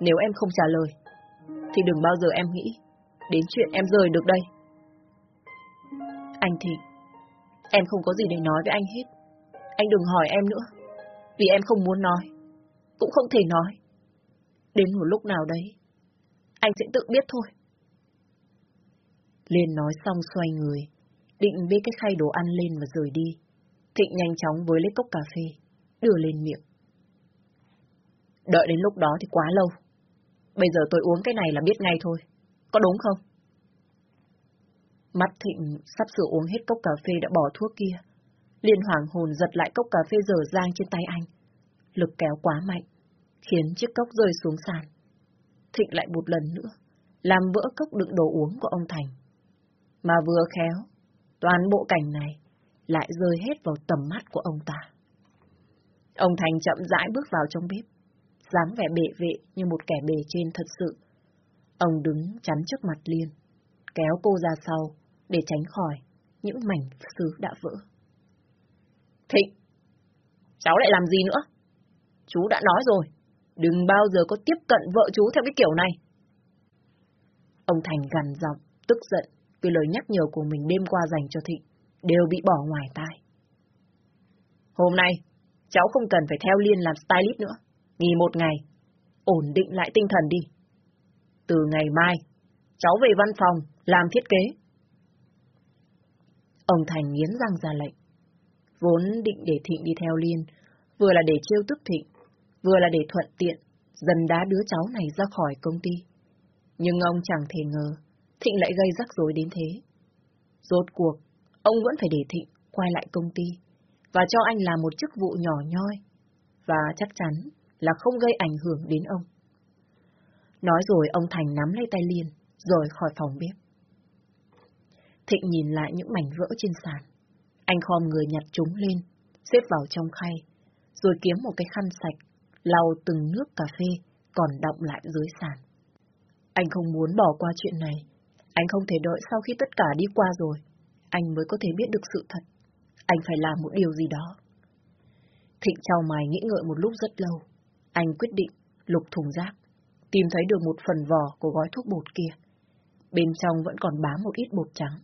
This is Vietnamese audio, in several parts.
Nếu em không trả lời, thì đừng bao giờ em nghĩ đến chuyện em rời được đây. Anh Thịnh, em không có gì để nói với anh hết. Anh đừng hỏi em nữa, vì em không muốn nói, cũng không thể nói. Đến một lúc nào đấy, anh sẽ tự biết thôi. Liên nói xong xoay người, định bê cái khay đồ ăn lên và rời đi. Thịnh nhanh chóng với lấy cốc cà phê, đưa lên miệng. Đợi đến lúc đó thì quá lâu. Bây giờ tôi uống cái này là biết ngay thôi. Có đúng không? Mắt Thịnh sắp sửa uống hết cốc cà phê đã bỏ thuốc kia. Liên hoàng hồn giật lại cốc cà phê dở dang trên tay anh. Lực kéo quá mạnh, khiến chiếc cốc rơi xuống sàn. Thịnh lại một lần nữa, làm vỡ cốc đựng đồ uống của ông Thành. Mà vừa khéo, toàn bộ cảnh này lại rơi hết vào tầm mắt của ông ta. Ông Thành chậm rãi bước vào trong bếp, dáng vẻ bệ vệ như một kẻ bề trên thật sự. Ông đứng chắn trước mặt Liên, kéo cô ra sau để tránh khỏi những mảnh sứ đã vỡ. Thịnh, cháu lại làm gì nữa? Chú đã nói rồi, đừng bao giờ có tiếp cận vợ chú theo cái kiểu này. Ông Thành gằn giọng, tức giận vì lời nhắc nhở của mình đêm qua dành cho Thịnh, đều bị bỏ ngoài tai. Hôm nay, cháu không cần phải theo Liên làm stylist nữa. Nghỉ một ngày, ổn định lại tinh thần đi. Từ ngày mai, cháu về văn phòng, làm thiết kế. Ông Thành nghiến răng ra lệnh. Vốn định để Thịnh đi theo Liên, vừa là để trêu tức Thịnh, vừa là để thuận tiện, dần đá đứa cháu này ra khỏi công ty. Nhưng ông chẳng thể ngờ, Thịnh lại gây rắc rối đến thế. Rốt cuộc, ông vẫn phải để Thịnh quay lại công ty, và cho anh làm một chức vụ nhỏ nhoi, và chắc chắn là không gây ảnh hưởng đến ông. Nói rồi ông Thành nắm lấy tay Liên, rồi khỏi phòng bếp. Thịnh nhìn lại những mảnh vỡ trên sàn. Anh khom người nhặt chúng lên, xếp vào trong khay, rồi kiếm một cái khăn sạch, lau từng nước cà phê còn đọng lại dưới sàn. Anh không muốn bỏ qua chuyện này. Anh không thể đợi sau khi tất cả đi qua rồi, anh mới có thể biết được sự thật. Anh phải làm một điều gì đó. Thịnh trao mày nghĩ ngợi một lúc rất lâu. Anh quyết định lục thùng rác, tìm thấy được một phần vỏ của gói thuốc bột kia. Bên trong vẫn còn bám một ít bột trắng.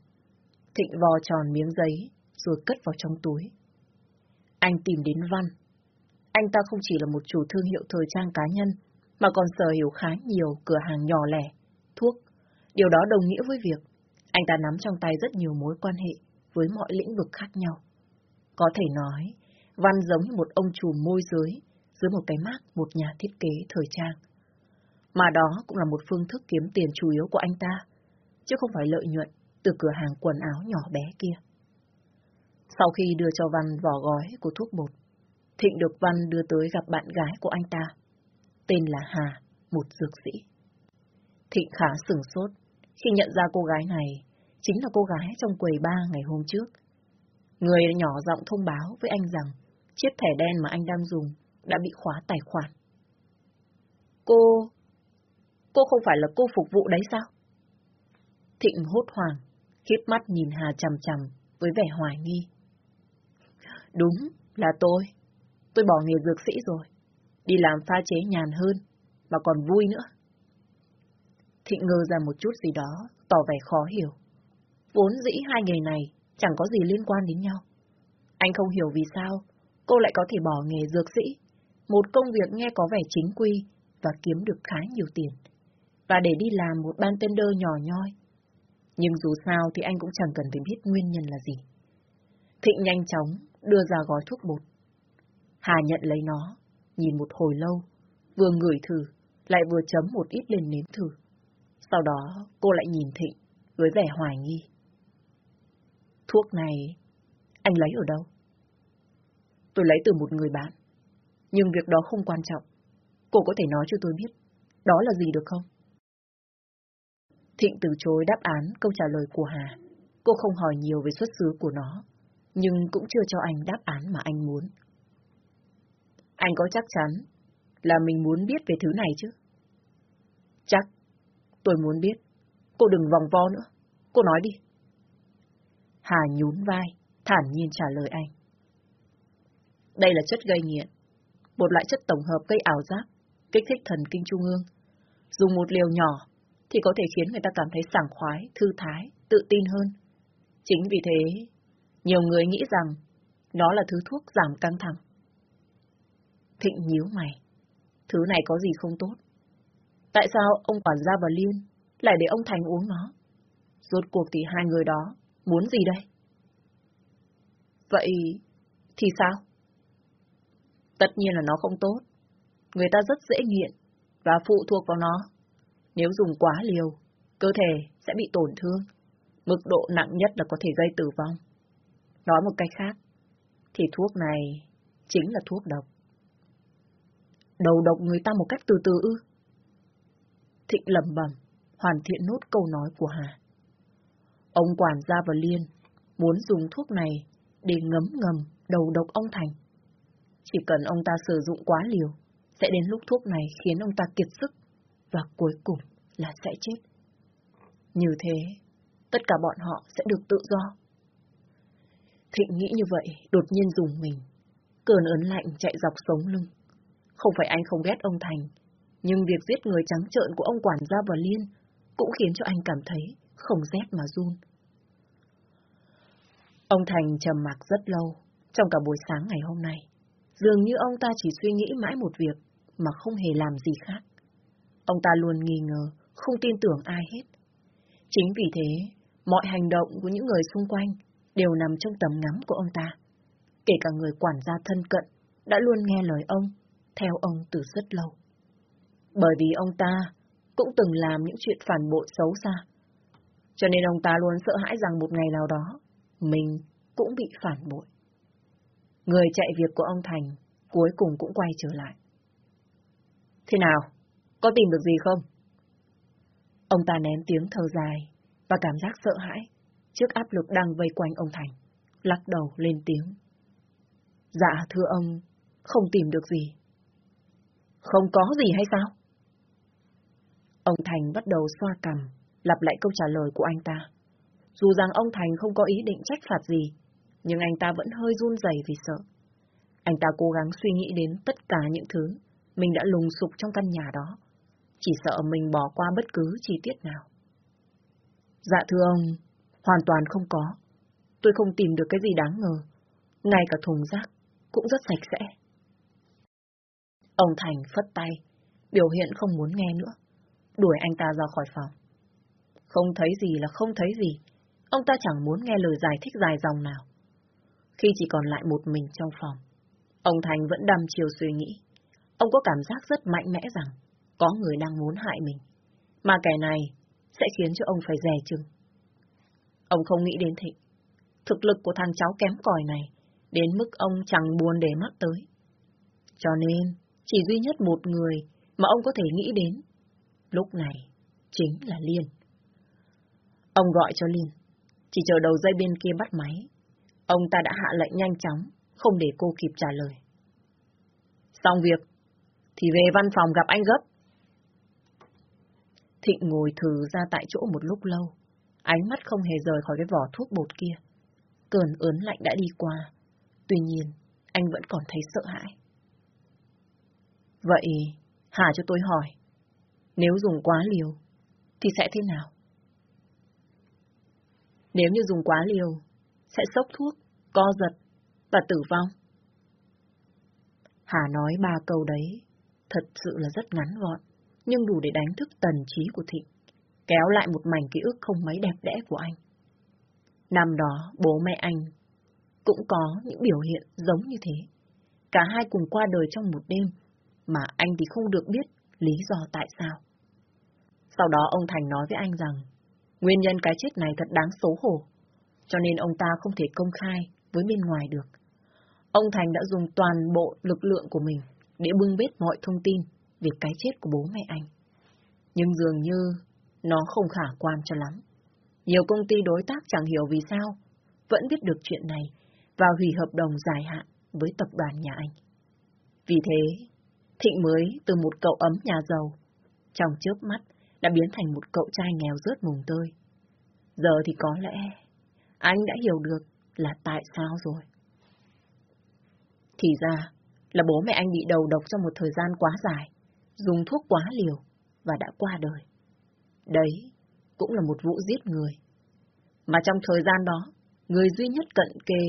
Thịnh vò tròn miếng giấy, rồi cất vào trong túi. Anh tìm đến Văn. Anh ta không chỉ là một chủ thương hiệu thời trang cá nhân, mà còn sở hữu khá nhiều cửa hàng nhỏ lẻ, thuốc. Điều đó đồng nghĩa với việc anh ta nắm trong tay rất nhiều mối quan hệ với mọi lĩnh vực khác nhau. Có thể nói, Văn giống như một ông chủ môi giới dưới một cái mác một nhà thiết kế thời trang. Mà đó cũng là một phương thức kiếm tiền chủ yếu của anh ta, chứ không phải lợi nhuận từ cửa hàng quần áo nhỏ bé kia. Sau khi đưa cho Văn vỏ gói của thuốc bột, Thịnh được Văn đưa tới gặp bạn gái của anh ta, tên là Hà, một dược sĩ. Thịnh khá sửng sốt khi nhận ra cô gái này chính là cô gái trong quầy ba ngày hôm trước. Người nhỏ giọng thông báo với anh rằng chiếc thẻ đen mà anh đang dùng đã bị khóa tài khoản. Cô... cô không phải là cô phục vụ đấy sao? Thịnh hốt hoảng, khiếp mắt nhìn Hà chằm chằm với vẻ hoài nghi. Đúng, là tôi. Tôi bỏ nghề dược sĩ rồi. Đi làm pha chế nhàn hơn, mà còn vui nữa. Thịnh ngơ ra một chút gì đó, tỏ vẻ khó hiểu. Vốn dĩ hai nghề này chẳng có gì liên quan đến nhau. Anh không hiểu vì sao cô lại có thể bỏ nghề dược sĩ, một công việc nghe có vẻ chính quy và kiếm được khá nhiều tiền, và để đi làm một ban tên đơ nhỏ nhoi. Nhưng dù sao thì anh cũng chẳng cần phải biết nguyên nhân là gì. Thịnh nhanh chóng đưa ra gói thuốc bột. Hà nhận lấy nó, nhìn một hồi lâu, vừa ngửi thử, lại vừa chấm một ít lên nếm thử. Sau đó cô lại nhìn Thịnh với vẻ hoài nghi. Thuốc này anh lấy ở đâu? Tôi lấy từ một người bạn. Nhưng việc đó không quan trọng. Cô có thể nói cho tôi biết, đó là gì được không? Thịnh từ chối đáp án câu trả lời của Hà. Cô không hỏi nhiều về xuất xứ của nó, nhưng cũng chưa cho anh đáp án mà anh muốn. Anh có chắc chắn là mình muốn biết về thứ này chứ? Chắc. Tôi muốn biết. Cô đừng vòng vo nữa. Cô nói đi. Hà nhún vai, thản nhiên trả lời anh. Đây là chất gây nghiện, một loại chất tổng hợp gây ảo giác, kích thích thần kinh trung ương, Dùng một liều nhỏ thì có thể khiến người ta cảm thấy sảng khoái, thư thái, tự tin hơn. Chính vì thế, nhiều người nghĩ rằng nó là thứ thuốc giảm căng thẳng. Thịnh nhíu mày. Thứ này có gì không tốt? Tại sao ông quản gia và Liên lại để ông Thành uống nó? Rốt cuộc thì hai người đó muốn gì đây? Vậy thì sao? Tất nhiên là nó không tốt. Người ta rất dễ nghiện và phụ thuộc vào nó. Nếu dùng quá liều, cơ thể sẽ bị tổn thương. Mức độ nặng nhất là có thể gây tử vong. Nói một cách khác, thì thuốc này chính là thuốc độc. Đầu độc người ta một cách từ từ ư? Thịnh lầm bầm, hoàn thiện nốt câu nói của Hà. Ông quản gia và Liên muốn dùng thuốc này để ngấm ngầm đầu độc ông Thành. Chỉ cần ông ta sử dụng quá liều, sẽ đến lúc thuốc này khiến ông ta kiệt sức, và cuối cùng là sẽ chết. Như thế, tất cả bọn họ sẽ được tự do. Thịnh nghĩ như vậy, đột nhiên dùng mình. Cơn ớn lạnh chạy dọc sống lưng. Không phải anh không ghét ông Thành, nhưng việc giết người trắng trợn của ông quản gia và Liên cũng khiến cho anh cảm thấy không rét mà run. Ông Thành trầm mặc rất lâu, trong cả buổi sáng ngày hôm nay. Dường như ông ta chỉ suy nghĩ mãi một việc, mà không hề làm gì khác. Ông ta luôn nghi ngờ, không tin tưởng ai hết. Chính vì thế, mọi hành động của những người xung quanh đều nằm trong tầm ngắm của ông ta. Kể cả người quản gia thân cận, đã luôn nghe lời ông, theo ông từ rất lâu. Bởi vì ông ta cũng từng làm những chuyện phản bội xấu xa. Cho nên ông ta luôn sợ hãi rằng một ngày nào đó, mình cũng bị phản bội. Người chạy việc của ông Thành cuối cùng cũng quay trở lại. Thế nào? Có tìm được gì không? Ông ta nén tiếng thở dài và cảm giác sợ hãi trước áp lực đang vây quanh ông Thành, lắc đầu lên tiếng. Dạ thưa ông, không tìm được gì. Không có gì hay sao? Ông Thành bắt đầu xoa cằm, lặp lại câu trả lời của anh ta. Dù rằng ông Thành không có ý định trách phạt gì, nhưng anh ta vẫn hơi run rẩy vì sợ. Anh ta cố gắng suy nghĩ đến tất cả những thứ mình đã lùng sục trong căn nhà đó, chỉ sợ mình bỏ qua bất cứ chi tiết nào. Dạ thưa ông, hoàn toàn không có. Tôi không tìm được cái gì đáng ngờ. Ngay cả thùng rác cũng rất sạch sẽ. Ông Thành phất tay, biểu hiện không muốn nghe nữa, đuổi anh ta ra khỏi phòng. Không thấy gì là không thấy gì, ông ta chẳng muốn nghe lời giải thích dài dòng nào. Khi chỉ còn lại một mình trong phòng, ông Thành vẫn đăm chiều suy nghĩ. Ông có cảm giác rất mạnh mẽ rằng có người đang muốn hại mình, mà kẻ này sẽ khiến cho ông phải dè chừng. Ông không nghĩ đến Thịnh. Thực lực của thằng cháu kém cỏi này, đến mức ông chẳng buồn để mắt tới. Cho nên, chỉ duy nhất một người mà ông có thể nghĩ đến, lúc này, chính là Liên. Ông gọi cho Liên, chỉ chờ đầu dây bên kia bắt máy. Ông ta đã hạ lệnh nhanh chóng, không để cô kịp trả lời. Xong việc, thì về văn phòng gặp anh gấp. Thịnh ngồi thử ra tại chỗ một lúc lâu, ánh mắt không hề rời khỏi cái vỏ thuốc bột kia. Cơn ớn lạnh đã đi qua, tuy nhiên, anh vẫn còn thấy sợ hãi. Vậy, Hà cho tôi hỏi, nếu dùng quá liều, thì sẽ thế nào? Nếu như dùng quá liều, sẽ sốc thuốc, co giật và tử vong. Hà nói ba câu đấy, thật sự là rất ngắn gọn, nhưng đủ để đánh thức tần trí của Thịnh, kéo lại một mảnh ký ức không mấy đẹp đẽ của anh. Năm đó, bố mẹ anh cũng có những biểu hiện giống như thế. Cả hai cùng qua đời trong một đêm, mà anh thì không được biết lý do tại sao. Sau đó ông Thành nói với anh rằng, nguyên nhân cái chết này thật đáng xấu hổ, cho nên ông ta không thể công khai với bên ngoài được. Ông Thành đã dùng toàn bộ lực lượng của mình để bưng bết mọi thông tin về cái chết của bố mẹ anh. Nhưng dường như nó không khả quan cho lắm. Nhiều công ty đối tác chẳng hiểu vì sao vẫn biết được chuyện này và hủy hợp đồng dài hạn với tập đoàn nhà anh. Vì thế, Thịnh mới từ một cậu ấm nhà giàu, trong chớp mắt đã biến thành một cậu trai nghèo rớt mùng tơi. Giờ thì có lẽ anh đã hiểu được là tại sao rồi. Thì ra, là bố mẹ anh bị đầu độc trong một thời gian quá dài, dùng thuốc quá liều, và đã qua đời. Đấy cũng là một vụ giết người. Mà trong thời gian đó, người duy nhất cận kề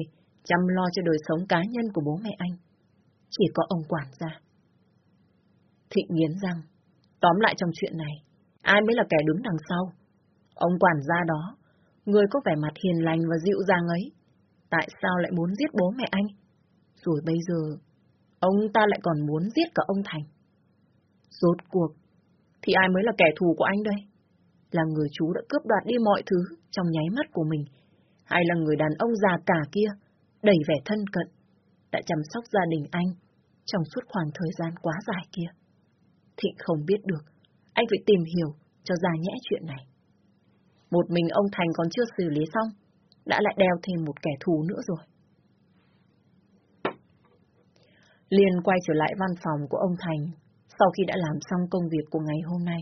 chăm lo cho đời sống cá nhân của bố mẹ anh, chỉ có ông quản gia. Thịnh nghiến răng, tóm lại trong chuyện này, ai mới là kẻ đứng đằng sau? Ông quản gia đó, người có vẻ mặt hiền lành và dịu dàng ấy, tại sao lại muốn giết bố mẹ anh? Rồi bây giờ, ông ta lại còn muốn giết cả ông Thành. Rốt cuộc, thì ai mới là kẻ thù của anh đây? Là người chú đã cướp đoạt đi mọi thứ trong nháy mắt của mình, hay là người đàn ông già cả kia, đầy vẻ thân cận, đã chăm sóc gia đình anh trong suốt khoảng thời gian quá dài kia? Thịnh không biết được, anh phải tìm hiểu cho ra nhẽ chuyện này. Một mình ông Thành còn chưa xử lý xong, đã lại đeo thêm một kẻ thù nữa rồi. Liên quay trở lại văn phòng của ông Thành sau khi đã làm xong công việc của ngày hôm nay.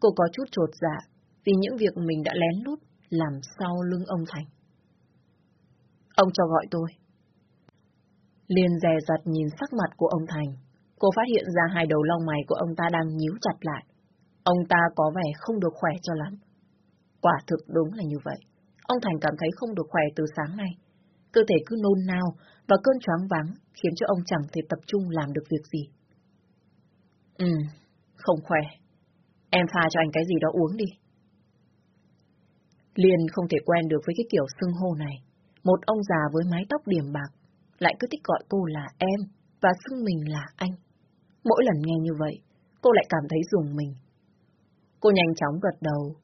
Cô có chút trột dạ vì những việc mình đã lén lút làm sau lưng ông Thành. Ông cho gọi tôi. Liên dè dặt nhìn sắc mặt của ông Thành. Cô phát hiện ra hai đầu lông mày của ông ta đang nhíu chặt lại. Ông ta có vẻ không được khỏe cho lắm. Quả thực đúng là như vậy. Ông Thành cảm thấy không được khỏe từ sáng nay. Cơ thể cứ nôn nao và cơn choáng vắng khiến cho ông chẳng thể tập trung làm được việc gì. Ừ, không khỏe. Em pha cho anh cái gì đó uống đi. Liên không thể quen được với cái kiểu xưng hô này. Một ông già với mái tóc điểm bạc, lại cứ thích gọi cô là em, và xưng mình là anh. Mỗi lần nghe như vậy, cô lại cảm thấy dùng mình. Cô nhanh chóng gật đầu,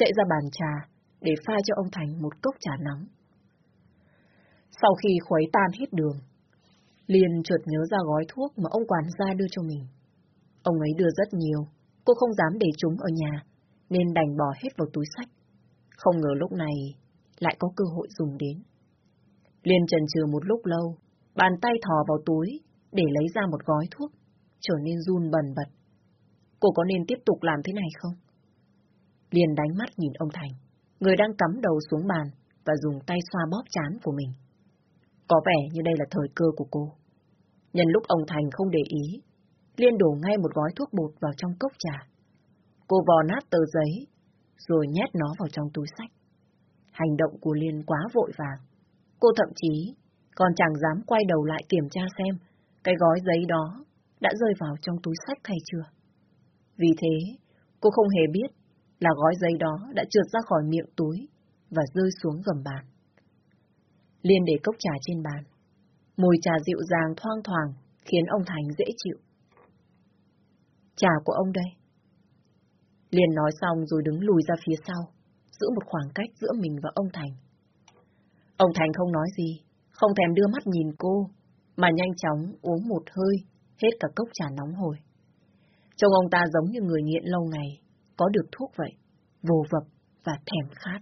chạy ra bàn trà, để pha cho ông Thành một cốc trà nóng. Sau khi khuấy tan hết đường, Liên chợt nhớ ra gói thuốc mà ông quản gia đưa cho mình. Ông ấy đưa rất nhiều, cô không dám để chúng ở nhà, nên đành bỏ hết vào túi sách. Không ngờ lúc này lại có cơ hội dùng đến. Liên trần trừ một lúc lâu, bàn tay thò vào túi để lấy ra một gói thuốc, trở nên run bần bật. Cô có nên tiếp tục làm thế này không? Liền đánh mắt nhìn ông Thành, người đang cắm đầu xuống bàn và dùng tay xoa bóp chán của mình. Có vẻ như đây là thời cơ của cô. Nhân lúc ông Thành không để ý, Liên đổ ngay một gói thuốc bột vào trong cốc trà. Cô vò nát tờ giấy, rồi nhét nó vào trong túi sách. Hành động của Liên quá vội vàng. Cô thậm chí còn chẳng dám quay đầu lại kiểm tra xem cái gói giấy đó đã rơi vào trong túi sách hay chưa. Vì thế, cô không hề biết là gói giấy đó đã trượt ra khỏi miệng túi và rơi xuống gầm bàn. Liên để cốc trà trên bàn. Mùi trà dịu dàng thoang thoảng khiến ông Thành dễ chịu. Trà của ông đây. Liên nói xong rồi đứng lùi ra phía sau, giữ một khoảng cách giữa mình và ông Thành. Ông Thành không nói gì, không thèm đưa mắt nhìn cô, mà nhanh chóng uống một hơi, hết cả cốc trà nóng hổi. Trông ông ta giống như người nghiện lâu ngày, có được thuốc vậy, vô vập và thèm khát.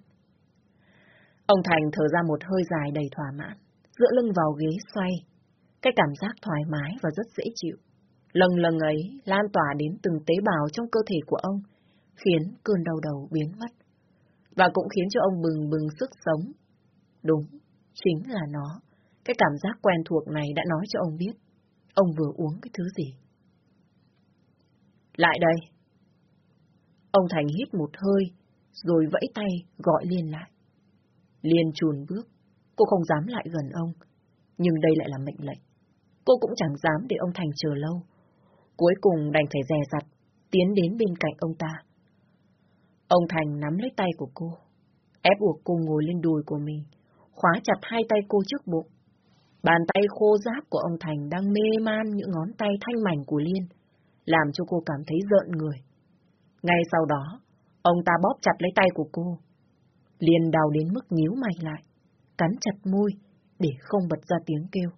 Ông Thành thở ra một hơi dài đầy thỏa mãn, dựa lưng vào ghế xoay. Cái cảm giác thoải mái và rất dễ chịu. Lần lần ấy lan tỏa đến từng tế bào trong cơ thể của ông, khiến cơn đau đầu biến mất. Và cũng khiến cho ông bừng bừng sức sống. Đúng, chính là nó. Cái cảm giác quen thuộc này đã nói cho ông biết, ông vừa uống cái thứ gì. Lại đây. Ông Thành hít một hơi, rồi vẫy tay gọi Liên lại. Liên chùn bước, cô không dám lại gần ông, nhưng đây lại là mệnh lệnh. Cô cũng chẳng dám để ông Thành chờ lâu. Cuối cùng đành phải dè dặt, tiến đến bên cạnh ông ta. Ông Thành nắm lấy tay của cô, ép buộc cô ngồi lên đùi của mình, khóa chặt hai tay cô trước bụng. Bàn tay khô ráp của ông Thành đang mê man những ngón tay thanh mảnh của Liên, làm cho cô cảm thấy rợn người. Ngay sau đó, ông ta bóp chặt lấy tay của cô, liên đau đến mức nhíu mày lại, cắn chặt môi để không bật ra tiếng kêu.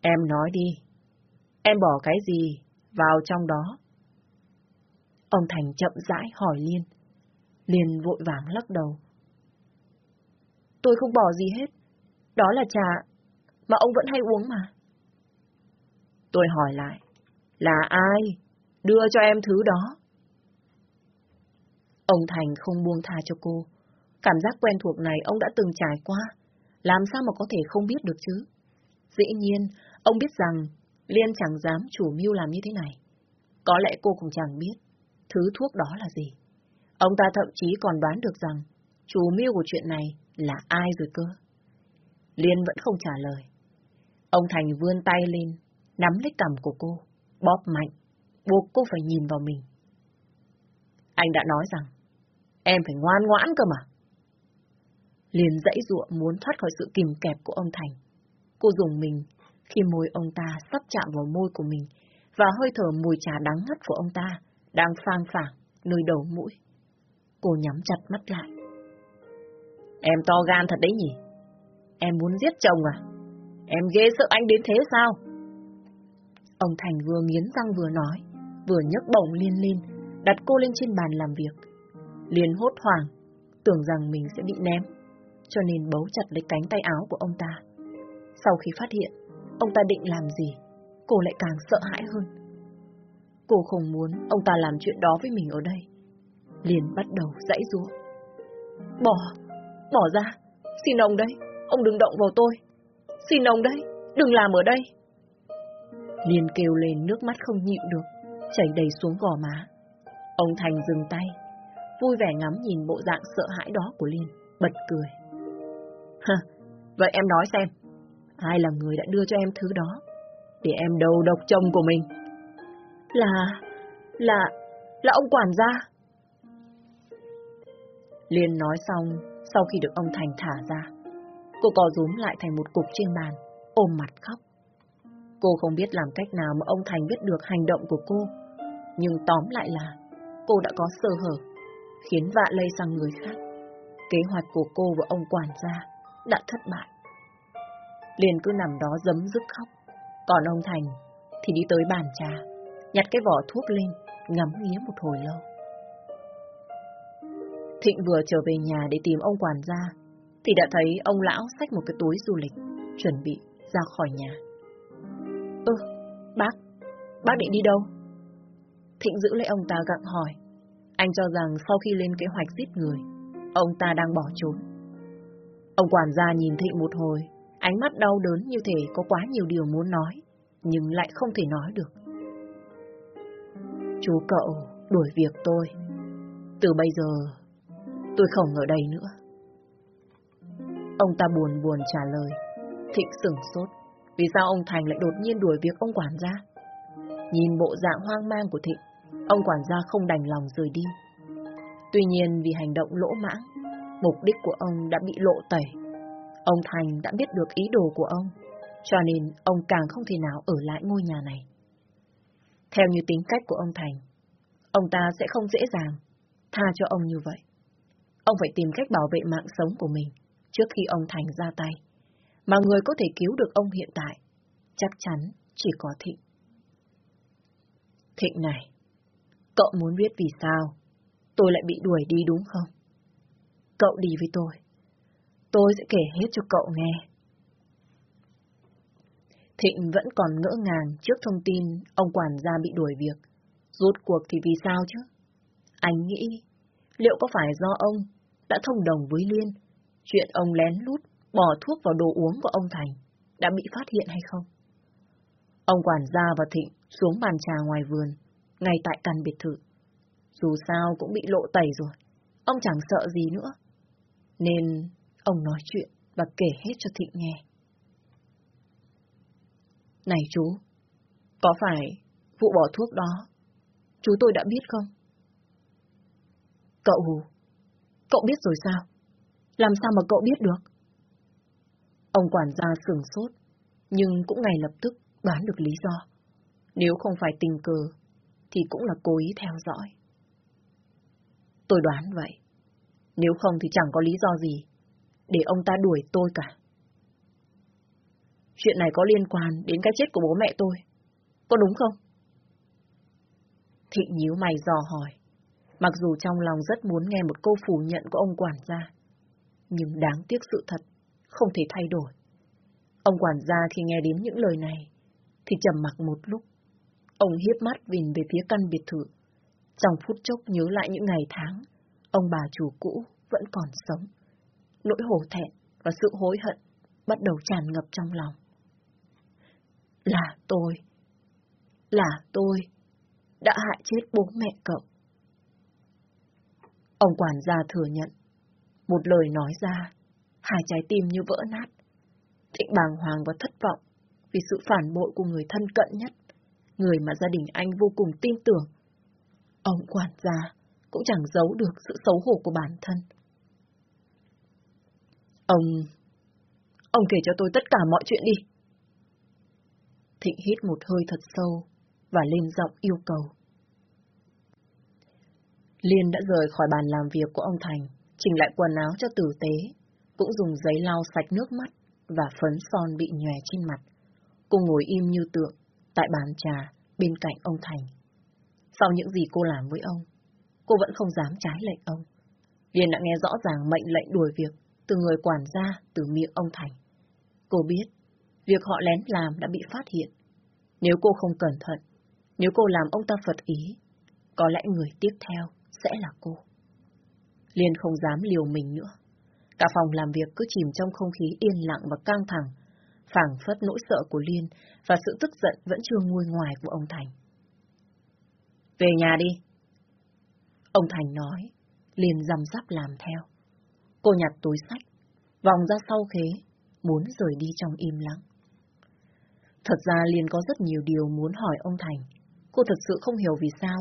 Em nói đi, em bỏ cái gì vào trong đó? Ông Thành chậm rãi hỏi Liên. Liên vội vàng lắc đầu. Tôi không bỏ gì hết. Đó là trà mà ông vẫn hay uống mà. Tôi hỏi lại, là ai đưa cho em thứ đó? Ông Thành không buông tha cho cô. Cảm giác quen thuộc này ông đã từng trải qua. Làm sao mà có thể không biết được chứ? Dĩ nhiên, ông biết rằng Liên chẳng dám chủ mưu làm như thế này. Có lẽ cô cũng chẳng biết thứ thuốc đó là gì. Ông ta thậm chí còn đoán được rằng chủ mưu của chuyện này là ai rồi cơ. Liên vẫn không trả lời. Ông Thành vươn tay lên, nắm lấy cằm của cô, bóp mạnh, buộc cô phải nhìn vào mình. Anh đã nói rằng, em phải ngoan ngoãn cơ mà. Liền dãy ruộng muốn thoát khỏi sự kìm kẹp của ông Thành. Cô dùng mình khi môi ông ta sắp chạm vào môi của mình và hơi thở mùi trà đắng ngắt của ông ta đang phang phảng nơi đầu mũi. Cô nhắm chặt mắt lại. Em to gan thật đấy nhỉ? Em muốn giết chồng à? Em ghê sợ anh đến thế sao? Ông Thành vừa nghiến răng vừa nói, vừa nhấc bổng Liên lên, đặt cô lên trên bàn làm việc. Liên hốt hoảng, tưởng rằng mình sẽ bị ném, cho nên bấu chặt lấy cánh tay áo của ông ta. Sau khi phát hiện, ông ta định làm gì, cô lại càng sợ hãi hơn. Cô không muốn ông ta làm chuyện đó với mình ở đây. Liền bắt đầu dãy rúa. Bỏ, bỏ ra, xin ông đấy, ông đừng động vào tôi. Xin ông đấy, đừng làm ở đây. Liên kêu lên nước mắt không nhịn được, chảy đầy xuống gò má. Ông Thành dừng tay, vui vẻ ngắm nhìn bộ dạng sợ hãi đó của Liên, bật cười. Hả, vậy em nói xem, ai là người đã đưa cho em thứ đó, để em đầu độc chồng của mình? Là, là, là ông quản gia. Liên nói xong, sau khi được ông Thành thả ra, cô có rúm lại thành một cục trên bàn, ôm mặt khóc. Cô không biết làm cách nào mà ông Thành biết được hành động của cô, nhưng tóm lại là cô đã có sơ hở, khiến vạ lây sang người khác. Kế hoạch của cô và ông quản gia đã thất bại. Liền cứ nằm đó giấm dứt khóc, còn ông Thành thì đi tới bàn trà, nhặt cái vỏ thuốc lên, ngắm nghía một hồi lâu. Thịnh vừa trở về nhà để tìm ông quản gia, thì đã thấy ông lão xách một cái túi du lịch, chuẩn bị ra khỏi nhà. Ơ, bác, bác định đi đâu? Thịnh giữ lấy ông ta gặng hỏi. Anh cho rằng sau khi lên kế hoạch giết người, ông ta đang bỏ trốn. Ông quản gia nhìn Thịnh một hồi, ánh mắt đau đớn như thể có quá nhiều điều muốn nói, nhưng lại không thể nói được. Chú cậu đuổi việc tôi. Từ bây giờ, tôi không ở đây nữa. Ông ta buồn buồn trả lời. Thịnh sửng sốt. Vì sao ông Thành lại đột nhiên đuổi việc ông quản gia? Nhìn bộ dạng hoang mang của Thịnh, ông quản gia không đành lòng rời đi. Tuy nhiên vì hành động lỗ mãng, mục đích của ông đã bị lộ tẩy. Ông Thành đã biết được ý đồ của ông, cho nên ông càng không thể nào ở lại ngôi nhà này. Theo như tính cách của ông Thành, ông ta sẽ không dễ dàng tha cho ông như vậy. Ông phải tìm cách bảo vệ mạng sống của mình trước khi ông Thành ra tay. Mà người có thể cứu được ông hiện tại, chắc chắn chỉ có Thịnh. Thịnh này, cậu muốn biết vì sao tôi lại bị đuổi đi đúng không? Cậu đi với tôi. Tôi sẽ kể hết cho cậu nghe. Thịnh vẫn còn ngỡ ngàng trước thông tin ông quản gia bị đuổi việc. Rốt cuộc thì vì sao chứ? Anh nghĩ, liệu có phải do ông đã thông đồng với Liên, chuyện ông lén lút bỏ thuốc vào đồ uống của ông Thành đã bị phát hiện hay không? Ông quản gia và Thịnh xuống bàn trà ngoài vườn, ngay tại căn biệt thự. Dù sao cũng bị lộ tẩy rồi, ông chẳng sợ gì nữa. Nên ông nói chuyện và kể hết cho Thịnh nghe. Này chú, có phải vụ bỏ thuốc đó, chú tôi đã biết không? Cậu, cậu biết rồi sao? Làm sao mà cậu biết được? Ông quản gia sừng sốt, nhưng cũng ngay lập tức đoán được lý do. Nếu không phải tình cờ, thì cũng là cố ý theo dõi. Tôi đoán vậy. Nếu không thì chẳng có lý do gì để ông ta đuổi tôi cả. Chuyện này có liên quan đến cái chết của bố mẹ tôi. Có đúng không? Thịnh nhíu mày dò hỏi. Mặc dù trong lòng rất muốn nghe một câu phủ nhận của ông quản gia, nhưng đáng tiếc sự thật, không thể thay đổi. Ông quản gia khi nghe đến những lời này, thì trầm mặc một lúc. Ông hiếp mắt nhìn về phía căn biệt thự. Trong phút chốc nhớ lại những ngày tháng, ông bà chủ cũ vẫn còn sống. Nỗi hổ thẹn và sự hối hận bắt đầu tràn ngập trong lòng. Là tôi. Là tôi. đã hại chết bố mẹ cậu. Ông quản gia thừa nhận. Một lời nói ra, hai trái tim như vỡ nát. Thịnh bàng hoàng và thất vọng vì sự phản bội của người thân cận nhất, người mà gia đình anh vô cùng tin tưởng. Ông quản gia cũng chẳng giấu được sự xấu hổ của bản thân. Ông... Ông kể cho tôi tất cả mọi chuyện đi. Thịnh hít một hơi thật sâu và lên giọng yêu cầu. Liên đã rời khỏi bàn làm việc của ông Thành, chỉnh lại quần áo cho tử tế, cũng dùng giấy lau sạch nước mắt và phấn son bị nhòe trên mặt. Cô ngồi im như tượng, tại bàn trà, bên cạnh ông Thành. Sau những gì cô làm với ông, cô vẫn không dám trái lệnh ông. Liên đã nghe rõ ràng mệnh lệnh đuổi việc từ người quản gia từ miệng ông Thành. Cô biết, việc họ lén làm đã bị phát hiện. Nếu cô không cẩn thận, nếu cô làm ông ta phật ý, có lẽ người tiếp theo sẽ là cô. Liên không dám liều mình nữa. Cả phòng làm việc cứ chìm trong không khí yên lặng và căng thẳng, phảng phất nỗi sợ của Liên và sự tức giận vẫn chưa nguôi ngoài của ông Thành. Về nhà đi. Ông Thành nói, Liên dằm dắp làm theo. Cô nhặt túi sách, vòng ra sau khế, muốn rời đi trong im lặng. Thật ra Liên có rất nhiều điều muốn hỏi ông Thành. Cô thật sự không hiểu vì sao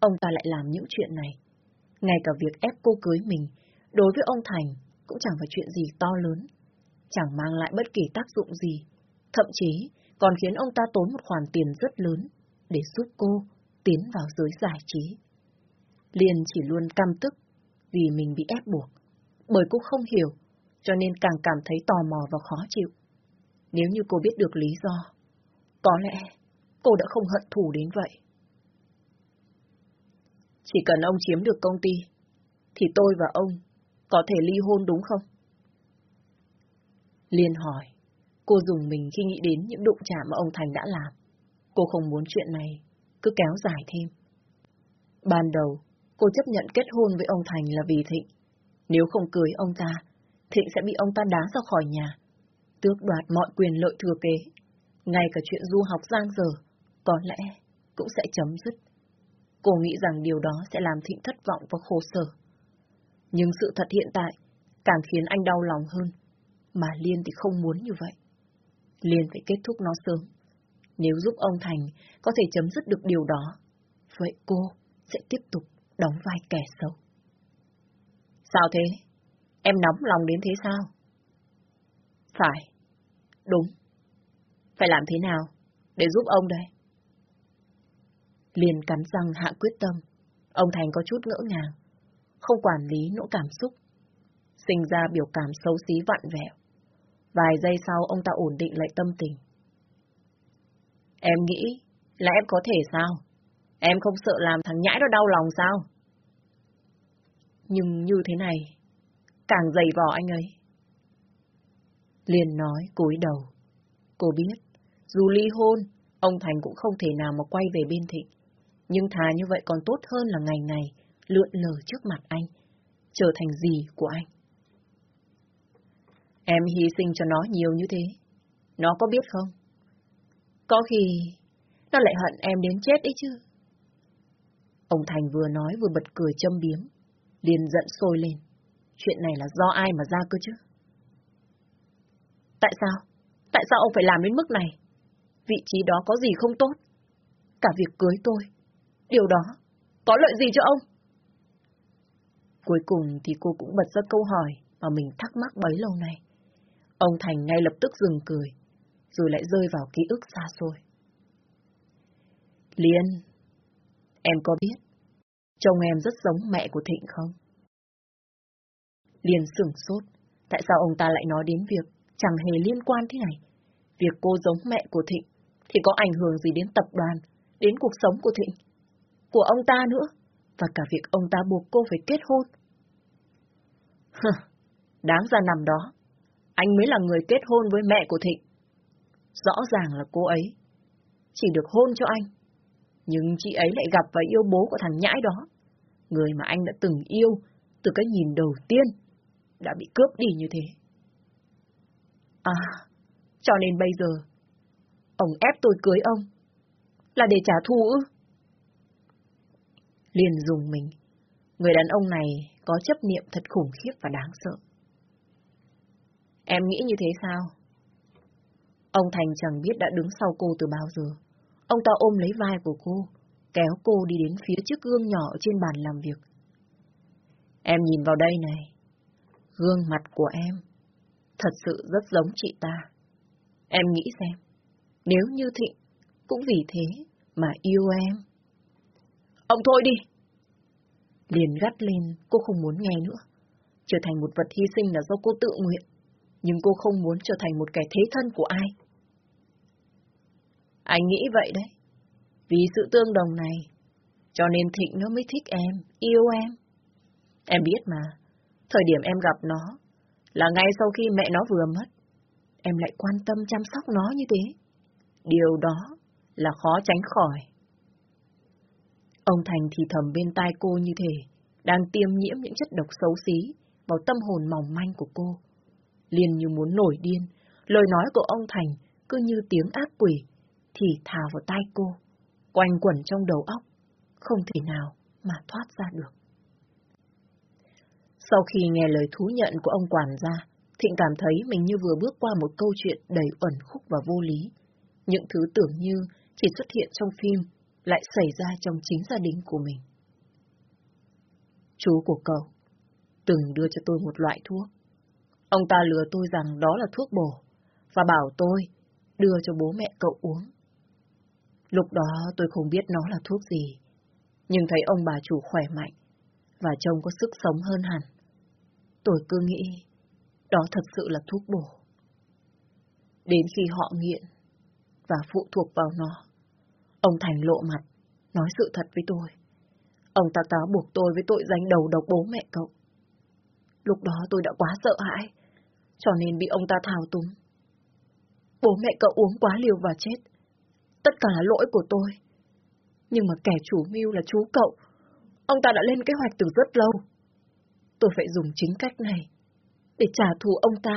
ông ta lại làm những chuyện này. Ngay cả việc ép cô cưới mình, đối với ông Thành cũng chẳng phải chuyện gì to lớn. Chẳng mang lại bất kỳ tác dụng gì. Thậm chí còn khiến ông ta tốn một khoản tiền rất lớn để giúp cô tiến vào giới giải trí. Liên chỉ luôn căm tức vì mình bị ép buộc. Bởi cô không hiểu, cho nên càng cảm thấy tò mò và khó chịu. Nếu như cô biết được lý do, có lẽ cô đã không hận thù đến vậy. Chỉ cần ông chiếm được công ty, thì tôi và ông có thể ly hôn đúng không? Liên hỏi, cô dùng mình khi nghĩ đến những đụng chạm mà ông Thành đã làm. Cô không muốn chuyện này cứ kéo dài thêm. Ban đầu, cô chấp nhận kết hôn với ông Thành là vì Thịnh. Nếu không cưới ông ta, Thịnh sẽ bị ông ta đá ra khỏi nhà, tước đoạt mọi quyền lợi thừa kế. Ngay cả chuyện du học giang dở, có lẽ cũng sẽ chấm dứt. Cô nghĩ rằng điều đó sẽ làm Thịnh thất vọng và khổ sở. Nhưng sự thật hiện tại càng khiến anh đau lòng hơn, mà Liên thì không muốn như vậy. Liên phải kết thúc nó sớm. Nếu giúp ông Thành có thể chấm dứt được điều đó, vậy cô sẽ tiếp tục đóng vai kẻ xấu. Sao thế? Em nóng lòng đến thế sao? Phải. Đúng. Phải làm thế nào để giúp ông đây? Liền cắn răng hạ quyết tâm. Ông Thành có chút ngỡ ngàng, không quản lý nỗi cảm xúc. Sinh ra biểu cảm xấu xí vặn vẹo. Vài giây sau ông ta ổn định lại tâm tình. Em nghĩ là em có thể sao? Em không sợ làm thằng nhãi đó đau lòng sao? Nhưng như thế này, càng dày vò anh ấy. Liền nói cúi đầu. Cô biết, dù ly hôn, ông Thành cũng không thể nào mà quay về bên Thịnh. Nhưng thà như vậy còn tốt hơn là ngày ngày lượn lờ trước mặt anh, trở thành gì của anh. Em hy sinh cho nó nhiều như thế, nó có biết không? Có khi nó lại hận em đến chết ấy chứ. Ông Thành vừa nói vừa bật cười châm biếm, liền giận sôi lên. Chuyện này là do ai mà ra cơ chứ? Tại sao? Tại sao ông phải làm đến mức này? Vị trí đó có gì không tốt? Cả việc cưới tôi. Điều đó có lợi gì cho ông? Cuối cùng thì cô cũng bật ra câu hỏi mà mình thắc mắc bấy lâu nay. Ông Thành ngay lập tức dừng cười, rồi lại rơi vào ký ức xa xôi. Liên, em có biết, chồng em rất giống mẹ của Thịnh không? Liên sửng sốt, tại sao ông ta lại nói đến việc chẳng hề liên quan thế này? Việc cô giống mẹ của Thịnh thì có ảnh hưởng gì đến tập đoàn, đến cuộc sống của Thịnh, của ông ta nữa, và cả việc ông ta buộc cô phải kết hôn. Hừ, đáng ra nằm đó, anh mới là người kết hôn với mẹ của Thịnh. Rõ ràng là cô ấy chỉ được hôn cho anh, nhưng chị ấy lại gặp và yêu bố của thằng nhãi đó, người mà anh đã từng yêu từ cái nhìn đầu tiên, đã bị cướp đi như thế. À, cho nên bây giờ, ông ép tôi cưới ông, là để trả thù ư? Liền dùng mình. Người đàn ông này có chấp niệm thật khủng khiếp và đáng sợ. Em nghĩ như thế sao? Ông Thành chẳng biết đã đứng sau cô từ bao giờ. Ông ta ôm lấy vai của cô, kéo cô đi đến phía chiếc gương nhỏ trên bàn làm việc. Em nhìn vào đây này. Gương mặt của em thật sự rất giống chị ta. Em nghĩ xem, nếu như Thịnh cũng vì thế mà yêu em. Ông thôi đi! Liền gắt lên, cô không muốn nghe nữa. Trở thành một vật hy sinh là do cô tự nguyện, nhưng cô không muốn trở thành một kẻ thế thân của ai. Anh nghĩ vậy đấy. Vì sự tương đồng này, cho nên Thịnh nó mới thích em, yêu em. Em biết mà, thời điểm em gặp nó, là ngay sau khi mẹ nó vừa mất, em lại quan tâm chăm sóc nó như thế. Điều đó là khó tránh khỏi. Ông Thành thì thầm bên tai cô như thế, đang tiêm nhiễm những chất độc xấu xí vào tâm hồn mỏng manh của cô. Liền như muốn nổi điên, lời nói của ông Thành cứ như tiếng ác quỷ, thì thào vào tai cô, quanh quẩn trong đầu óc, không thể nào mà thoát ra được. Sau khi nghe lời thú nhận của ông quản gia, Thịnh cảm thấy mình như vừa bước qua một câu chuyện đầy ẩn khúc và vô lý. Những thứ tưởng như chỉ xuất hiện trong phim lại xảy ra trong chính gia đình của mình. Chú của cậu từng đưa cho tôi một loại thuốc. Ông ta lừa tôi rằng đó là thuốc bổ và bảo tôi đưa cho bố mẹ cậu uống. Lúc đó tôi không biết nó là thuốc gì, nhưng thấy ông bà chủ khỏe mạnh và trông có sức sống hơn hẳn. Tôi cứ nghĩ đó thật sự là thuốc bổ. Đến khi họ nghiện và phụ thuộc vào nó, ông Thành lộ mặt, nói sự thật với tôi. Ông ta cáo buộc tôi với tội danh đầu độc bố mẹ cậu. Lúc đó tôi đã quá sợ hãi, cho nên bị ông ta thao túng. Bố mẹ cậu uống quá liều và chết. Tất cả là lỗi của tôi. Nhưng mà kẻ chủ mưu là chú cậu. Ông ta đã lên kế hoạch từ rất lâu. Tôi phải dùng chính cách này để trả thù ông ta.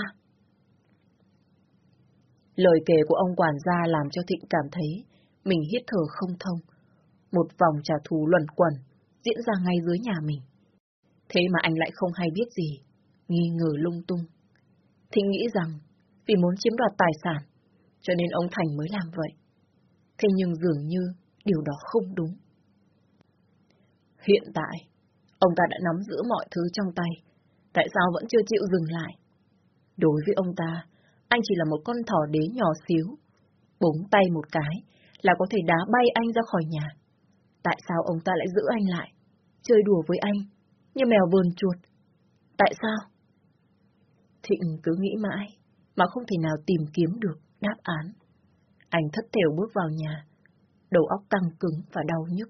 Lời kể của ông quản gia làm cho Thịnh cảm thấy mình hít thở không thông. Một vòng trả thù luẩn quẩn diễn ra ngay dưới nhà mình. Thế mà anh lại không hay biết gì, nghi ngờ lung tung. Thịnh nghĩ rằng vì muốn chiếm đoạt tài sản, cho nên ông Thành mới làm vậy. Thế nhưng dường như điều đó không đúng. Hiện tại, ông ta đã nắm giữ mọi thứ trong tay, tại sao vẫn chưa chịu dừng lại? Đối với ông ta, anh chỉ là một con thỏ đế nhỏ xíu, búng tay một cái là có thể đá bay anh ra khỏi nhà. Tại sao ông ta lại giữ anh lại, chơi đùa với anh, như mèo vườn chuột? Tại sao? Thịnh cứ nghĩ mãi, mà không thể nào tìm kiếm được đáp án. Anh thất thểu bước vào nhà, đầu óc căng cứng và đau nhức.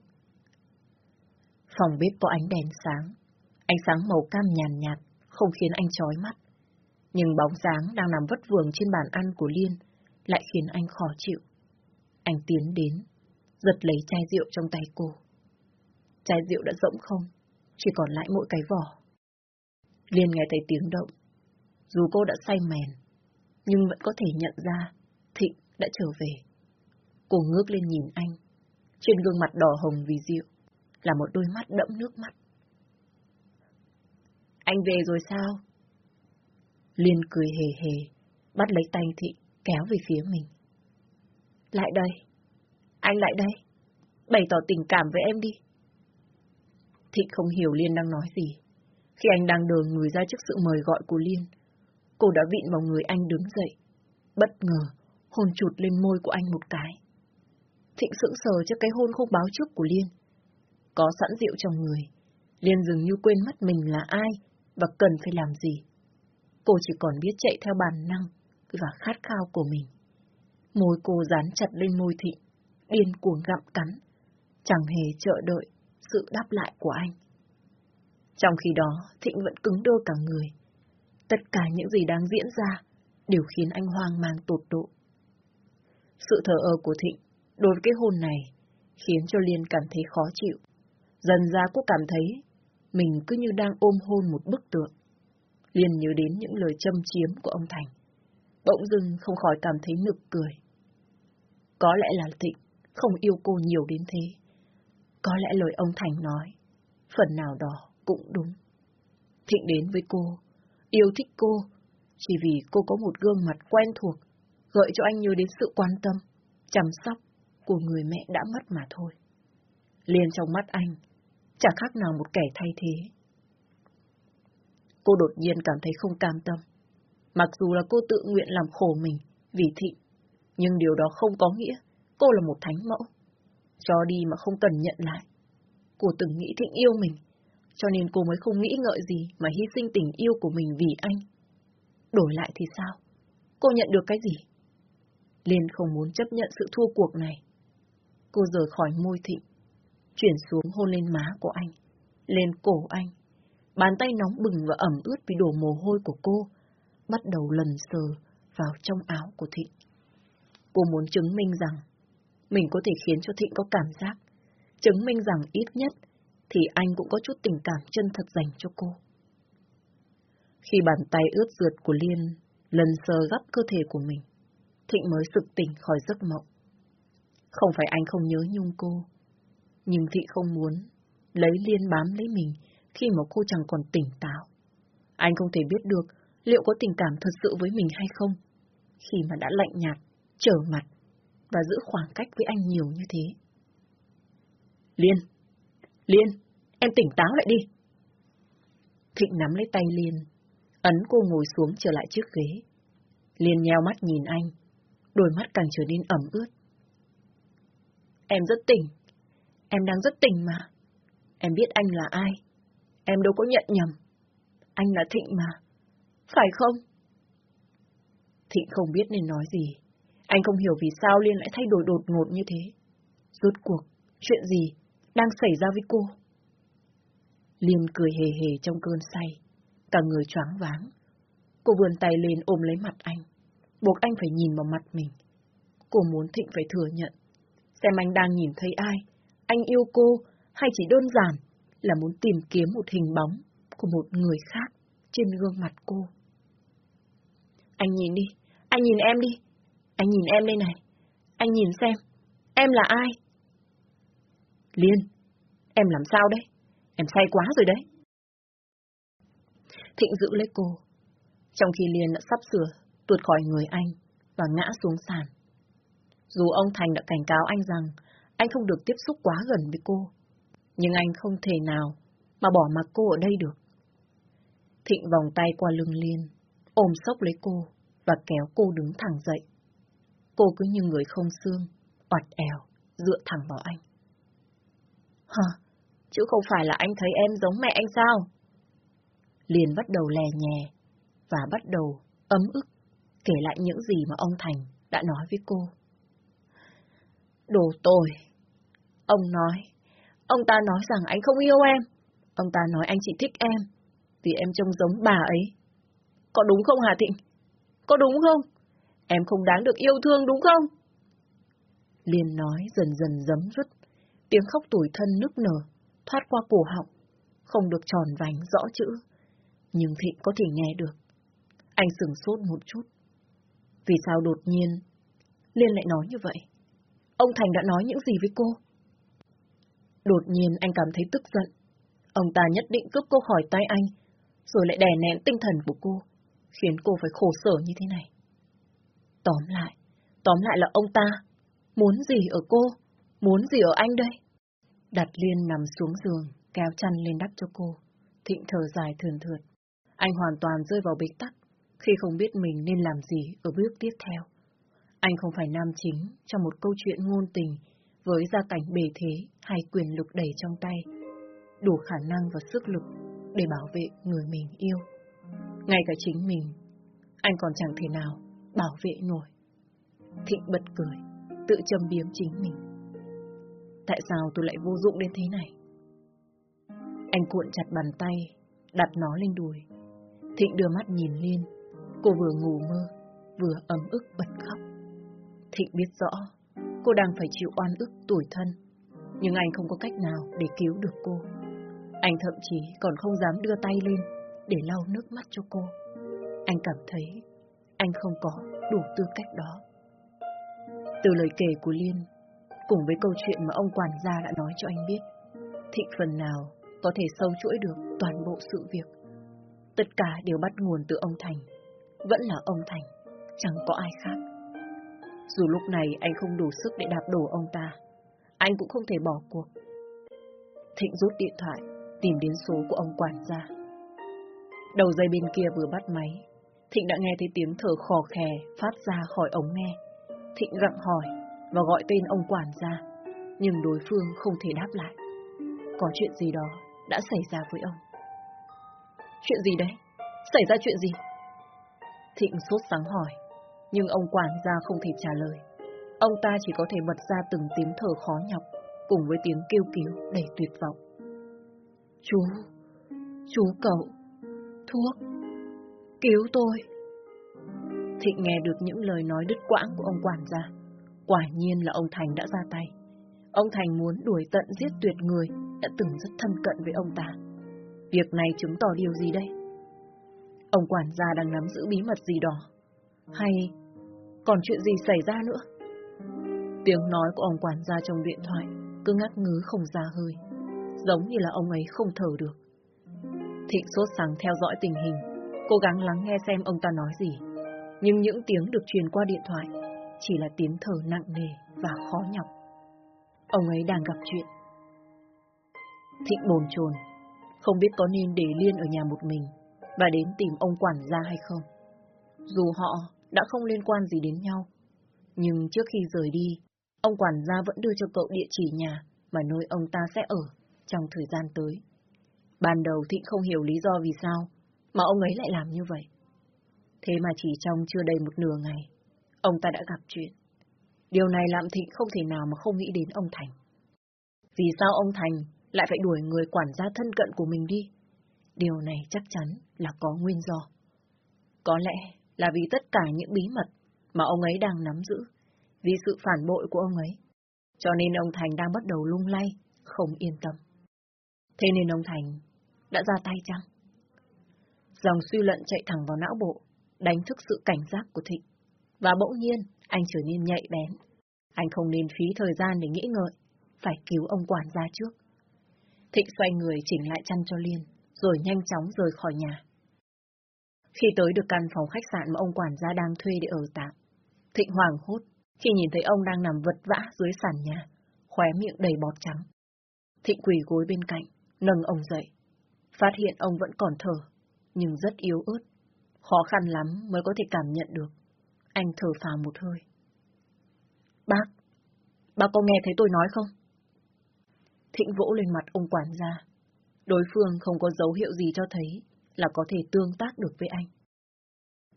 Phòng bếp có ánh đèn sáng, ánh sáng màu cam nhàn nhạt, không khiến anh chói mắt. Nhưng bóng dáng đang nằm vất vưởng trên bàn ăn của Liên lại khiến anh khó chịu. Anh tiến đến, giật lấy chai rượu trong tay cô. Chai rượu đã rỗng không, chỉ còn lại mỗi cái vỏ. Liên nghe thấy tiếng động. Dù cô đã say mèn, nhưng vẫn có thể nhận ra Thịnh đã trở về. Cô ngước lên nhìn anh. Trên gương mặt đỏ hồng vì rượu là một đôi mắt đẫm nước mắt. Anh về rồi sao? Liên cười hề hề, bắt lấy tay Thịnh, kéo về phía mình. Lại đây. Anh lại đây. Bày tỏ tình cảm với em đi. Thịnh không hiểu Liên đang nói gì. Khi anh đang đờ người ra trước sự mời gọi của Liên, cô đã vịn vào người anh đứng dậy. Bất ngờ, hôn chụt lên môi của anh một cái. Thịnh sững sờ cho cái hôn không báo trước của Liên. Có sẵn rượu trong người, Liên dường như quên mất mình là ai và cần phải làm gì. Cô chỉ còn biết chạy theo bản năng và khát khao của mình. Môi cô dán chặt lên môi Thịnh, điên cuồng gặm cắn, chẳng hề chờ đợi sự đáp lại của anh. Trong khi đó, Thịnh vẫn cứng đơ cả người. Tất cả những gì đang diễn ra đều khiến anh hoang mang tột độ. Sự thờ ơ của Thịnh đối với cái hôn này khiến cho Liên cảm thấy khó chịu. Dần ra cô cảm thấy mình cứ như đang ôm hôn một bức tượng. Liên nhớ đến những lời châm chiếm của ông Thành. Bỗng dưng không khỏi cảm thấy nực cười. Có lẽ là Thịnh không yêu cô nhiều đến thế. Có lẽ lời ông Thành nói, phần nào đó cũng đúng. Thịnh đến với cô, yêu thích cô, chỉ vì cô có một gương mặt quen thuộc, gợi cho anh nhớ đến sự quan tâm, chăm sóc của người mẹ đã mất mà thôi. Liền trong mắt anh, chẳng khác nào một kẻ thay thế. Cô đột nhiên cảm thấy không cam tâm. Mặc dù là cô tự nguyện làm khổ mình vì Thịnh, nhưng điều đó không có nghĩa cô là một thánh mẫu. Cho đi mà không cần nhận lại. Cô từng nghĩ Thịnh yêu mình, cho nên cô mới không nghĩ ngợi gì mà hy sinh tình yêu của mình vì anh. Đổi lại thì sao? Cô nhận được cái gì? Liên không muốn chấp nhận sự thua cuộc này. Cô rời khỏi môi Thịnh, chuyển xuống hôn lên má của anh, lên cổ anh. Bàn tay nóng bừng và ẩm ướt vì đổ mồ hôi của cô, bắt đầu lần sờ vào trong áo của Thịnh. Cô muốn chứng minh rằng mình có thể khiến cho Thịnh có cảm giác, chứng minh rằng ít nhất thì anh cũng có chút tình cảm chân thật dành cho cô. Khi bàn tay ướt rượt của Liên lần sờ gấp cơ thể của mình, Thịnh mới sực tỉnh khỏi giấc mộng. Không phải anh không nhớ nhung cô, nhưng Thịnh không muốn lấy Liên bám lấy mình khi mà cô chẳng còn tỉnh táo. Anh không thể biết được liệu có tình cảm thật sự với mình hay không, khi mà đã lạnh nhạt, trở mặt và giữ khoảng cách với anh nhiều như thế. Liên! Liên! Em tỉnh táo lại đi! Thịnh nắm lấy tay Liên, ấn cô ngồi xuống trở lại chiếc ghế. Liên nheo mắt nhìn anh, đôi mắt càng trở nên ẩm ướt. Em rất tỉnh, em đang rất tỉnh mà. Em biết anh là ai, em đâu có nhận nhầm. Anh là Thịnh mà, phải không? Thịnh không biết nên nói gì. Anh không hiểu vì sao Liên lại thay đổi đột ngột như thế. Rốt cuộc, chuyện gì đang xảy ra với cô? Liên cười hề hề trong cơn say, cả người choáng váng. Cô vươn tay lên ôm lấy mặt anh, buộc anh phải nhìn vào mặt mình. Cô muốn Thịnh phải thừa nhận, xem anh đang nhìn thấy ai, anh yêu cô hay chỉ đơn giản là muốn tìm kiếm một hình bóng của một người khác trên gương mặt cô. Anh nhìn đi, anh nhìn em đi, anh nhìn em đây này, anh nhìn xem, em là ai? Liên, em làm sao đấy? Em say quá rồi đấy. Thịnh giữ lấy cô, trong khi Liên đã sắp sửa tuột khỏi người anh và ngã xuống sàn. Dù ông Thành đã cảnh cáo anh rằng anh không được tiếp xúc quá gần với cô, nhưng anh không thể nào mà bỏ mặc cô ở đây được. Thịnh vòng tay qua lưng Liên, ôm sốc lấy cô và kéo cô đứng thẳng dậy. Cô cứ như người không xương, oặt ẻo, dựa thẳng vào anh. Hả? Chứ không phải là anh thấy em giống mẹ anh sao? Liền bắt đầu lè nhè và bắt đầu ấm ức kể lại những gì mà ông Thành đã nói với cô. Đồ tồi! Ông nói, ông ta nói rằng anh không yêu em. Ông ta nói anh chỉ thích em, vì em trông giống bà ấy. Có đúng không Hà Thịnh? Có đúng không? Em không đáng được yêu thương đúng không? Liên nói dần dần dấm dứt, tiếng khóc tủi thân nức nở, thoát qua cổ họng, không được tròn vành rõ chữ, nhưng Thịnh có thể nghe được. Anh sừng sốt một chút. Vì sao đột nhiên Liên lại nói như vậy? Ông Thành đã nói những gì với cô? Đột nhiên anh cảm thấy tức giận. Ông ta nhất định cướp cô khỏi tay anh, rồi lại đè nén tinh thần của cô, khiến cô phải khổ sở như thế này. Tóm lại, tóm lại là ông ta, muốn gì ở cô, muốn gì ở anh đây? Đặt Liên nằm xuống giường, kéo chăn lên đắp cho cô. Thịnh thở dài thườn thượt. Anh hoàn toàn rơi vào bế tắc, khi không biết mình nên làm gì ở bước tiếp theo. Anh không phải nam chính trong một câu chuyện ngôn tình với gia cảnh bề thế hay quyền lực đầy trong tay, đủ khả năng và sức lực để bảo vệ người mình yêu. Ngay cả chính mình, anh còn chẳng thể nào bảo vệ nổi. Thịnh bật cười, tự châm biếm chính mình. Tại sao tôi lại vô dụng đến thế này? Anh cuộn chặt bàn tay, đặt nó lên đùi. Thịnh đưa mắt nhìn lên, cô vừa ngủ mơ, vừa ấm ức bật khóc. Thịnh biết rõ, cô đang phải chịu oan ức tuổi thân, nhưng anh không có cách nào để cứu được cô. Anh thậm chí còn không dám đưa tay lên để lau nước mắt cho cô. Anh cảm thấy anh không có đủ tư cách đó. Từ lời kể của Liên, cùng với câu chuyện mà ông quản gia đã nói cho anh biết, Thịnh phần nào có thể sâu chuỗi được toàn bộ sự việc. Tất cả đều bắt nguồn từ ông Thành. Vẫn là ông Thành, chẳng có ai khác. Dù lúc này anh không đủ sức để đạp đổ ông ta, anh cũng không thể bỏ cuộc. Thịnh rút điện thoại, tìm đến số của ông quản gia. Đầu dây bên kia vừa bắt máy, Thịnh đã nghe thấy tiếng thở khò khè phát ra khỏi ống nghe. Thịnh gặng hỏi và gọi tên ông quản gia, nhưng đối phương không thể đáp lại. Có chuyện gì đó đã xảy ra với ông. Chuyện gì đấy? Xảy ra chuyện gì? Thịnh sốt sáng hỏi, nhưng ông quản gia không thể trả lời. Ông ta chỉ có thể bật ra từng tiếng thở khó nhọc, cùng với tiếng kêu cứu đầy tuyệt vọng. Chú, chú cậu, thuốc, cứu tôi. Thịnh nghe được những lời nói đứt quãng của ông quản gia. Quả nhiên là ông Thành đã ra tay. Ông Thành muốn đuổi tận giết tuyệt người đã từng rất thân cận với ông ta. Việc này chứng tỏ điều gì đây? Ông quản gia đang nắm giữ bí mật gì đó? Hay còn chuyện gì xảy ra nữa? Tiếng nói của ông quản gia trong điện thoại cứ ngắt ngứ không ra hơi, giống như là ông ấy không thở được. Thịnh sốt sắng theo dõi tình hình, cố gắng lắng nghe xem ông ta nói gì. Nhưng những tiếng được truyền qua điện thoại chỉ là tiếng thở nặng nề và khó nhọc. Ông ấy đang gặp chuyện. Thịnh bồn chồn, không biết có nên để Liên ở nhà một mình và đến tìm ông quản gia hay không. Dù họ đã không liên quan gì đến nhau, nhưng trước khi rời đi, ông quản gia vẫn đưa cho cậu địa chỉ nhà mà nơi ông ta sẽ ở trong thời gian tới. Ban đầu Thịnh không hiểu lý do vì sao mà ông ấy lại làm như vậy. Thế mà chỉ trong chưa đầy một nửa ngày, ông ta đã gặp chuyện. Điều này làm Thịnh không thể nào mà không nghĩ đến ông Thành. Vì sao ông Thành lại phải đuổi người quản gia thân cận của mình đi? Điều này chắc chắn là có nguyên do. Có lẽ là vì tất cả những bí mật mà ông ấy đang nắm giữ, vì sự phản bội của ông ấy. Cho nên ông Thành đang bắt đầu lung lay, không yên tâm. Thế nên ông Thành đã ra tay chăng? Dòng suy luận chạy thẳng vào não bộ, đánh thức sự cảnh giác của Thịnh. Và bỗng nhiên, anh trở nên nhạy bén. Anh không nên phí thời gian để nghĩ ngợi, phải cứu ông quản gia trước. Thịnh xoay người chỉnh lại chăn cho Liên, rồi nhanh chóng rời khỏi nhà. Khi tới được căn phòng khách sạn mà ông quản gia đang thuê để ở tạm, Thịnh hoàng hốt khi nhìn thấy ông đang nằm vật vã dưới sàn nhà, khóe miệng đầy bọt trắng. Thịnh quỳ gối bên cạnh, nâng ông dậy. Phát hiện ông vẫn còn thở, nhưng rất yếu ớt. Khó khăn lắm mới có thể cảm nhận được. Anh thở phào một hơi. Bác, bác có nghe thấy tôi nói không? Thịnh vỗ lên mặt ông quản gia. Đối phương không có dấu hiệu gì cho thấy là có thể tương tác được với anh.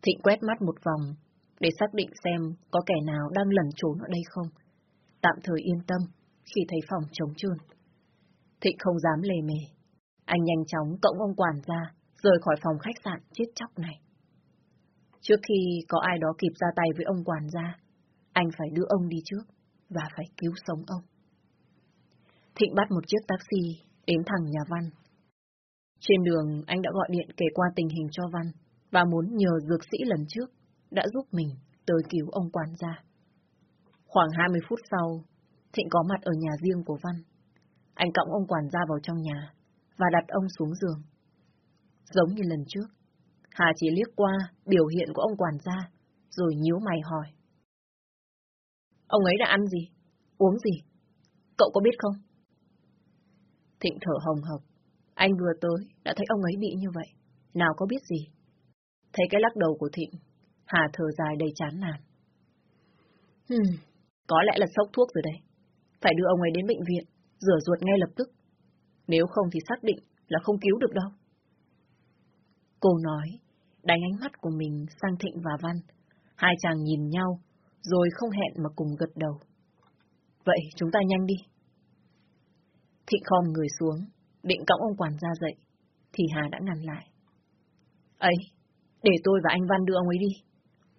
Thịnh quét mắt một vòng để xác định xem có kẻ nào đang lẩn trốn ở đây không. Tạm thời yên tâm khi thấy phòng trống trơn. Thịnh không dám lề mề. Anh nhanh chóng cộng ông quản gia rời khỏi phòng khách sạn chết chóc này. Trước khi có ai đó kịp ra tay với ông quản gia, anh phải đưa ông đi trước và phải cứu sống ông. Thịnh bắt một chiếc taxi đến thẳng nhà Văn. Trên đường anh đã gọi điện kể qua tình hình cho Văn và muốn nhờ dược sĩ lần trước đã giúp mình tới cứu ông quản gia. Khoảng 20 phút sau, Thịnh có mặt ở nhà riêng của Văn. Anh cõng ông quản gia vào trong nhà và đặt ông xuống giường. Giống như lần trước, Hà chỉ liếc qua biểu hiện của ông quản gia, rồi nhíu mày hỏi. Ông ấy đã ăn gì? Uống gì? Cậu có biết không? Thịnh thở hồng hộc. Anh vừa tới, đã thấy ông ấy bị như vậy. Nào có biết gì? Thấy cái lắc đầu của Thịnh, Hà thở dài đầy chán nản. Hmm, có lẽ là sốc thuốc rồi đây. Phải đưa ông ấy đến bệnh viện, rửa ruột ngay lập tức. Nếu không thì xác định là không cứu được đâu. Cô nói, đánh ánh mắt của mình sang Thịnh và Văn. Hai chàng nhìn nhau, rồi không hẹn mà cùng gật đầu. Vậy chúng ta nhanh đi. Thịnh khom người xuống, định cõng ông quản gia dậy, thì Hà đã ngăn lại. Ấy, để tôi và anh Văn đưa ông ấy đi.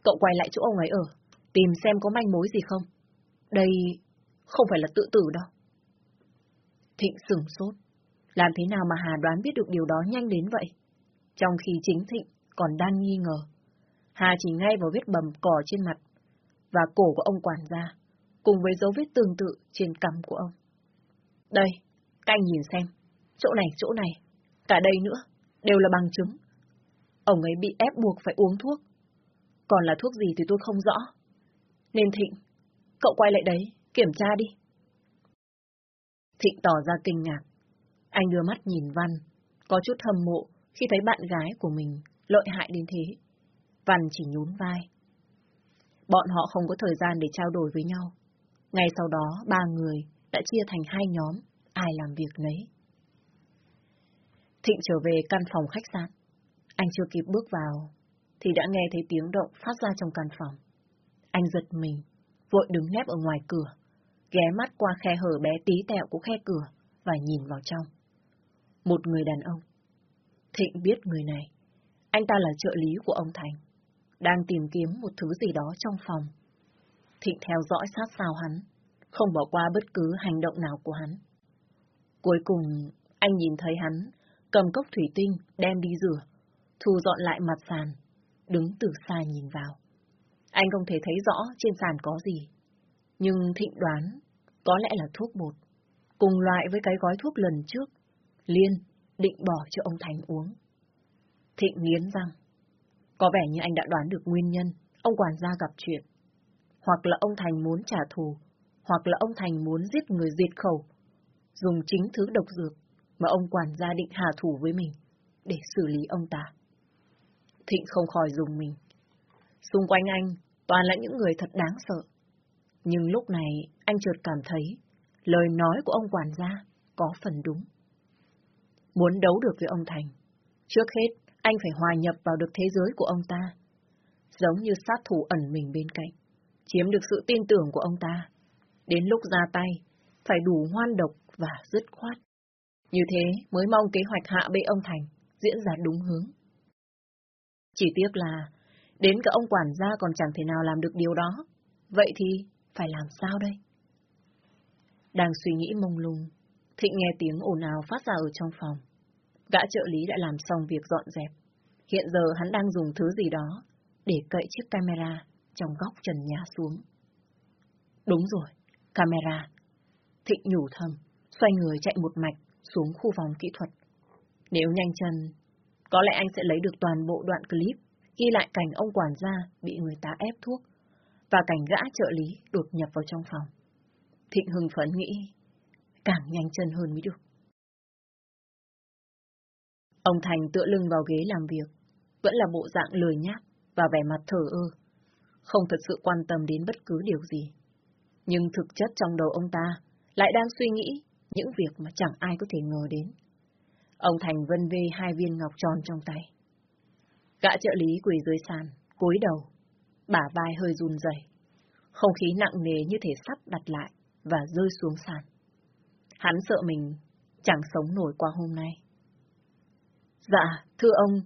Cậu quay lại chỗ ông ấy ở, tìm xem có manh mối gì không. Đây không phải là tự tử đâu. Thịnh sửng sốt. Làm thế nào mà Hà đoán biết được điều đó nhanh đến vậy? Trong khi chính Thịnh còn đang nghi ngờ. Hà chỉ ngay vào vết bầm cỏ trên mặt và cổ của ông quản gia, cùng với dấu vết tương tự trên cằm của ông. Đây, Các anh nhìn xem, chỗ này, chỗ này, cả đây nữa, đều là bằng chứng. Ông ấy bị ép buộc phải uống thuốc. Còn là thuốc gì thì tôi không rõ. Nên Thịnh, cậu quay lại đấy, kiểm tra đi. Thịnh tỏ ra kinh ngạc. Anh đưa mắt nhìn Văn, có chút hâm mộ khi thấy bạn gái của mình lợi hại đến thế. Văn chỉ nhún vai. Bọn họ không có thời gian để trao đổi với nhau. Ngay sau đó, ba người đã chia thành hai nhóm, ai làm việc nấy. Thịnh trở về căn phòng khách sạn. Anh chưa kịp bước vào, thì đã nghe thấy tiếng động phát ra trong căn phòng. Anh giật mình, vội đứng nép ở ngoài cửa, ghé mắt qua khe hở bé tí tẹo của khe cửa và nhìn vào trong. Một người đàn ông. Thịnh biết người này. Anh ta là trợ lý của ông Thành. Đang tìm kiếm một thứ gì đó trong phòng. Thịnh theo dõi sát sao hắn, không bỏ qua bất cứ hành động nào của hắn. Cuối cùng, anh nhìn thấy hắn cầm cốc thủy tinh đem đi rửa, thu dọn lại mặt sàn, đứng từ xa nhìn vào. Anh không thể thấy rõ trên sàn có gì, nhưng Thịnh đoán có lẽ là thuốc bột, cùng loại với cái gói thuốc lần trước, Liên định bỏ cho ông Thành uống. Thịnh nghiến răng. Có vẻ như anh đã đoán được nguyên nhân ông quản gia gặp chuyện. Hoặc là ông Thành muốn trả thù, hoặc là ông Thành muốn giết người diệt khẩu, dùng chính thứ độc dược mà ông quản gia định hạ thủ với mình để xử lý ông ta. Thịnh không khỏi dùng mình. Xung quanh anh toàn là những người thật đáng sợ. Nhưng lúc này anh chợt cảm thấy lời nói của ông quản gia có phần đúng. Muốn đấu được với ông Thành, trước hết anh phải hòa nhập vào được thế giới của ông ta. Giống như sát thủ ẩn mình bên cạnh, chiếm được sự tin tưởng của ông ta. Đến lúc ra tay, phải đủ hoan độc và dứt khoát. Như thế mới mong kế hoạch hạ bệ ông Thành diễn ra đúng hướng. Chỉ tiếc là đến cả ông quản gia còn chẳng thể nào làm được điều đó. Vậy thì phải làm sao đây? Đang suy nghĩ mông lung, Thịnh nghe tiếng ồn ào phát ra ở trong phòng. Gã trợ lý đã làm xong việc dọn dẹp. Hiện giờ hắn đang dùng thứ gì đó để cậy chiếc camera trong góc trần nhà xuống. Đúng rồi, camera. Thịnh nhủ thầm, xoay người chạy một mạch xuống khu phòng kỹ thuật. Nếu nhanh chân, có lẽ anh sẽ lấy được toàn bộ đoạn clip ghi lại cảnh ông quản gia bị người ta ép thuốc và cảnh gã trợ lý đột nhập vào trong phòng. Thịnh hưng phấn nghĩ, càng nhanh chân hơn mới được. Ông Thành tựa lưng vào ghế làm việc, vẫn là bộ dạng lười nhác và vẻ mặt thờ ơ, không thật sự quan tâm đến bất cứ điều gì. Nhưng thực chất trong đầu ông ta lại đang suy nghĩ những việc mà chẳng ai có thể ngờ đến. Ông Thành vân vê hai viên ngọc tròn trong tay. Gã trợ lý quỳ dưới sàn, cúi đầu, bả vai hơi run rẩy, không khí nặng nề như thể sắp đặt lại và rơi xuống sàn. Hắn sợ mình chẳng sống nổi qua hôm nay. Dạ, thưa ông,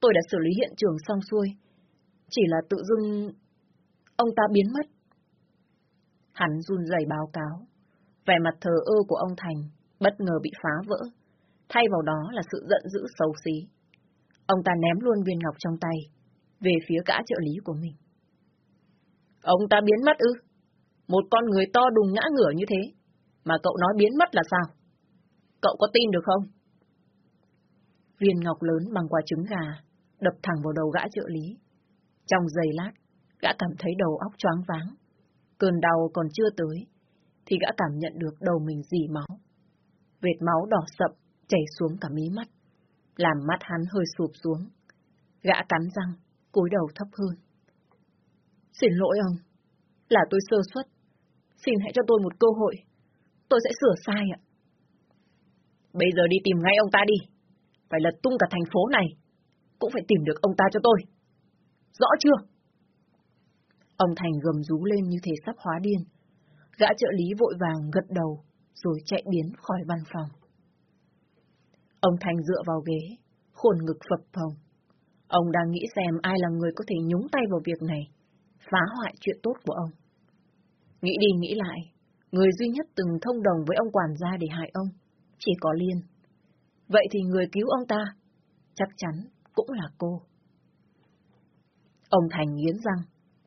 tôi đã xử lý hiện trường xong xuôi. Chỉ là tự dưng ông ta biến mất. Hắn run rẩy báo cáo. Vẻ mặt thờ ơ của ông Thành bất ngờ bị phá vỡ, thay vào đó là sự giận dữ xấu xí. Ông ta ném luôn viên ngọc trong tay, về phía gã trợ lý của mình. Ông ta biến mất ư? Một con người to đùng ngã ngửa như thế, mà cậu nói biến mất là sao? Cậu có tin được không? Viên ngọc lớn bằng quả trứng gà, đập thẳng vào đầu gã trợ lý. Trong giây lát, gã cảm thấy đầu óc choáng váng. Cơn đau còn chưa tới, thì gã cảm nhận được đầu mình dì máu. Vệt máu đỏ sậm chảy xuống cả mí mắt, làm mắt hắn hơi sụp xuống. Gã cắn răng, cúi đầu thấp hơn. Xin lỗi ông, là tôi sơ suất. Xin hãy cho tôi một cơ hội, tôi sẽ sửa sai ạ. Bây giờ đi tìm ngay ông ta đi, phải lật tung cả thành phố này, cũng phải tìm được ông ta cho tôi. Rõ chưa? Ông Thành gầm rú lên như thể sắp hóa điên, Gã trợ lý vội vàng gật đầu, rồi chạy biến khỏi văn phòng. Ông Thành dựa vào ghế, khổn ngực phập phồng. Ông đang nghĩ xem ai là người có thể nhúng tay vào việc này, phá hoại chuyện tốt của ông. Nghĩ đi nghĩ lại, người duy nhất từng thông đồng với ông quản gia để hại ông, chỉ có Liên. Vậy thì người cứu ông ta, chắc chắn cũng là cô. Ông Thành nghiến răng,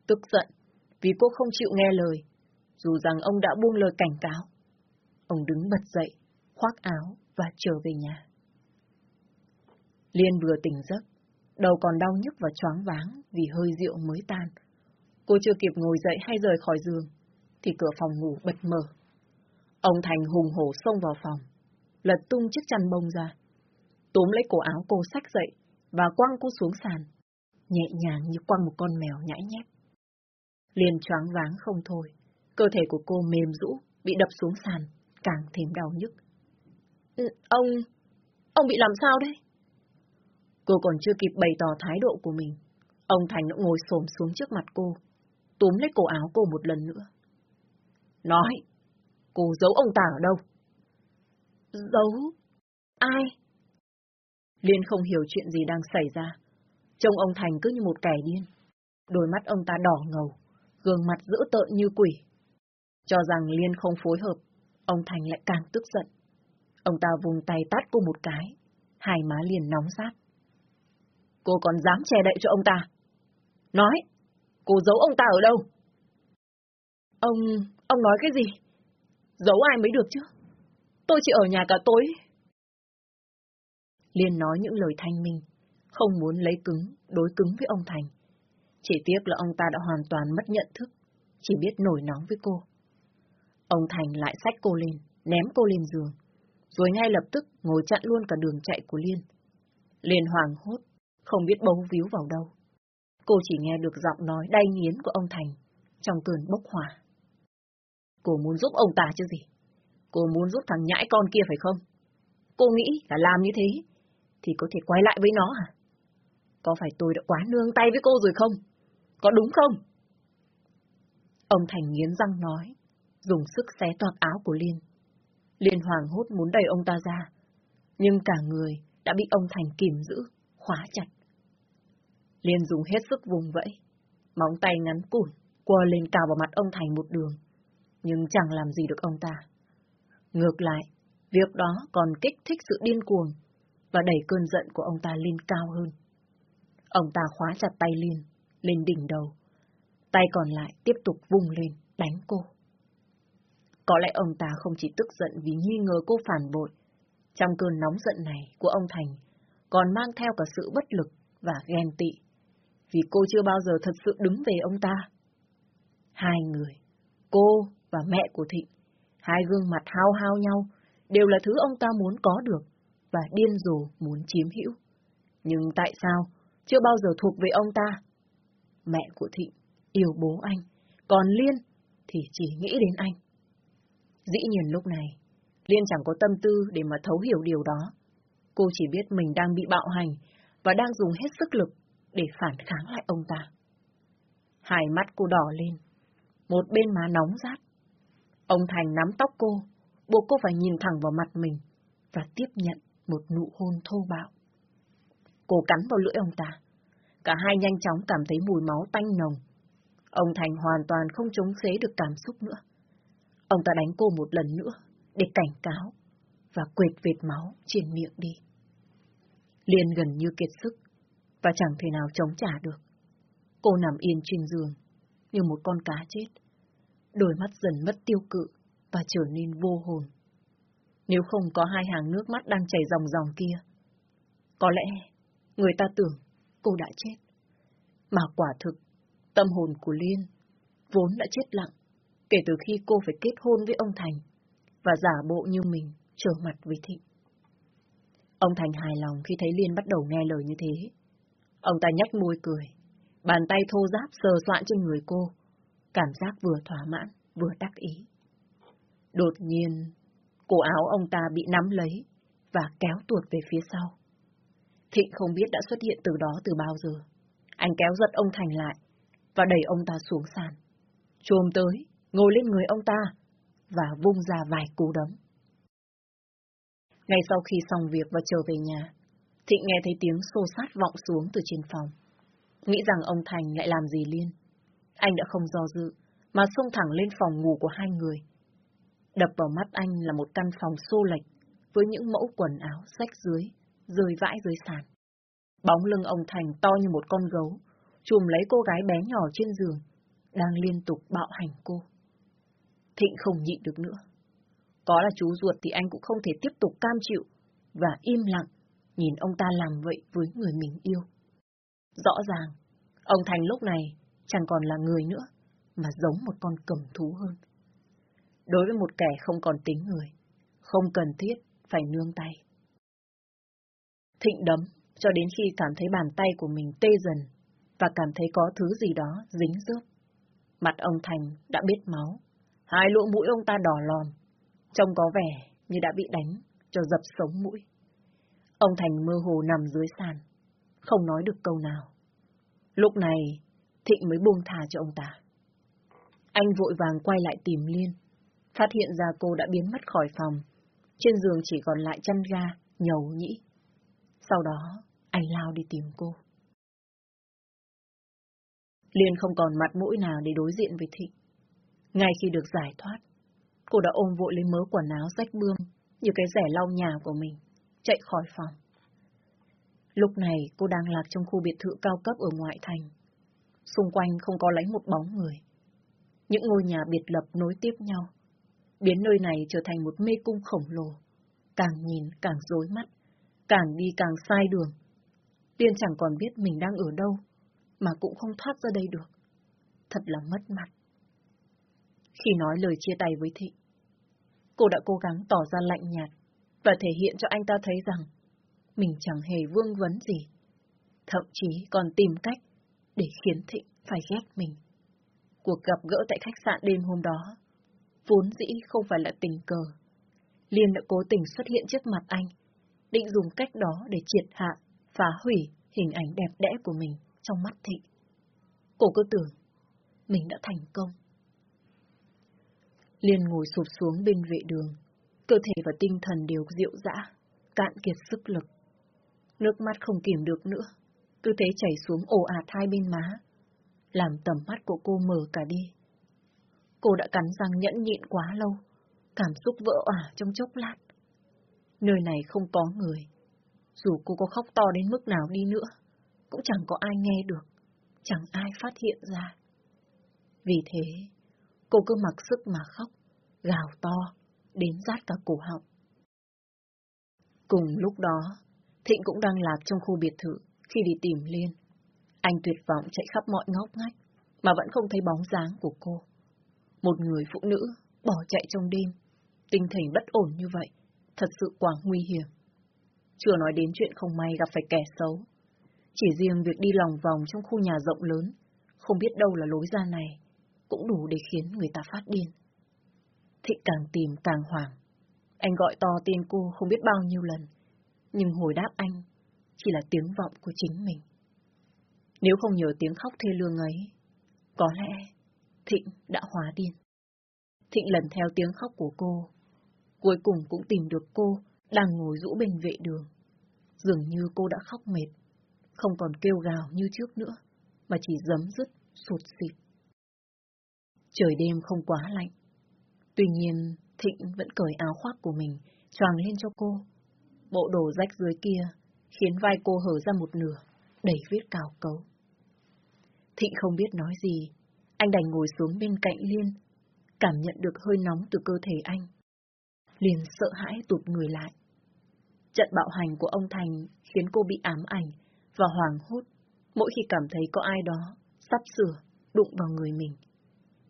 tức giận, vì cô không chịu nghe lời, dù rằng ông đã buông lời cảnh cáo. Ông đứng bật dậy, khoác áo và trở về nhà. Liên vừa tỉnh giấc, đầu còn đau nhức và choáng váng vì hơi rượu mới tan. Cô chưa kịp ngồi dậy hay rời khỏi giường, thì cửa phòng ngủ bật mở. Ông Thành hùng hổ xông vào phòng, lật tung chiếc chăn bông ra, túm lấy cổ áo cô sách dậy và quăng cô xuống sàn, nhẹ nhàng như quăng một con mèo nhãi nhép. Liên choáng váng không thôi, cơ thể của cô mềm rũ, bị đập xuống sàn, càng thêm đau nhức. Ừ, ông... ông bị làm sao đấy? Cô còn chưa kịp bày tỏ thái độ của mình. Ông Thành đã ngồi xổm xuống trước mặt cô, túm lấy cổ áo cô một lần nữa. Nói, cô giấu ông ta ở đâu? Giấu? Ai? Liên không hiểu chuyện gì đang xảy ra. Trông ông Thành cứ như một kẻ điên. Đôi mắt ông ta đỏ ngầu, gương mặt dữ tợn như quỷ. Cho rằng Liên không phối hợp, ông Thành lại càng tức giận. Ông ta vùng tay tát cô một cái, hai má liền nóng sát. Cô còn dám che đậy cho ông ta. Nói, cô giấu ông ta ở đâu? Ông, ông nói cái gì? Giấu ai mới được chứ? Tôi chỉ ở nhà cả tối. Liên nói những lời thanh minh, không muốn lấy cứng, đối cứng với ông Thành. Chỉ tiếc là ông ta đã hoàn toàn mất nhận thức, chỉ biết nổi nóng với cô. Ông Thành lại xách cô lên, ném cô lên giường, rồi ngay lập tức ngồi chặn luôn cả đường chạy của Liên. Liên hoàng hốt, không biết bấu víu vào đâu. Cô chỉ nghe được giọng nói đay nghiến của ông Thành trong cơn bốc hỏa. Cô muốn giúp ông ta chứ gì? Cô muốn giúp thằng nhãi con kia phải không? Cô nghĩ là làm như thế thì có thể quay lại với nó à? Có phải tôi đã quá nương tay với cô rồi không? Có đúng không? Ông Thành nghiến răng nói, dùng sức xé toạc áo của Liên. Liên hoàng hốt muốn đẩy ông ta ra, nhưng cả người đã bị ông Thành kìm giữ, khóa chặt. Liên dùng hết sức vùng vẫy, móng tay ngắn cùn, quơ lên cào vào mặt ông Thành một đường, nhưng chẳng làm gì được ông ta. Ngược lại, việc đó còn kích thích sự điên cuồng và đẩy cơn giận của ông ta lên cao hơn. Ông ta khóa chặt tay Liên, lên đỉnh đầu. Tay còn lại tiếp tục vung lên, đánh cô. Có lẽ ông ta không chỉ tức giận vì nghi ngờ cô phản bội. Trong cơn nóng giận này của ông Thành, còn mang theo cả sự bất lực và ghen tị. Vì cô chưa bao giờ thật sự đứng về ông ta. Hai người, cô và mẹ của Thịnh, hai gương mặt hao hao nhau, đều là thứ ông ta muốn có được và điên rồ muốn chiếm hữu. Nhưng tại sao chưa bao giờ thuộc về ông ta? Mẹ của Thịnh yêu bố anh, còn Liên thì chỉ nghĩ đến anh. Dĩ nhiên lúc này, Liên chẳng có tâm tư để mà thấu hiểu điều đó. Cô chỉ biết mình đang bị bạo hành và đang dùng hết sức lực để phản kháng lại ông ta. Hai mắt cô đỏ lên, một bên má nóng rát. Ông Thành nắm tóc cô, buộc cô phải nhìn thẳng vào mặt mình và tiếp nhận một nụ hôn thô bạo. Cô cắn vào lưỡi ông ta. Cả hai nhanh chóng cảm thấy mùi máu tanh nồng. Ông Thành hoàn toàn không chống chế được cảm xúc nữa. Ông ta đánh cô một lần nữa để cảnh cáo và quệt vệt máu trên miệng đi. Liên gần như kiệt sức và chẳng thể nào chống trả được. Cô nằm yên trên giường như một con cá chết. Đôi mắt dần mất tiêu cự và trở nên vô hồn. Nếu không có hai hàng nước mắt đang chảy ròng ròng kia, có lẽ người ta tưởng cô đã chết. Mà quả thực, tâm hồn của Liên vốn đã chết lặng kể từ khi cô phải kết hôn với ông Thành và giả bộ như mình trở mặt với Thịnh. Ông Thành hài lòng khi thấy Liên bắt đầu nghe lời như thế. Ông ta nhách môi cười, bàn tay thô giáp sờ soạn trên người cô, cảm giác vừa thỏa mãn, vừa đắc ý. Đột nhiên, cổ áo ông ta bị nắm lấy và kéo tuột về phía sau. Thịnh không biết đã xuất hiện từ đó từ bao giờ. Anh kéo giật ông Thành lại và đẩy ông ta xuống sàn. Chồm tới, ngồi lên người ông ta và vung ra vài cú đấm. Ngay sau khi xong việc và trở về nhà, Thịnh nghe thấy tiếng xô sát vọng xuống từ trên phòng. Nghĩ rằng ông Thành lại làm gì liên. Anh đã không do dự, mà xông thẳng lên phòng ngủ của hai người. Đập vào mắt anh là một căn phòng xô lệch, với những mẫu quần áo rách dưới, rơi vãi dưới sàn. Bóng lưng ông Thành to như một con gấu, chùm lấy cô gái bé nhỏ trên giường, đang liên tục bạo hành cô. Thịnh không nhịn được nữa. Có là chú ruột thì anh cũng không thể tiếp tục cam chịu và im lặng nhìn ông ta làm vậy với người mình yêu. Rõ ràng, ông Thành lúc này chẳng còn là người nữa, mà giống một con cầm thú hơn. Đối với một kẻ không còn tính người, không cần thiết phải nương tay. Thịnh đấm cho đến khi cảm thấy bàn tay của mình tê dần và cảm thấy có thứ gì đó dính rớt. Mặt ông Thành đã biết máu, hai lỗ mũi ông ta đỏ lòm, trông có vẻ như đã bị đánh cho dập sống mũi. Ông Thành mơ hồ nằm dưới sàn, không nói được câu nào. Lúc này, Thịnh mới buông thà cho ông ta. Anh vội vàng quay lại tìm Liên, phát hiện ra cô đã biến mất khỏi phòng. Trên giường chỉ còn lại chăn ga, nhầu nhĩ. Sau đó, anh lao đi tìm cô. Liên không còn mặt mũi nào để đối diện với Thịnh. Ngay khi được giải thoát, cô đã ôm vội lấy mớ quần áo rách bươm như cái rẻ lau nhà của mình, chạy khỏi phòng. Lúc này cô đang lạc trong khu biệt thự cao cấp ở ngoại thành. Xung quanh không có lấy một bóng người. Những ngôi nhà biệt lập nối tiếp nhau, biến nơi này trở thành một mê cung khổng lồ. Càng nhìn càng rối mắt, càng đi càng sai đường. Tiên chẳng còn biết mình đang ở đâu, mà cũng không thoát ra đây được. Thật là mất mặt. Khi nói lời chia tay với Thị, cô đã cố gắng tỏ ra lạnh nhạt và thể hiện cho anh ta thấy rằng mình chẳng hề vương vấn gì. Thậm chí còn tìm cách để khiến Thịnh phải ghét mình. Cuộc gặp gỡ tại khách sạn đêm hôm đó, vốn dĩ không phải là tình cờ. Liên đã cố tình xuất hiện trước mặt anh, định dùng cách đó để triệt hạ, phá hủy hình ảnh đẹp đẽ của mình trong mắt Thịnh. Cô cứ tưởng mình đã thành công. Liên ngồi sụp xuống bên vệ đường, cơ thể và tinh thần đều dịu dã, cạn kiệt sức lực. Nước mắt không kìm được nữa, cứ thế chảy xuống ồ ạt hai bên má, làm tầm mắt của cô mở cả đi. Cô đã cắn răng nhẫn nhịn quá lâu, cảm xúc vỡ òa trong chốc lát. Nơi này không có người, dù cô có khóc to đến mức nào đi nữa, cũng chẳng có ai nghe được, chẳng ai phát hiện ra. Vì thế, cô cứ mặc sức mà khóc, gào to, đến rát cả cổ họng. Cùng lúc đó, Thịnh cũng đang lạc trong khu biệt thự khi đi tìm Liên. Anh tuyệt vọng chạy khắp mọi ngóc ngách, mà vẫn không thấy bóng dáng của cô. Một người phụ nữ bỏ chạy trong đêm, tinh thần bất ổn như vậy, thật sự quá nguy hiểm. Chưa nói đến chuyện không may gặp phải kẻ xấu. Chỉ riêng việc đi lòng vòng trong khu nhà rộng lớn, không biết đâu là lối ra này, cũng đủ để khiến người ta phát điên. Thịnh càng tìm càng hoảng. Anh gọi to tên cô không biết bao nhiêu lần, nhưng hồi đáp anh chỉ là tiếng vọng của chính mình. Nếu không nhờ tiếng khóc thê lương ấy, có lẽ Thịnh đã hóa điên. Thịnh lần theo tiếng khóc của cô, cuối cùng cũng tìm được cô đang ngồi rũ bên vệ đường. Dường như cô đã khóc mệt, không còn kêu gào như trước nữa, mà chỉ giấm dứt, sụt xịt. Trời đêm không quá lạnh. Tuy nhiên, Thịnh vẫn cởi áo khoác của mình, choàng lên cho cô. Bộ đồ rách dưới kia khiến vai cô hở ra một nửa, đầy vết cào cấu. Thịnh không biết nói gì, anh đành ngồi xuống bên cạnh Liên, cảm nhận được hơi nóng từ cơ thể anh. Liên sợ hãi tụt người lại. Trận bạo hành của ông Thành khiến cô bị ám ảnh và hoàng hốt mỗi khi cảm thấy có ai đó sắp sửa đụng vào người mình.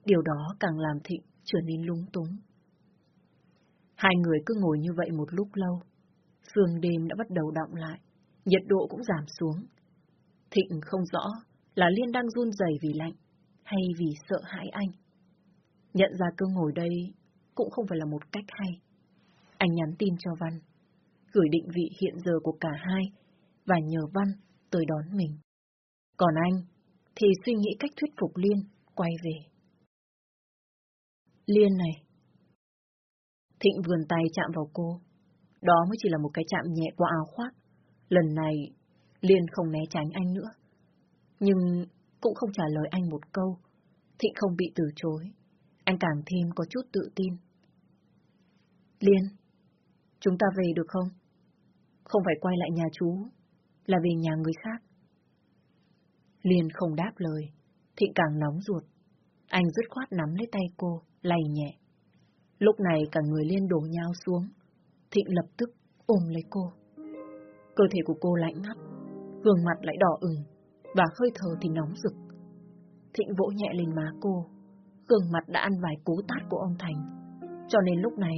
Điều đó càng làm Thịnh trở nên lúng túng. Hai người cứ ngồi như vậy một lúc lâu. Sương đêm đã bắt đầu động lại, nhiệt độ cũng giảm xuống. Thịnh không rõ là Liên đang run rẩy vì lạnh, hay vì sợ hãi anh. Nhận ra cứ ngồi đây cũng không phải là một cách hay. Anh nhắn tin cho Văn, gửi định vị hiện giờ của cả hai, và nhờ Văn tới đón mình. Còn anh, thì suy nghĩ cách thuyết phục Liên quay về. Liên này. Thịnh vườn tay chạm vào cô. Đó mới chỉ là một cái chạm nhẹ qua áo khoác. Lần này, Liên không né tránh anh nữa. Nhưng cũng không trả lời anh một câu. Thịnh không bị từ chối. Anh càng thêm có chút tự tin. Liên, chúng ta về được không? Không phải quay lại nhà chú, là về nhà người khác. Liên không đáp lời, Thịnh càng nóng ruột. Anh dứt khoát nắm lấy tay cô, lay nhẹ. Lúc này cả người Liên đổ nhau xuống. Thịnh lập tức ôm lấy cô. Cơ thể của cô lạnh ngắt, gương mặt lại đỏ ửng và hơi thở thì nóng rực. Thịnh vỗ nhẹ lên má cô, gương mặt đã ăn vài cú tát của ông Thành, cho nên lúc này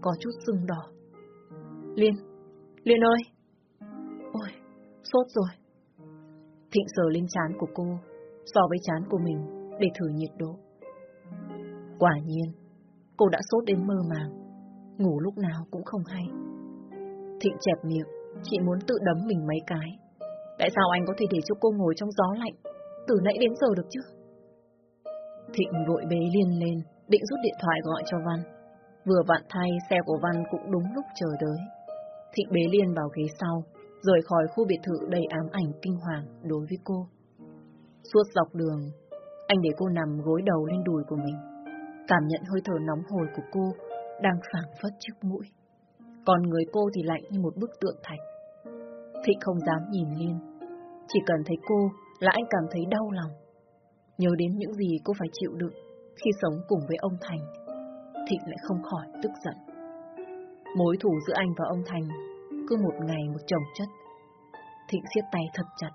có chút sưng đỏ. Liên, Liên ơi! Ôi, sốt rồi. Thịnh sờ lên chán của cô, so với chán của mình để thử nhiệt độ. Quả nhiên, cô đã sốt đến mơ màng, ngủ lúc nào cũng không hay. Thịnh chẹp miệng, chị muốn tự đấm mình mấy cái. Tại sao anh có thể để cho cô ngồi trong gió lạnh, từ nãy đến giờ được chứ? Thịnh vội bế Liên lên, định rút điện thoại gọi cho Văn. Vừa vặn thay, xe của Văn cũng đúng lúc chờ tới. Thịnh bế Liên vào ghế sau, rời khỏi khu biệt thự đầy ám ảnh kinh hoàng đối với cô. Suốt dọc đường, anh để cô nằm gối đầu lên đùi của mình, cảm nhận hơi thở nóng hổi của cô đang phảng phất trước mũi. Còn người cô thì lạnh như một bức tượng thạch. Thịnh không dám nhìn Liên, chỉ cần thấy cô là anh cảm thấy đau lòng. Nhớ đến những gì cô phải chịu đựng khi sống cùng với ông Thành, Thịnh lại không khỏi tức giận. Mối thù giữa anh và ông Thành cứ một ngày một chồng chất. Thịnh siết tay thật chặt.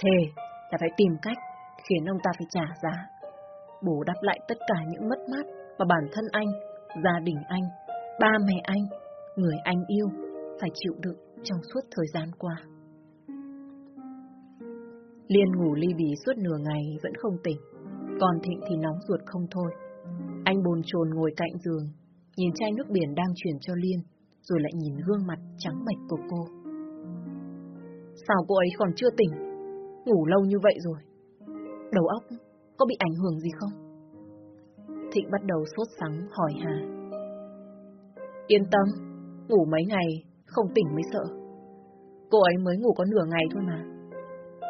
Thề là phải tìm cách khiến ông ta phải trả giá. Bù đắp lại tất cả những mất mát mà bản thân anh, gia đình anh, ba mẹ anh, người anh yêu phải chịu đựng trong suốt thời gian qua. Liên ngủ ly bì suốt nửa ngày vẫn không tỉnh, còn Thịnh thì nóng ruột không thôi. Anh bồn chồn ngồi cạnh giường, nhìn chai nước biển đang chuyển cho Liên, rồi lại nhìn gương mặt trắng bệch của cô. Sao cô ấy còn chưa tỉnh? Ngủ lâu như vậy rồi. Đầu óc có bị ảnh hưởng gì không? Thịnh bắt đầu sốt sắng hỏi Hà. Yên tâm, ngủ mấy ngày, không tỉnh mới sợ. Cô ấy mới ngủ có nửa ngày thôi mà.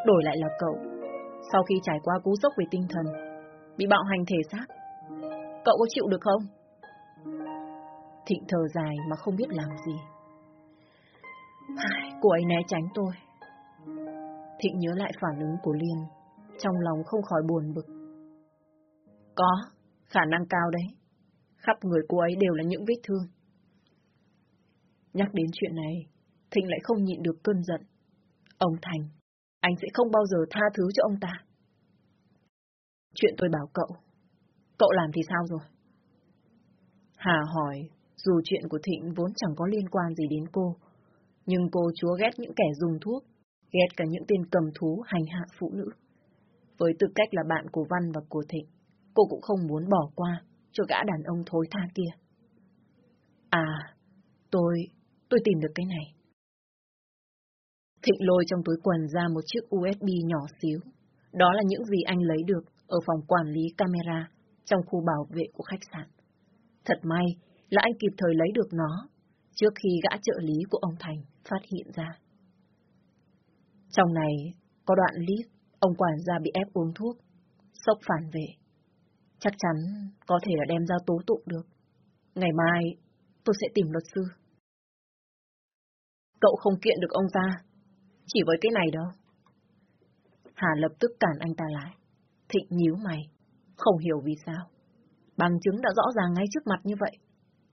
Đổi lại là cậu, sau khi trải qua cú sốc về tinh thần, bị bạo hành thể xác, cậu có chịu được không? Thịnh thở dài mà không biết làm gì. Cô ấy né tránh tôi. Thịnh nhớ lại phản ứng của Liên, trong lòng không khỏi buồn bực. Có, khả năng cao đấy. Khắp người cô ấy đều là những vết thương. Nhắc đến chuyện này, Thịnh lại không nhịn được cơn giận. Ông Thành, anh sẽ không bao giờ tha thứ cho ông ta. Chuyện tôi bảo cậu, cậu làm thì sao rồi? Hà hỏi, dù chuyện của Thịnh vốn chẳng có liên quan gì đến cô, nhưng cô chúa ghét những kẻ dùng thuốc, ghét cả những tên cầm thú hành hạ phụ nữ. Với tư cách là bạn của Văn và của Thịnh, cô cũng không muốn bỏ qua cho gã đàn ông thối tha kia. À, tôi, tôi tìm được cái này. Thịnh lôi trong túi quần ra một chiếc USB nhỏ xíu. Đó là những gì anh lấy được ở phòng quản lý camera trong khu bảo vệ của khách sạn. Thật may là anh kịp thời lấy được nó trước khi gã trợ lý của ông Thành phát hiện ra. Trong này có đoạn clip ông quản gia bị ép uống thuốc, sốc phản vệ. Chắc chắn có thể là đem ra tố tụng được. Ngày mai tôi sẽ tìm luật sư. Cậu không kiện được ông ta, chỉ với cái này đâu. Hà lập tức cản anh ta lại. Thịnh nhíu mày, không hiểu vì sao. Bằng chứng đã rõ ràng ngay trước mặt như vậy.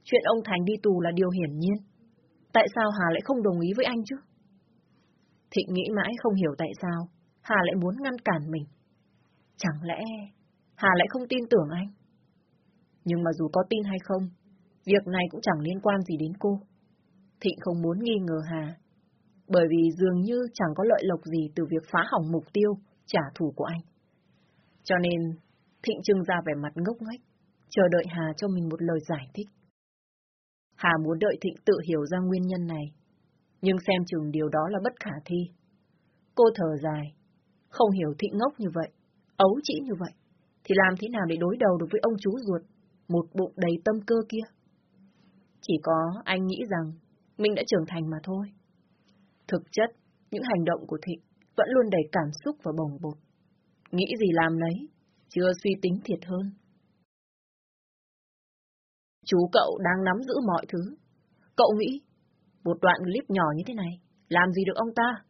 Chuyện ông Thành đi tù là điều hiển nhiên. Tại sao Hà lại không đồng ý với anh chứ? Thịnh nghĩ mãi không hiểu tại sao Hà lại muốn ngăn cản mình. Chẳng lẽ Hà lại không tin tưởng anh? Nhưng mà dù có tin hay không, việc này cũng chẳng liên quan gì đến cô. Thịnh không muốn nghi ngờ Hà, bởi vì dường như chẳng có lợi lộc gì từ việc phá hỏng mục tiêu, trả thù của anh. Cho nên, Thịnh trưng ra vẻ mặt ngốc nghếch, chờ đợi Hà cho mình một lời giải thích. Hà muốn đợi Thịnh tự hiểu ra nguyên nhân này, nhưng xem chừng điều đó là bất khả thi. Cô thở dài, không hiểu Thịnh ngốc như vậy, ấu chỉ như vậy, thì làm thế nào để đối đầu được với ông chú ruột, một bụng đầy tâm cơ kia? Chỉ có anh nghĩ rằng mình đã trưởng thành mà thôi. Thực chất, những hành động của Thịnh vẫn luôn đầy cảm xúc và bồng bột. Nghĩ gì làm lấy, chưa suy tính thiệt hơn. Chú cậu đang nắm giữ mọi thứ. Cậu nghĩ, một đoạn clip nhỏ như thế này, làm gì được ông ta?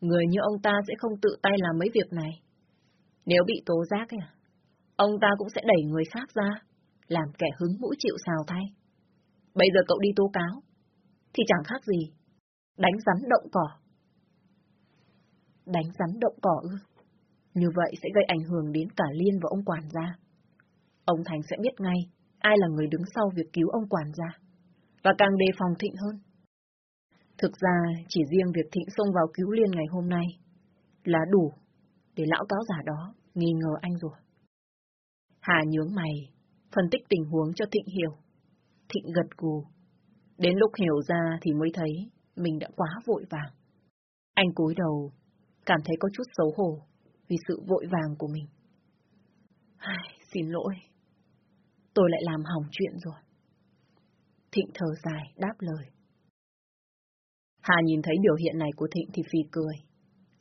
Người như ông ta sẽ không tự tay làm mấy việc này. Nếu bị tố giác ấy, à, ông ta cũng sẽ đẩy người khác ra, làm kẻ hứng mũi chịu xào thay. Bây giờ cậu đi tố cáo, thì chẳng khác gì, đánh rắn động cỏ. Đánh rắn động cỏ ư? Như vậy sẽ gây ảnh hưởng đến cả Liên và ông quản gia. Ông Thành sẽ biết ngay ai là người đứng sau việc cứu ông quản gia, và càng đề phòng Thịnh hơn. Thực ra, chỉ riêng việc Thịnh xông vào cứu Liên ngày hôm nay là đủ để lão cáo giả đó nghi ngờ anh rồi. Hà nhướng mày, phân tích tình huống cho Thịnh hiểu. Thịnh gật gù. Đến lúc hiểu ra thì mới thấy mình đã quá vội vàng. Anh cúi đầu, cảm thấy có chút xấu hổ vì sự vội vàng của mình. Ai, xin lỗi. Tôi lại làm hỏng chuyện rồi. Thịnh thở dài, đáp lời. Hà nhìn thấy biểu hiện này của Thịnh thì phì cười.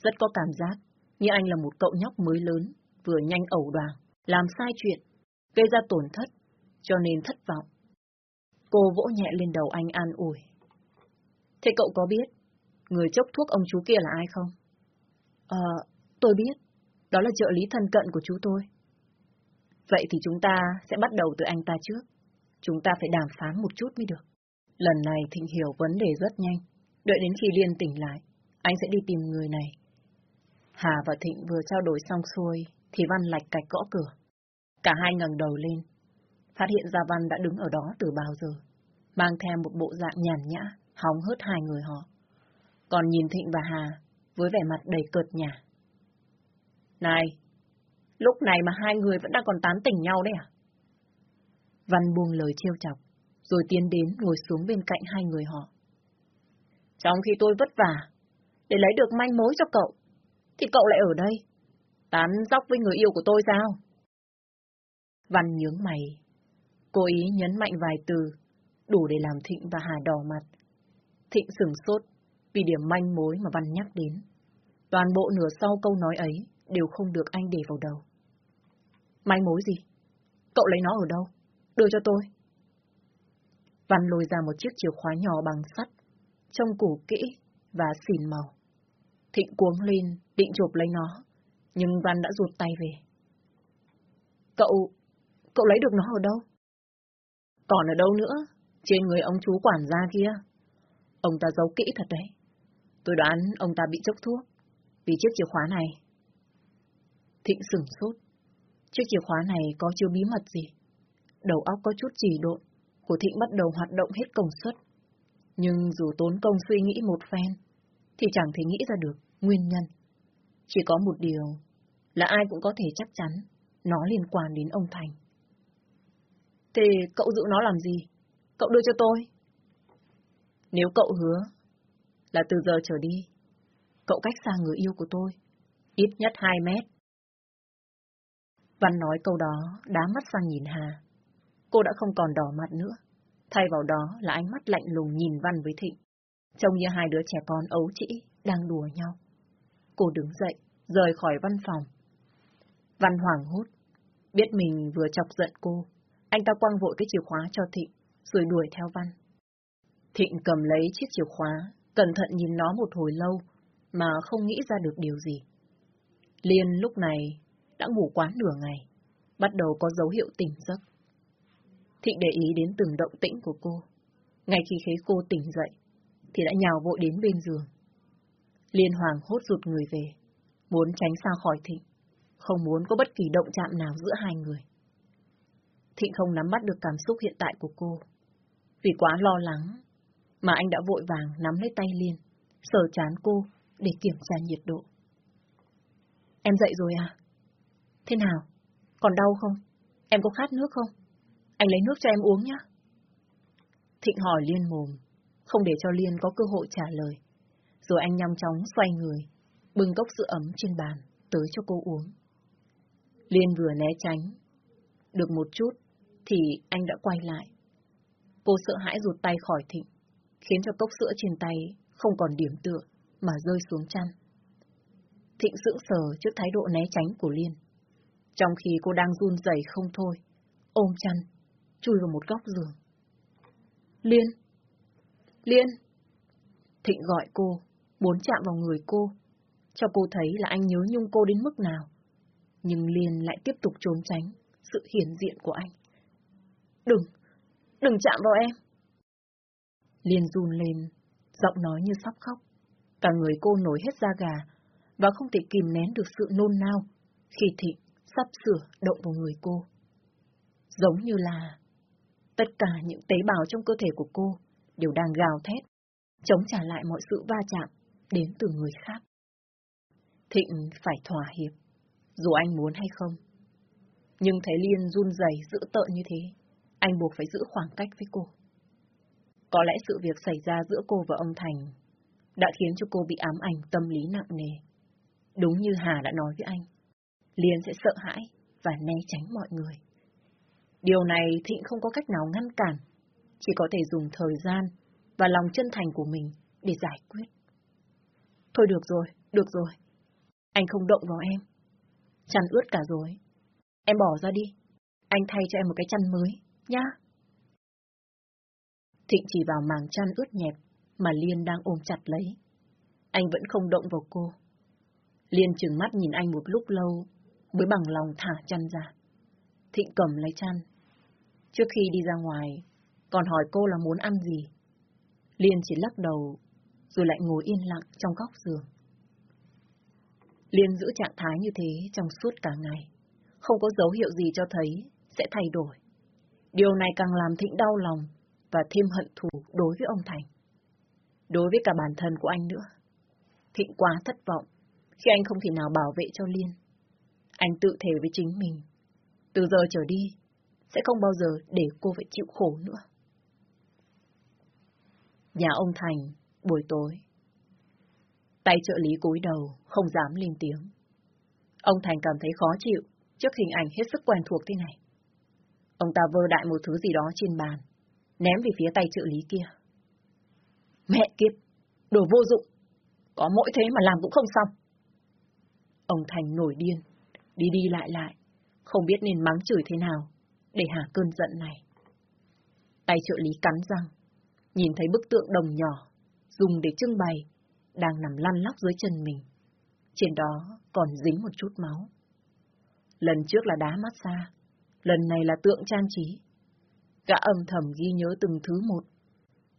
Rất có cảm giác như anh là một cậu nhóc mới lớn, vừa nhanh ẩu đoàn, làm sai chuyện, gây ra tổn thất, cho nên thất vọng. Cô vỗ nhẹ lên đầu anh an ủi. Thế cậu có biết, người chốc thuốc ông chú kia là ai không? Ờ, tôi biết. Đó là trợ lý thân cận của chú tôi. Vậy thì chúng ta sẽ bắt đầu từ anh ta trước. Chúng ta phải đàm phán một chút mới được. Lần này Thịnh hiểu vấn đề rất nhanh. Đợi đến khi Liên tỉnh lại, anh sẽ đi tìm người này. Hà và Thịnh vừa trao đổi xong xuôi, thì Văn lạch cạch gõ cửa. Cả hai ngẩng đầu lên, phát hiện gia Văn đã đứng ở đó từ bao giờ, mang theo một bộ dạng nhàn nhã, hóng hớt hai người họ. Còn nhìn Thịnh và Hà, với vẻ mặt đầy cợt nhả. Này, lúc này mà hai người vẫn đang còn tán tỉnh nhau đấy à? Văn buông lời trêu chọc, rồi tiến đến ngồi xuống bên cạnh hai người họ. Trong khi tôi vất vả, để lấy được manh mối cho cậu, thì cậu lại ở đây, tán dóc với người yêu của tôi sao? Văn nhướng mày, cố ý nhấn mạnh vài từ, đủ để làm Thịnh và Hà đỏ mặt. Thịnh sửng sốt vì điểm manh mối mà Văn nhắc đến. Toàn bộ nửa sau câu nói ấy đều không được anh để vào đầu. Manh mối gì? Cậu lấy nó ở đâu? Đưa cho tôi. Văn lôi ra một chiếc chìa khóa nhỏ bằng sắt, trông củ kỹ và xỉn màu. Thịnh cuống lên, định chụp lấy nó, nhưng Văn đã rụt tay về. Cậu, cậu lấy được nó ở đâu? Còn ở đâu nữa? Trên người ông chú quản gia kia. Ông ta giấu kỹ thật đấy. Tôi đoán ông ta bị chốc thuốc, vì chiếc chìa khóa này. Thịnh sửng sốt. Chiếc chìa khóa này có chưa bí mật gì. Đầu óc có chút chỉ độn, của Thịnh bắt đầu hoạt động hết công suất. Nhưng dù tốn công suy nghĩ một phen, thì chẳng thể nghĩ ra được nguyên nhân. Chỉ có một điều là ai cũng có thể chắc chắn nó liên quan đến ông Thành. Thì cậu giữ nó làm gì? Cậu đưa cho tôi. Nếu cậu hứa là từ giờ trở đi, cậu cách xa người yêu của tôi, ít nhất 2 mét. Văn nói câu đó, đá mắt sang nhìn Hà. Cô đã không còn đỏ mặt nữa, thay vào đó là ánh mắt lạnh lùng nhìn Văn với Thịnh. Trông như hai đứa trẻ con ấu trĩ, đang đùa nhau. Cô đứng dậy, rời khỏi văn phòng. Văn hoảng hốt, biết mình vừa chọc giận cô. Anh ta quăng vội cái chìa khóa cho Thịnh, rồi đuổi theo Văn. Thịnh cầm lấy chiếc chìa khóa, cẩn thận nhìn nó một hồi lâu, mà không nghĩ ra được điều gì. Liên lúc này đã ngủ quá nửa ngày, bắt đầu có dấu hiệu tỉnh giấc. Thịnh để ý đến từng động tĩnh của cô. Ngay khi thấy cô tỉnh dậy, thì đã nhào vội đến bên giường. Liên Hoàng hốt rụt người về, muốn tránh xa khỏi Thịnh, không muốn có bất kỳ động chạm nào giữa hai người. Thịnh không nắm bắt được cảm xúc hiện tại của cô. Vì quá lo lắng, mà anh đã vội vàng nắm lấy tay Liên, sờ chán cô để kiểm tra nhiệt độ. Em dậy rồi à? Thế nào? Còn đau không? Em có khát nước không? Anh lấy nước cho em uống nhé. Thịnh hỏi Liên mồm, không để cho Liên có cơ hội trả lời. Rồi anh nhanh chóng xoay người, bưng cốc sữa ấm trên bàn, tới cho cô uống. Liên vừa né tránh. Được một chút, thì anh đã quay lại. Cô sợ hãi rụt tay khỏi Thịnh, khiến cho cốc sữa trên tay không còn điểm tựa, mà rơi xuống chăn. Thịnh sững sờ trước thái độ né tránh của Liên. Trong khi cô đang run rẩy không thôi, ôm chăn, chui vào một góc giường. Liên! Liên! Thịnh gọi cô, muốn chạm vào người cô, cho cô thấy là anh nhớ nhung cô đến mức nào. Nhưng Liên lại tiếp tục trốn tránh sự hiển diện của anh đừng, đừng chạm vào em. Liên run lên, giọng nói như sắp khóc. Cả người cô nổi hết da gà, và không thể kìm nén được sự nôn nao khi Thịnh sắp sửa động vào người cô. Giống như là tất cả những tế bào trong cơ thể của cô đều đang gào thét, chống trả lại mọi sự va chạm đến từ người khác. Thịnh phải thỏa hiệp, dù anh muốn hay không. Nhưng thấy Liên run rẩy dữ tợn như thế, anh buộc phải giữ khoảng cách với cô. Có lẽ sự việc xảy ra giữa cô và ông Thành đã khiến cho cô bị ám ảnh tâm lý nặng nề. Đúng như Hà đã nói với anh, Liên sẽ sợ hãi và né tránh mọi người. Điều này Thịnh không có cách nào ngăn cản, chỉ có thể dùng thời gian và lòng chân thành của mình để giải quyết. Thôi được rồi, được rồi. Anh không động vào em. Chăn ướt cả rồi. Em bỏ ra đi. Anh thay cho em một cái chăn mới, nhá. Thịnh chỉ vào màng chăn ướt nhẹp mà Liên đang ôm chặt lấy. Anh vẫn không động vào cô. Liên trừng mắt nhìn anh một lúc lâu, mới bằng lòng thả chăn ra. Thịnh cầm lấy chăn. Trước khi đi ra ngoài, còn hỏi cô là muốn ăn gì. Liên chỉ lắc đầu, rồi lại ngồi yên lặng trong góc giường. Liên giữ trạng thái như thế trong suốt cả ngày, không có dấu hiệu gì cho thấy sẽ thay đổi. Điều này càng làm Thịnh đau lòng và thêm hận thù đối với ông Thành. Đối với cả bản thân của anh nữa. Thịnh quá thất vọng khi anh không thể nào bảo vệ cho Liên. Anh tự thề với chính mình, từ giờ trở đi, sẽ không bao giờ để cô phải chịu khổ nữa. Nhà ông Thành, buổi tối. Tay trợ lý cúi đầu, không dám lên tiếng. Ông Thành cảm thấy khó chịu trước hình ảnh hết sức quen thuộc thế này. Ông ta vơ đại một thứ gì đó trên bàn, ném về phía tay trợ lý kia. Mẹ kiếp, đồ vô dụng, có mỗi thế mà làm cũng không xong. Ông Thành nổi điên, đi đi lại lại, không biết nên mắng chửi thế nào để hạ cơn giận này. Tay trợ lý cắn răng, nhìn thấy bức tượng đồng nhỏ, dùng để trưng bày, đang nằm lăn lóc dưới chân mình. Trên đó còn dính một chút máu. Lần trước là đá massage, lần này là tượng trang trí. Gã âm thầm ghi nhớ từng thứ một.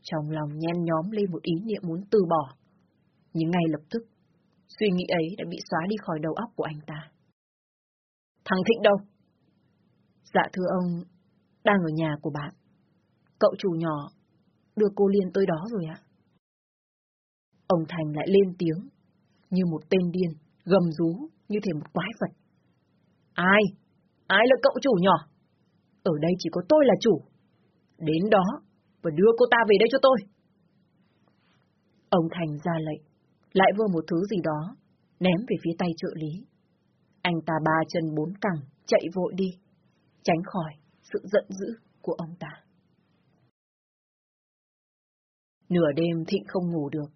Trong lòng nhen nhóm lên một ý niệm muốn từ bỏ. Nhưng ngay lập tức, suy nghĩ ấy đã bị xóa đi khỏi đầu óc của anh ta. Thằng Thịnh đâu? Dạ thưa ông, đang ở nhà của bạn. Cậu chủ nhỏ đưa cô Liên tới đó rồi ạ. Ông Thành lại lên tiếng, như một tên điên, gầm rú, như thể một quái vật. Ai? Ai là cậu chủ nhỏ? Ở đây chỉ có tôi là chủ. Đến đó, và đưa cô ta về đây cho tôi. Ông Thành ra lệnh, lại vơ một thứ gì đó, ném về phía tay trợ lý. Anh ta ba chân bốn cẳng, chạy vội đi, tránh khỏi sự giận dữ của ông ta. Nửa đêm Thịnh không ngủ được.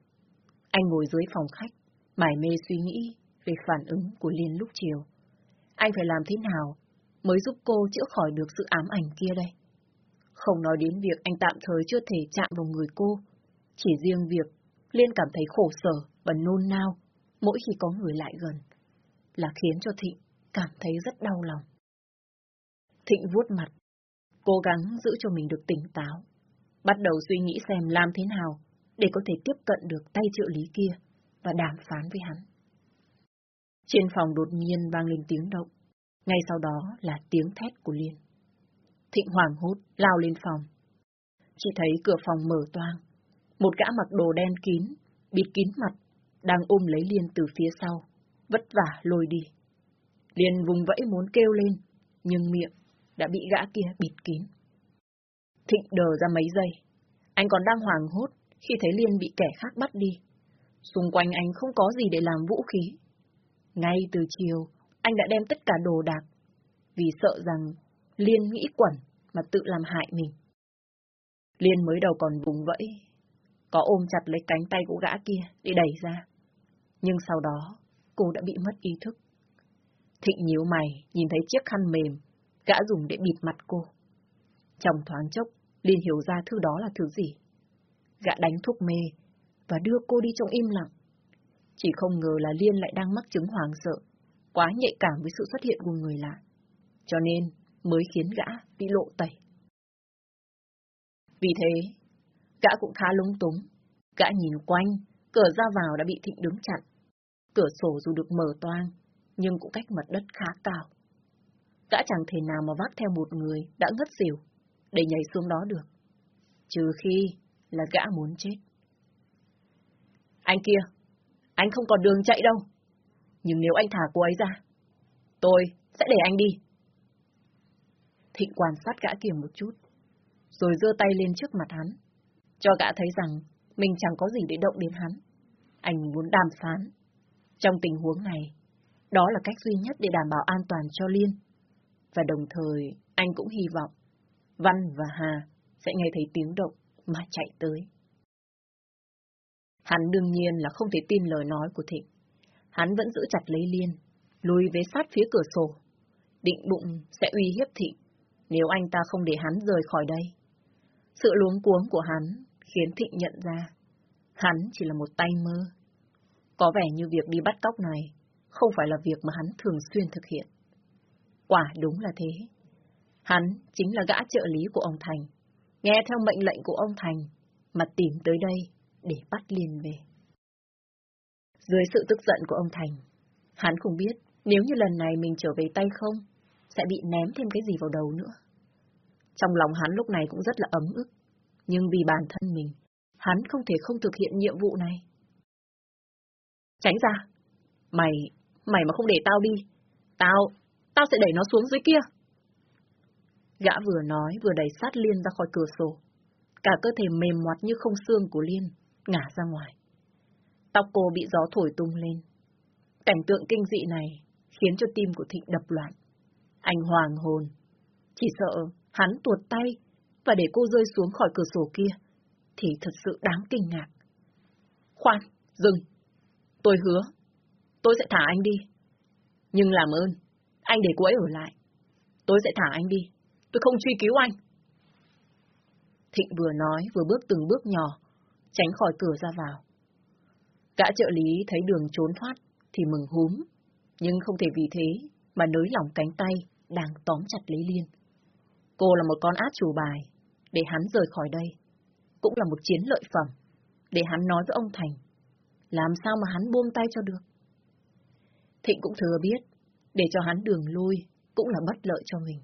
Anh ngồi dưới phòng khách, mải mê suy nghĩ về phản ứng của Liên lúc chiều. Anh phải làm thế nào mới giúp cô chữa khỏi được sự ám ảnh kia đây? Không nói đến việc anh tạm thời chưa thể chạm vào người cô, chỉ riêng việc Liên cảm thấy khổ sở và nôn nao mỗi khi có người lại gần, là khiến cho Thịnh cảm thấy rất đau lòng. Thịnh vuốt mặt, cố gắng giữ cho mình được tỉnh táo, bắt đầu suy nghĩ xem làm thế nào để có thể tiếp cận được tay trợ lý kia và đàm phán với hắn. Trên phòng đột nhiên vang lên tiếng động, ngay sau đó là tiếng thét của Liên. Thịnh hoảng hốt, lao lên phòng. Chỉ thấy cửa phòng mở toang, một gã mặc đồ đen kín, bịt kín mặt, đang ôm lấy Liên từ phía sau, vất vả lôi đi. Liên vùng vẫy muốn kêu lên, nhưng miệng đã bị gã kia bịt kín. Thịnh đờ ra mấy giây. Anh còn đang hoảng hốt khi thấy Liên bị kẻ khác bắt đi. Xung quanh anh không có gì để làm vũ khí. Ngay từ chiều, anh đã đem tất cả đồ đạc, vì sợ rằng Liên nghĩ quẩn mà tự làm hại mình. Liên mới đầu còn vùng vẫy, có ôm chặt lấy cánh tay của gã kia để đẩy ra. Nhưng sau đó, cô đã bị mất ý thức. Thịnh nhíu mày, nhìn thấy chiếc khăn mềm, gã dùng để bịt mặt cô. Trong thoáng chốc, Liên hiểu ra thứ đó là thứ gì. Gã đánh thuốc mê và đưa cô đi trong im lặng. Chỉ không ngờ là Liên lại đang mắc chứng hoàng sợ, quá nhạy cảm với sự xuất hiện của người lạ. Cho nên mới khiến gã bị lộ tẩy. Vì thế, gã cũng khá lúng túng. Gã nhìn quanh, cửa ra vào đã bị Thịnh đứng chặn. Cửa sổ dù được mở toang, nhưng cũng cách mặt đất khá cao. Gã chẳng thể nào mà vác theo một người đã ngất xỉu để nhảy xuống đó được. Trừ khi là gã muốn chết. Anh kia, anh không còn đường chạy đâu. Nhưng nếu anh thả cô ấy ra, tôi sẽ để anh đi. Thịnh quan sát gã kia một chút, rồi giơ tay lên trước mặt hắn, cho gã thấy rằng mình chẳng có gì để động đến hắn. Anh muốn đàm phán. Trong tình huống này, đó là cách duy nhất để đảm bảo an toàn cho Liên. Và đồng thời, anh cũng hy vọng Văn và Hà sẽ nghe thấy tiếng động mà chạy tới. Hắn đương nhiên là không thể tin lời nói của Thịnh. Hắn vẫn giữ chặt lấy Liên, lùi về sát phía cửa sổ. Định bụng sẽ uy hiếp thị nếu anh ta không để hắn rời khỏi đây. Sự luống cuống của hắn khiến Thịnh nhận ra, hắn chỉ là một tay mơ. Có vẻ như việc đi bắt cóc này không phải là việc mà hắn thường xuyên thực hiện. Quả đúng là thế. Hắn chính là gã trợ lý của ông Thành, nghe theo mệnh lệnh của ông Thành mà tìm tới đây để bắt Liên về. Dưới sự tức giận của ông Thành, hắn không biết nếu như lần này mình trở về tay không, sẽ bị ném thêm cái gì vào đầu nữa. Trong lòng hắn lúc này cũng rất là ấm ức, nhưng vì bản thân mình, hắn không thể không thực hiện nhiệm vụ này. Tránh ra! Mày, mày mà không để tao đi, tao, tao sẽ đẩy nó xuống dưới kia. Gã vừa nói vừa đẩy sát Liên ra khỏi cửa sổ. Cả cơ thể mềm moặt như không xương của Liên, ngả ra ngoài. Tóc cô bị gió thổi tung lên. Cảnh tượng kinh dị này khiến cho tim của Thịnh đập loạn. Anh hoàng hồn. Chỉ sợ hắn tuột tay và để cô rơi xuống khỏi cửa sổ kia thì thật sự đáng kinh ngạc. Khoan, dừng. Tôi hứa, tôi sẽ thả anh đi. Nhưng làm ơn, anh để cô ấy ở lại. Tôi sẽ thả anh đi. Tôi không truy cứu anh. Thịnh vừa nói vừa bước từng bước nhỏ, tránh khỏi cửa ra vào. Gã trợ lý thấy đường trốn thoát thì mừng húm, nhưng không thể vì thế mà nới lỏng cánh tay đang tóm chặt lấy Liên. Cô là một con át chủ bài, để hắn rời khỏi đây. Cũng là một chiến lợi phẩm, để hắn nói với ông Thành. Làm sao mà hắn buông tay cho được? Thịnh cũng thừa biết, để cho hắn đường lui cũng là bất lợi cho mình.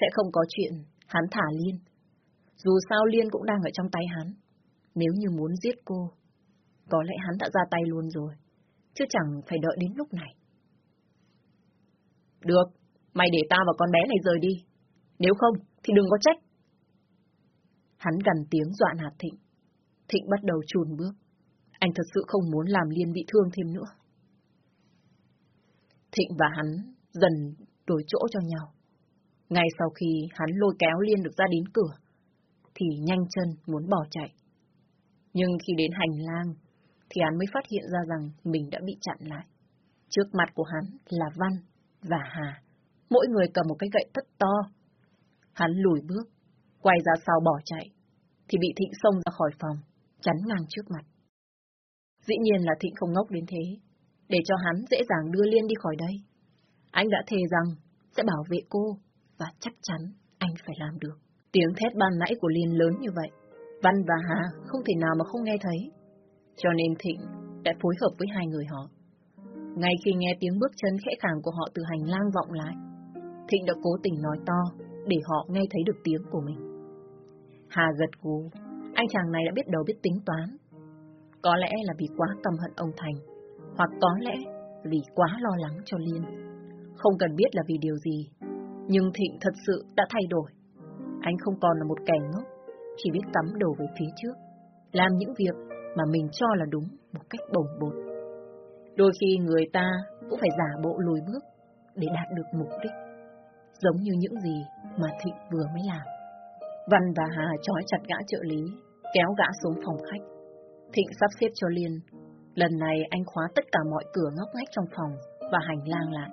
Sẽ không có chuyện hắn thả Liên. Dù sao Liên cũng đang ở trong tay hắn. Nếu như muốn giết cô, có lẽ hắn đã ra tay luôn rồi, chứ chẳng phải đợi đến lúc này. Được, mày để tao và con bé này rời đi. Nếu không, thì đừng có trách. Hắn gần tiếng dọa nạt Thịnh. Thịnh bắt đầu chùn bước. Anh thật sự không muốn làm Liên bị thương thêm nữa. Thịnh và hắn dần đổi chỗ cho nhau. Ngay sau khi hắn lôi kéo Liên được ra đến cửa, thì nhanh chân muốn bỏ chạy. Nhưng khi đến hành lang, thì hắn mới phát hiện ra rằng mình đã bị chặn lại. Trước mặt của hắn là Văn và Hà, mỗi người cầm một cái gậy rất to. Hắn lùi bước, quay ra sau bỏ chạy, thì bị Thịnh xông ra khỏi phòng, chắn ngang trước mặt. Dĩ nhiên là Thịnh không ngốc đến thế, để cho hắn dễ dàng đưa Liên đi khỏi đây. Anh đã thề rằng sẽ bảo vệ cô, và chắc chắn anh phải làm được. Tiếng thét ban nãy của Liên lớn như vậy, Văn và Hà không thể nào mà không nghe thấy. Cho nên Thịnh đã phối hợp với hai người họ. Ngay khi nghe tiếng bước chân khẽ khàng của họ từ hành lang vọng lại, Thịnh đã cố tình nói to để họ nghe thấy được tiếng của mình. Hà gật gù, anh chàng này đã biết đầu biết tính toán. Có lẽ là vì quá căm hận ông Thành, hoặc có lẽ vì quá lo lắng cho Liên. Không cần biết là vì điều gì, nhưng Thịnh thật sự đã thay đổi. Anh không còn là một kẻ ngốc, chỉ biết cắm đầu về phía trước, làm những việc mà mình cho là đúng một cách bồng bột. Đôi khi người ta cũng phải giả bộ lùi bước để đạt được mục đích, giống như những gì mà Thịnh vừa mới làm. Văn và Hà trói chặt gã trợ lý, kéo gã xuống phòng khách. Thịnh sắp xếp cho Liên. Lần này anh khóa tất cả mọi cửa ngóc ngách trong phòng và hành lang lại,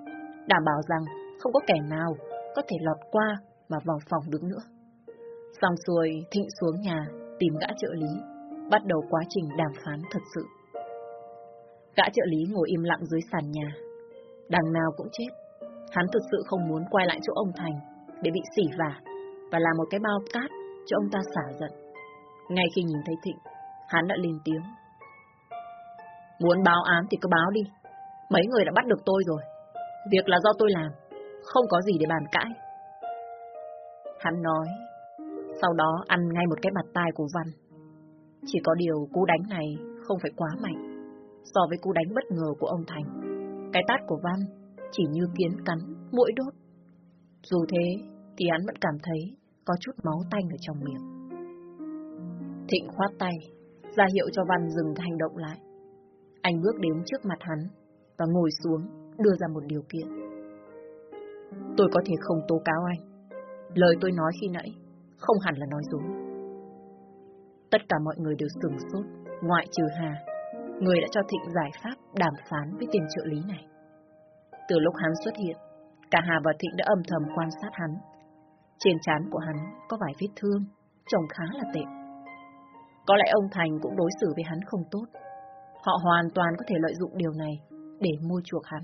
đảm bảo rằng không có kẻ nào có thể lọt qua mà vào phòng được nữa. Xong xuôi, Thịnh xuống nhà, tìm gã trợ lý, bắt đầu quá trình đàm phán thật sự. Gã trợ lý ngồi im lặng dưới sàn nhà. Đằng nào cũng chết. Hắn thực sự không muốn quay lại chỗ ông Thành để bị xỉ vả và làm một cái bao cát cho ông ta xả giận. Ngay khi nhìn thấy Thịnh, hắn đã lên tiếng. Muốn báo án thì cứ báo đi. Mấy người đã bắt được tôi rồi. Việc là do tôi làm, không có gì để bàn cãi. Hắn nói, sau đó ăn ngay một cái mặt tai của Văn. Chỉ có điều cú đánh này không phải quá mạnh so với cú đánh bất ngờ của ông Thành. Cái tát của Văn chỉ như kiến cắn, mũi đốt. Dù thế thì hắn vẫn cảm thấy có chút máu tanh ở trong miệng. Thịnh khoát tay, ra hiệu cho Văn dừng hành động lại. Anh bước đến trước mặt hắn và ngồi xuống đưa ra một điều kiện. Tôi có thể không tố cáo anh. Lời tôi nói khi nãy không hẳn là nói dối. Tất cả mọi người đều sừng sốt, ngoại trừ Hà, người đã cho Thịnh giải pháp đàm phán với tiền trợ lý này. Từ lúc hắn xuất hiện, cả Hà và Thịnh đã âm thầm quan sát hắn. Trên trán của hắn có vài vết thương, trông khá là tệ. Có lẽ ông Thành cũng đối xử với hắn không tốt. Họ hoàn toàn có thể lợi dụng điều này để mua chuộc hắn.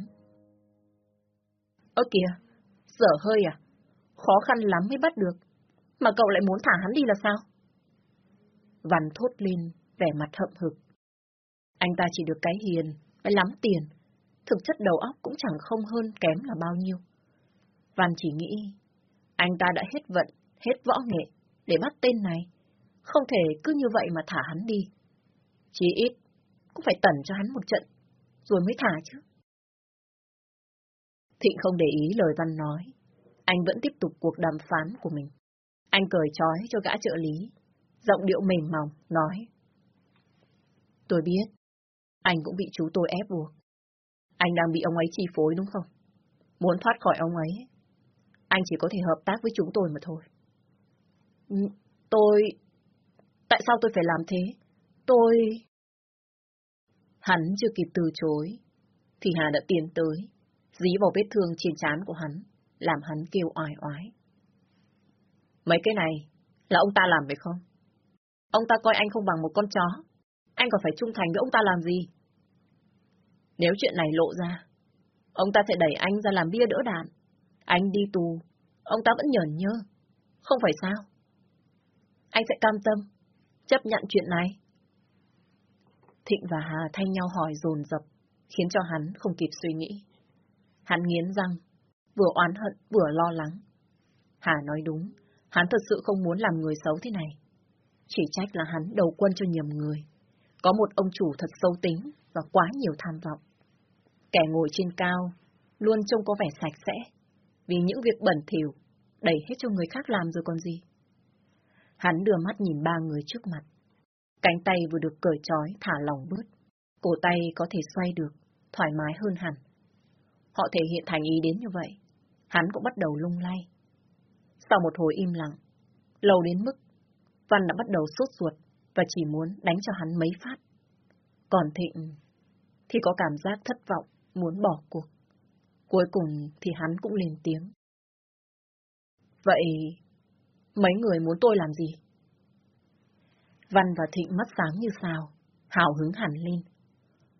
Ơ kìa, dở hơi à? Khó khăn lắm mới bắt được. Mà cậu lại muốn thả hắn đi là sao? Văn thốt lên, vẻ mặt hậm hực. Anh ta chỉ được cái hiền, cái lắm tiền. Thực chất đầu óc cũng chẳng không hơn kém là bao nhiêu. Văn chỉ nghĩ, anh ta đã hết vận, hết võ nghệ để bắt tên này. Không thể cứ như vậy mà thả hắn đi. Chỉ ít, cũng phải tẩn cho hắn một trận, rồi mới thả chứ. Thịnh không để ý lời Văn nói. Anh vẫn tiếp tục cuộc đàm phán của mình. Anh cởi trói cho gã trợ lý. Giọng điệu mềm mỏng, nói. Tôi biết, anh cũng bị chú tôi ép buộc. Anh đang bị ông ấy chi phối đúng không? Muốn thoát khỏi ông ấy, anh chỉ có thể hợp tác với chúng tôi mà thôi. Tôi... Tại sao tôi phải làm thế? Tôi... Hắn chưa kịp từ chối, thì Hà đã tiến tới, dí vào vết thương trên trán của hắn, làm hắn kêu oai oái. Mấy cái này là ông ta làm phải không? Ông ta coi anh không bằng một con chó. Anh còn phải trung thành với ông ta làm gì? Nếu chuyện này lộ ra, ông ta sẽ đẩy anh ra làm bia đỡ đạn. Anh đi tù, ông ta vẫn nhởn nhơ. Không phải sao? Anh sẽ cam tâm, chấp nhận chuyện này. Thịnh và Hà thay nhau hỏi dồn dập, khiến cho hắn không kịp suy nghĩ. Hắn nghiến răng, vừa oán hận vừa lo lắng. Hà nói đúng, hắn thật sự không muốn làm người xấu thế này. Chỉ trách là hắn đầu quân cho nhầm người. Có một ông chủ thật sâu tính và quá nhiều tham vọng. Kẻ ngồi trên cao, luôn trông có vẻ sạch sẽ, vì những việc bẩn thỉu đẩy hết cho người khác làm rồi còn gì. Hắn đưa mắt nhìn ba người trước mặt. Cánh tay vừa được cởi trói thả lỏng bớt, cổ tay có thể xoay được, thoải mái hơn hẳn. Họ thể hiện thành ý đến như vậy, hắn cũng bắt đầu lung lay. Sau một hồi im lặng, lâu đến mức Văn đã bắt đầu sốt ruột và chỉ muốn đánh cho hắn mấy phát. Còn Thịnh thì có cảm giác thất vọng, muốn bỏ cuộc. Cuối cùng thì hắn cũng lên tiếng. Vậy, mấy người muốn tôi làm gì? Văn và Thịnh mắt sáng như sao, hào hứng hẳn lên.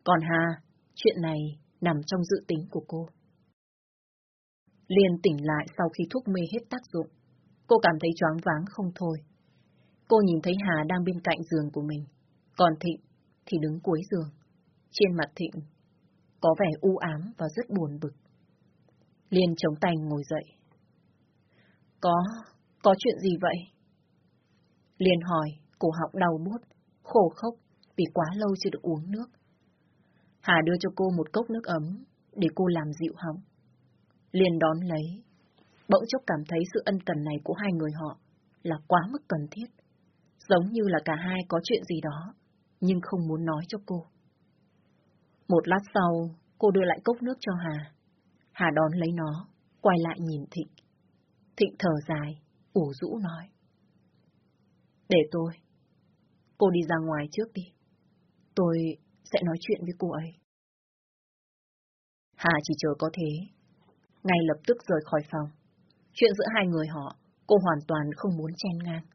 Còn Hà, chuyện này nằm trong dự tính của cô. Liên tỉnh lại sau khi thuốc mê hết tác dụng. Cô cảm thấy choáng váng không thôi. Cô nhìn thấy Hà đang bên cạnh giường của mình, còn Thịnh thì đứng cuối giường. Trên mặt Thịnh có vẻ u ám và rất buồn bực. Liên chống tay ngồi dậy. Có, có chuyện gì vậy? Liên hỏi, cổ họng đau buốt, khổ khốc vì quá lâu chưa được uống nước. Hà đưa cho cô một cốc nước ấm để cô làm dịu họng. Liên đón lấy, bỗng chốc cảm thấy sự ân cần này của hai người họ là quá mức cần thiết. Giống như là cả hai có chuyện gì đó, nhưng không muốn nói cho cô. Một lát sau, cô đưa lại cốc nước cho Hà. Hà đón lấy nó, quay lại nhìn Thịnh. Thịnh thở dài, ủ rũ nói. Để tôi. Cô đi ra ngoài trước đi. Tôi sẽ nói chuyện với cô ấy. Hà chỉ chờ có thế. Ngay lập tức rời khỏi phòng. Chuyện giữa hai người họ, cô hoàn toàn không muốn chen ngang.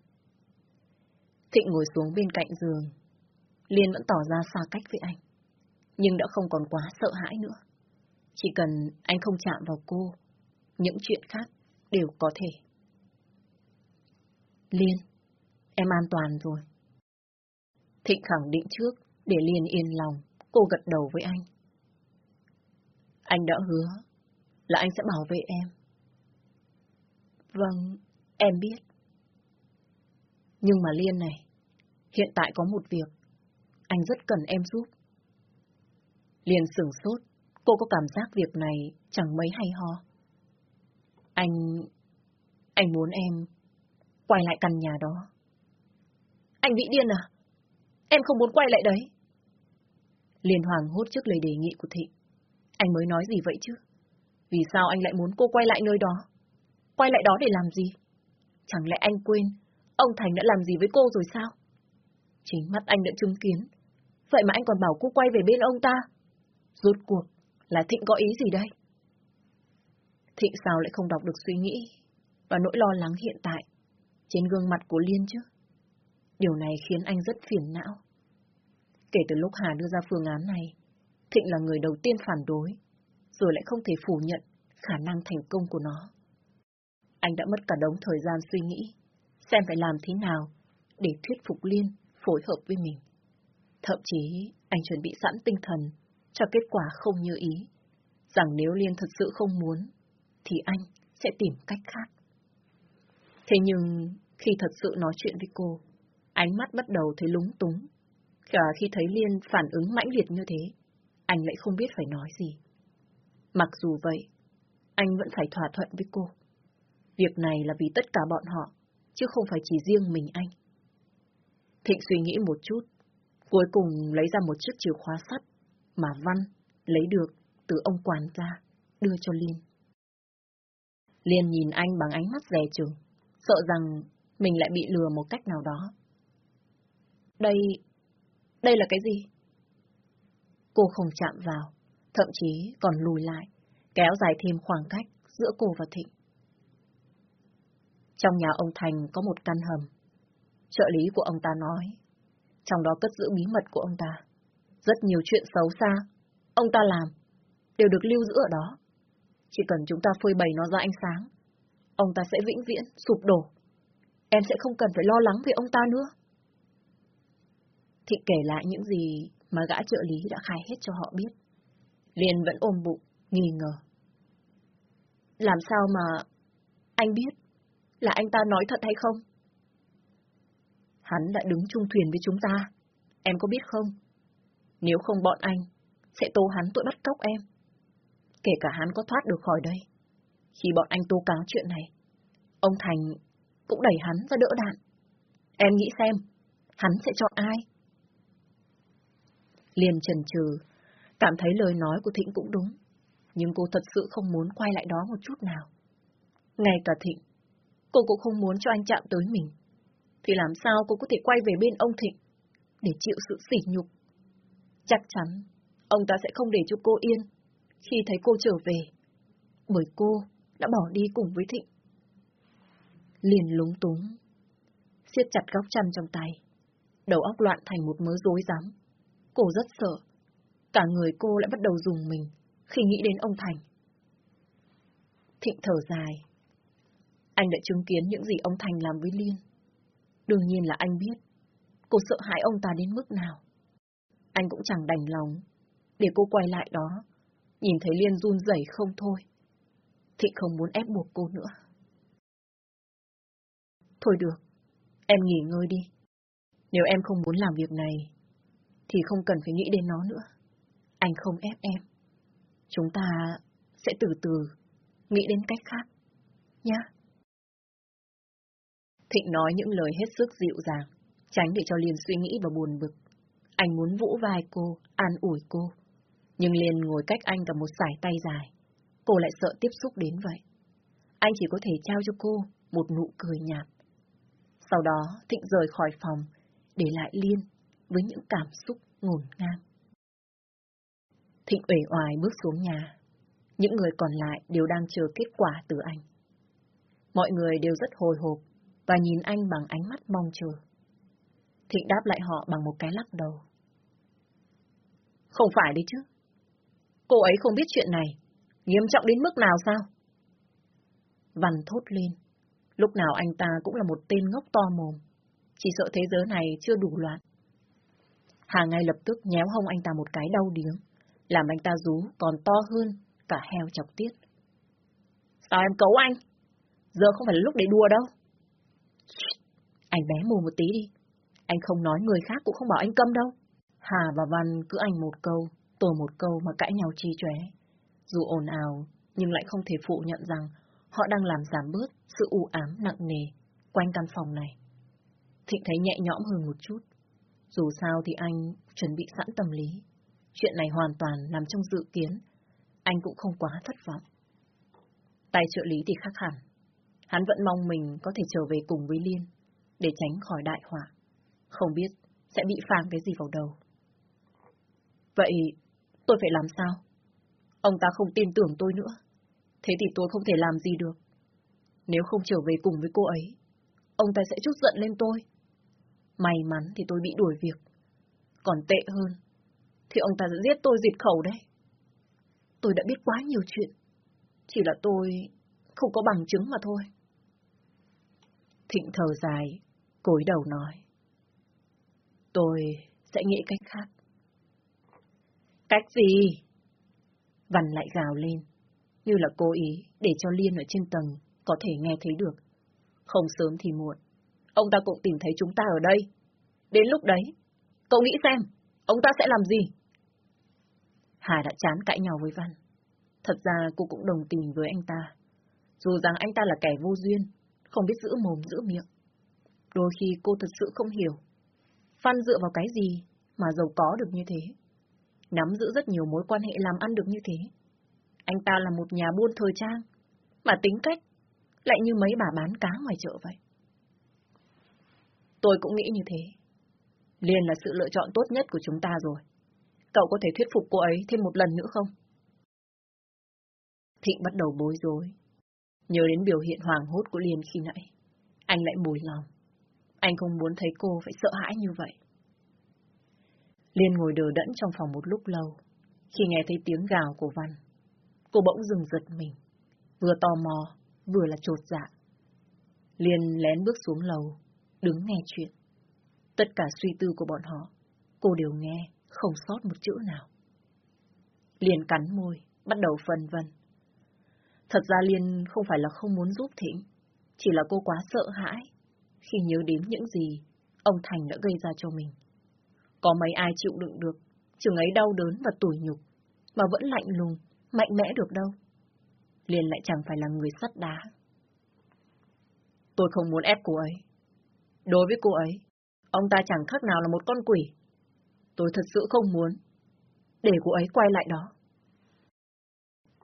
Thịnh ngồi xuống bên cạnh giường. Liên vẫn tỏ ra xa cách với anh nhưng đã không còn quá sợ hãi nữa. Chỉ cần anh không chạm vào cô, những chuyện khác đều có thể. Liên, em an toàn rồi. Thịnh khẳng định trước, để Liên yên lòng, cô gật đầu với anh. Anh đã hứa là anh sẽ bảo vệ em. Vâng, em biết. Nhưng mà Liên này, hiện tại có một việc, anh rất cần em giúp. Liên sửng sốt, cô có cảm giác việc này chẳng mấy hay ho. Anh... anh muốn em quay lại căn nhà đó. Anh bị điên à? Em không muốn quay lại đấy. Liên hoàng hốt trước lời đề nghị của Thịnh. Anh mới nói gì vậy chứ? Vì sao anh lại muốn cô quay lại nơi đó? Quay lại đó để làm gì? Chẳng lẽ anh quên ông Thành đã làm gì với cô rồi sao? Chính mắt anh đã chứng kiến. Vậy mà anh còn bảo cô quay về bên ông ta. Rốt cuộc là Thịnh có ý gì đây? Thịnh sao lại không đọc được suy nghĩ và nỗi lo lắng hiện tại trên gương mặt của Liên chứ? Điều này khiến anh rất phiền não. Kể từ lúc Hà đưa ra phương án này, Thịnh là người đầu tiên phản đối, rồi lại không thể phủ nhận khả năng thành công của nó. Anh đã mất cả đống thời gian suy nghĩ, xem phải làm thế nào để thuyết phục Liên phối hợp với mình. Thậm chí, anh chuẩn bị sẵn tinh thần cho kết quả không như ý, rằng nếu Liên thật sự không muốn, thì anh sẽ tìm cách khác. Thế nhưng, khi thật sự nói chuyện với cô, ánh mắt bắt đầu thấy lúng túng. Cả khi thấy Liên phản ứng mãnh liệt như thế, anh lại không biết phải nói gì. Mặc dù vậy, anh vẫn phải thỏa thuận với cô. Việc này là vì tất cả bọn họ, chứ không phải chỉ riêng mình anh. Thịnh suy nghĩ một chút, cuối cùng lấy ra một chiếc chìa khóa sắt mà Văn lấy được từ ông quản gia, đưa cho Liên. Liên nhìn anh bằng ánh mắt dè chừng, sợ rằng mình lại bị lừa một cách nào đó. Đây, đây là cái gì? Cô không chạm vào, thậm chí còn lùi lại, kéo dài thêm khoảng cách giữa cô và Thịnh. Trong nhà ông Thành có một căn hầm. Trợ lý của ông ta nói, trong đó cất giữ bí mật của ông ta. Rất nhiều chuyện xấu xa, ông ta làm, đều được lưu giữ ở đó. Chỉ cần chúng ta phơi bày nó ra ánh sáng, ông ta sẽ vĩnh viễn sụp đổ. Em sẽ không cần phải lo lắng về ông ta nữa. Thị kể lại những gì mà gã trợ lý đã khai hết cho họ biết. Liền vẫn ôm bụng, nghi ngờ. Làm sao mà anh biết là anh ta nói thật hay không? Hắn đã đứng chung thuyền với chúng ta, em có biết không? Nếu không bọn anh, sẽ tố hắn tội bắt cóc em. Kể cả hắn có thoát được khỏi đây. Khi bọn anh tố cáo chuyện này, ông Thành cũng đẩy hắn ra đỡ đạn. Em nghĩ xem, hắn sẽ chọn ai? Liền trần trừ, cảm thấy lời nói của Thịnh cũng đúng, nhưng cô thật sự không muốn quay lại đó một chút nào. Ngay cả Thịnh, cô cũng không muốn cho anh chạm tới mình. Thì làm sao cô có thể quay về bên ông Thịnh để chịu sự sỉ nhục? Chắc chắn, ông ta sẽ không để cho cô yên khi thấy cô trở về, bởi cô đã bỏ đi cùng với Thịnh. Liền lúng túng, siết chặt góc chăn trong tay, đầu óc loạn thành một mớ rối rắm. Cô rất sợ, cả người cô lại bắt đầu dùng mình khi nghĩ đến ông Thành. Thịnh thở dài. Anh đã chứng kiến những gì ông Thành làm với Liên. Đương nhiên là anh biết, cô sợ hãi ông ta đến mức nào. Anh cũng chẳng đành lòng để cô quay lại đó, nhìn thấy Liên run rẩy không thôi. Thịnh không muốn ép buộc cô nữa. Thôi được, em nghỉ ngơi đi. Nếu em không muốn làm việc này, thì không cần phải nghĩ đến nó nữa. Anh không ép em. Chúng ta sẽ từ từ nghĩ đến cách khác, nhá. Thịnh nói những lời hết sức dịu dàng, tránh để cho Liên suy nghĩ và buồn bực. Anh muốn vỗ vai cô, an ủi cô. Nhưng Liên ngồi cách anh cả một sải tay dài. Cô lại sợ tiếp xúc đến vậy. Anh chỉ có thể trao cho cô một nụ cười nhạt. Sau đó Thịnh rời khỏi phòng, để lại Liên với những cảm xúc ngổn ngang. Thịnh uể oải bước xuống nhà. Những người còn lại đều đang chờ kết quả từ anh. Mọi người đều rất hồi hộp và nhìn anh bằng ánh mắt mong chờ. Thịnh đáp lại họ bằng một cái lắc đầu. Không phải đấy chứ. Cô ấy không biết chuyện này, nghiêm trọng đến mức nào sao? Văn thốt lên. Lúc nào anh ta cũng là một tên ngốc to mồm. Chỉ sợ thế giới này chưa đủ loạn. Hà ngay lập tức nhéo hông anh ta một cái đau điếng, làm anh ta rú còn to hơn cả heo chọc tiết. Sao em cấu anh? Giờ không phải là lúc để đùa đâu. Anh bé mù một tí đi. Anh không nói người khác cũng không bảo anh câm đâu. Hà và Văn cứ anh một câu, tôi một câu mà cãi nhau chi chóe. Dù ồn ào, nhưng lại không thể phụ nhận rằng họ đang làm giảm bớt sự u ám nặng nề quanh căn phòng này. Thịnh thấy nhẹ nhõm hơn một chút. Dù sao thì anh chuẩn bị sẵn tâm lý. Chuyện này hoàn toàn nằm trong dự kiến. Anh cũng không quá thất vọng. Tay trợ lý thì khác hẳn. Hắn vẫn mong mình có thể trở về cùng với Liên, để tránh khỏi đại họa. Không biết sẽ bị phang cái gì vào đầu. Vậy tôi phải làm sao? Ông ta không tin tưởng tôi nữa. Thế thì tôi không thể làm gì được. Nếu không trở về cùng với cô ấy, ông ta sẽ chút giận lên tôi. May mắn thì tôi bị đuổi việc. Còn tệ hơn, thì ông ta sẽ giết tôi diệt khẩu đấy. Tôi đã biết quá nhiều chuyện. Chỉ là tôi không có bằng chứng mà thôi. Thịnh thở dài, cúi đầu nói. Tôi sẽ nghĩ cách khác. Cách gì? Văn lại gào lên, như là cố ý để cho Liên ở trên tầng có thể nghe thấy được. Không sớm thì muộn, ông ta cũng tìm thấy chúng ta ở đây. Đến lúc đấy, cậu nghĩ xem, ông ta sẽ làm gì? Hà đã chán cãi nhau với Văn. Thật ra cô cũng đồng tình với anh ta. Dù rằng anh ta là kẻ vô duyên, không biết giữ mồm giữ miệng. Đôi khi cô thật sự không hiểu. phan dựa vào cái gì mà giàu có được như thế? Nắm giữ rất nhiều mối quan hệ làm ăn được như thế. Anh ta là một nhà buôn thời trang, mà tính cách lại như mấy bà bán cá ngoài chợ vậy. Tôi cũng nghĩ như thế. Liên là sự lựa chọn tốt nhất của chúng ta rồi. Cậu có thể thuyết phục cô ấy thêm một lần nữa không? Thịnh bắt đầu bối rối. Nhớ đến biểu hiện hoàng hốt của Liên khi nãy. Anh lại bùi lòng. Anh không muốn thấy cô phải sợ hãi như vậy. Liên ngồi đờ đẫn trong phòng một lúc lâu. Khi nghe thấy tiếng gào của Văn, cô bỗng dừng giật mình. Vừa tò mò, vừa là trột dạ. Liên lén bước xuống lầu, đứng nghe chuyện. Tất cả suy tư của bọn họ, cô đều nghe, không sót một chữ nào. Liên cắn môi, bắt đầu phân vân. Thật ra Liên không phải là không muốn giúp Thịnh, chỉ là cô quá sợ hãi khi nhớ đến những gì ông Thành đã gây ra cho mình. Có mấy ai chịu đựng được, chừng ấy đau đớn và tủi nhục, mà vẫn lạnh lùng, mạnh mẽ được đâu. Liên lại chẳng phải là người sắt đá. Tôi không muốn ép cô ấy. Đối với cô ấy, ông ta chẳng khác nào là một con quỷ. Tôi thật sự không muốn để cô ấy quay lại đó.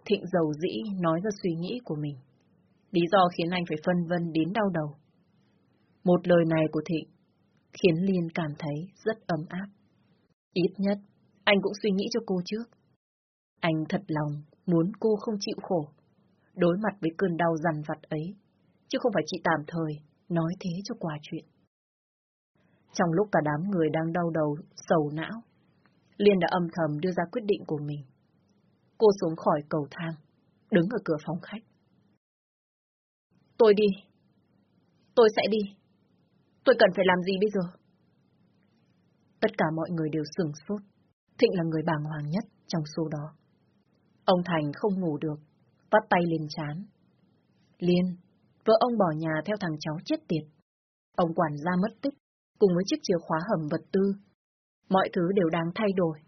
Thịnh giàu dĩ nói ra suy nghĩ của mình. Lý do khiến anh phải phân vân đến đau đầu. Một lời này của Thịnh khiến Liên cảm thấy rất ấm áp. Ít nhất, anh cũng suy nghĩ cho cô trước. Anh thật lòng muốn cô không chịu khổ, đối mặt với cơn đau dằn vặt ấy, chứ không phải chỉ tạm thời nói thế cho qua chuyện. Trong lúc cả đám người đang đau đầu, sầu não, Liên đã âm thầm đưa ra quyết định của mình. Cô xuống khỏi cầu thang, đứng ở cửa phòng khách. Tôi đi. Tôi sẽ đi. Tôi cần phải làm gì bây giờ? Tất cả mọi người đều sừng sốt. Thịnh là người bàng hoàng nhất trong số đó. Ông Thành không ngủ được, vắt tay lên chán. Liên, vợ ông bỏ nhà theo thằng cháu chết tiệt. Ông quản gia mất tích, cùng với chiếc chìa khóa hầm vật tư. Mọi thứ đều đang thay đổi,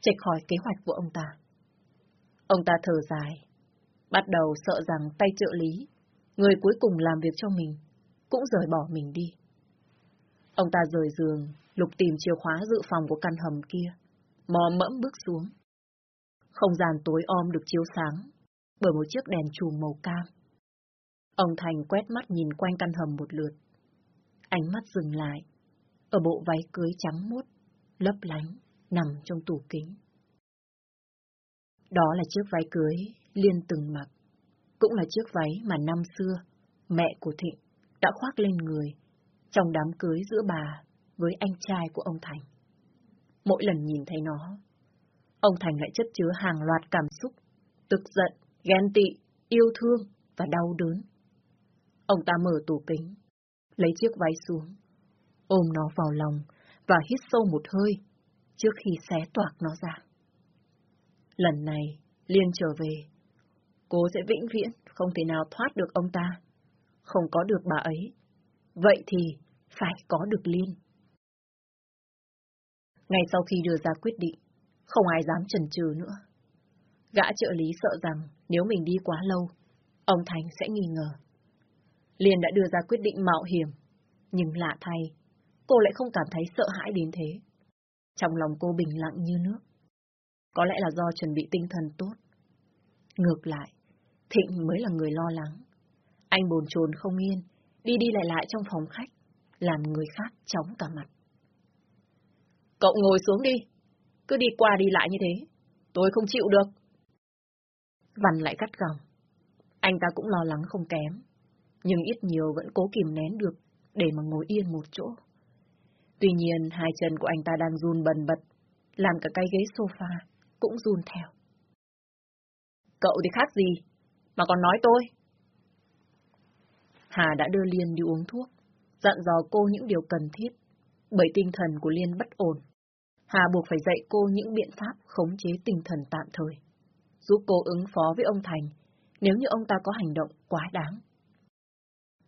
chệch khỏi kế hoạch của ông ta. Ông ta thở dài, bắt đầu sợ rằng tay trợ lý, người cuối cùng làm việc cho mình, cũng rời bỏ mình đi. Ông ta rời giường, lục tìm chìa khóa dự phòng của căn hầm kia, mò mẫm bước xuống. Không gian tối om được chiếu sáng bởi một chiếc đèn chùm màu cam. Ông Thành quét mắt nhìn quanh căn hầm một lượt. Ánh mắt dừng lại, ở bộ váy cưới trắng muốt, lấp lánh, nằm trong tủ kính. Đó là chiếc váy cưới Liên từng mặc, cũng là chiếc váy mà năm xưa mẹ của Thịnh đã khoác lên người trong đám cưới giữa bà với anh trai của ông Thành. Mỗi lần nhìn thấy nó, ông Thành lại chất chứa hàng loạt cảm xúc, tức giận, ghen tị, yêu thương và đau đớn. Ông ta mở tủ kính, lấy chiếc váy xuống, ôm nó vào lòng và hít sâu một hơi, trước khi xé toạc nó ra. Lần này, Liên trở về, cô sẽ vĩnh viễn không thể nào thoát được ông ta, không có được bà ấy. Vậy thì phải có được Liên. Ngay sau khi đưa ra quyết định, không ai dám chần chừ nữa. Gã trợ lý sợ rằng nếu mình đi quá lâu, ông Thành sẽ nghi ngờ. Liên đã đưa ra quyết định mạo hiểm, nhưng lạ thay, cô lại không cảm thấy sợ hãi đến thế. Trong lòng cô bình lặng như nước. Có lẽ là do chuẩn bị tinh thần tốt. Ngược lại, Thịnh mới là người lo lắng. Anh bồn chồn không yên, đi đi lại lại trong phòng khách, làm người khác chóng cả mặt. Cậu ngồi xuống đi, cứ đi qua đi lại như thế, tôi không chịu được. Văn lại cắt gỏng. Anh ta cũng lo lắng không kém, nhưng ít nhiều vẫn cố kìm nén được để mà ngồi yên một chỗ. Tuy nhiên, hai chân của anh ta đang run bần bật, làm cả cái ghế sofa cũng run theo. Cậu thì khác gì, mà còn nói tôi. Hà đã đưa Liên đi uống thuốc, dặn dò cô những điều cần thiết, bởi tinh thần của Liên bất ổn. Hà buộc phải dạy cô những biện pháp khống chế tinh thần tạm thời, giúp cô ứng phó với ông Thành nếu như ông ta có hành động quá đáng.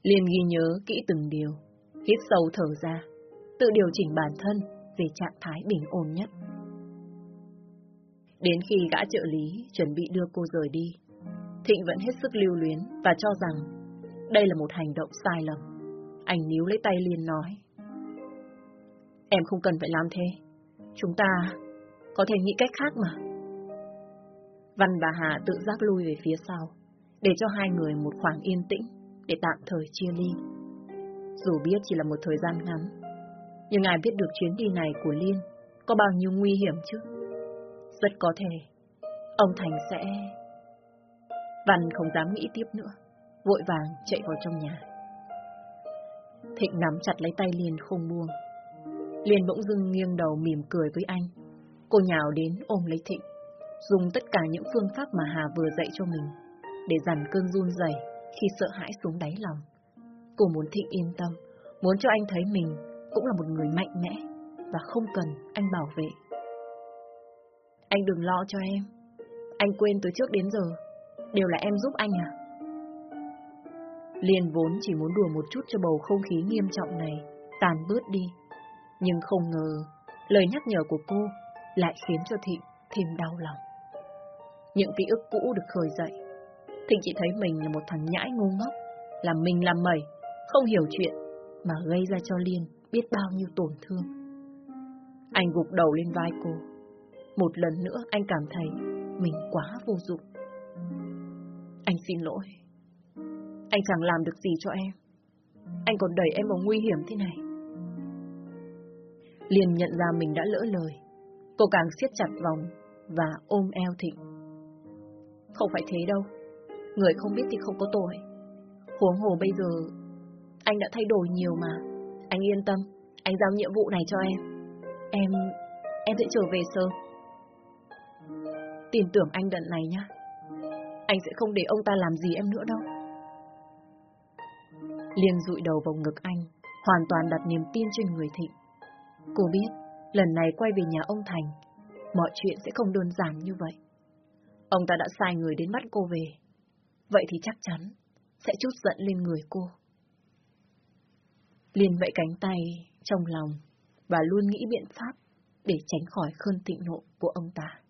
Liên ghi nhớ kỹ từng điều, hít sâu thở ra, tự điều chỉnh bản thân về trạng thái bình ổn nhất. Đến khi gã trợ lý chuẩn bị đưa cô rời đi, Thịnh vẫn hết sức lưu luyến và cho rằng đây là một hành động sai lầm. Anh níu lấy tay Liên nói. Em không cần phải làm thế. Chúng ta có thể nghĩ cách khác mà. Văn và Hà tự giác lui về phía sau, để cho hai người một khoảng yên tĩnh để tạm thời chia ly. Dù biết chỉ là một thời gian ngắn, nhưng ai biết được chuyến đi này của Liên có bao nhiêu nguy hiểm chứ? Rất có thể, ông Thành sẽ... Văn không dám nghĩ tiếp nữa, vội vàng chạy vào trong nhà. Thịnh nắm chặt lấy tay Liên không buông. Liên bỗng dưng nghiêng đầu mỉm cười với anh. Cô nhào đến ôm lấy Thịnh, dùng tất cả những phương pháp mà Hà vừa dạy cho mình, để dằn cơn run rẩy khi sợ hãi xuống đáy lòng. Cô muốn Thịnh yên tâm, muốn cho anh thấy mình cũng là một người mạnh mẽ và không cần anh bảo vệ. Anh đừng lo cho em. Anh quên từ trước đến giờ, đều là em giúp anh à? Liên vốn chỉ muốn đùa một chút cho bầu không khí nghiêm trọng này tàn bớt đi. Nhưng không ngờ, lời nhắc nhở của cô lại khiến cho Thịnh thêm đau lòng. Những ký ức cũ được khởi dậy. Thịnh chỉ thấy mình là một thằng nhãi ngu ngốc, làm mình làm mẩy, không hiểu chuyện, mà gây ra cho Liên biết bao nhiêu tổn thương. Anh gục đầu lên vai cô. Một lần nữa anh cảm thấy mình quá vô dụng. Anh xin lỗi. Anh chẳng làm được gì cho em. Anh còn đẩy em vào nguy hiểm thế này. Liền nhận ra mình đã lỡ lời. Cô càng siết chặt vòng và ôm eo Thịnh. Không phải thế đâu. Người không biết thì không có tội. Huống hồ bây giờ, anh đã thay đổi nhiều mà. Anh yên tâm, anh giao nhiệm vụ này cho em. Em... em sẽ trở về sớm. Tin tưởng anh đợt này nhá. Anh sẽ không để ông ta làm gì em nữa đâu. Liên dụi đầu vào ngực anh, hoàn toàn đặt niềm tin trên người Thịnh. Cô biết, lần này quay về nhà ông Thành, mọi chuyện sẽ không đơn giản như vậy. Ông ta đã sai người đến bắt cô về. Vậy thì chắc chắn sẽ chút giận lên người cô. Liên vẫy cánh tay trong lòng và luôn nghĩ biện pháp để tránh khỏi cơn thịnh nộ của ông ta.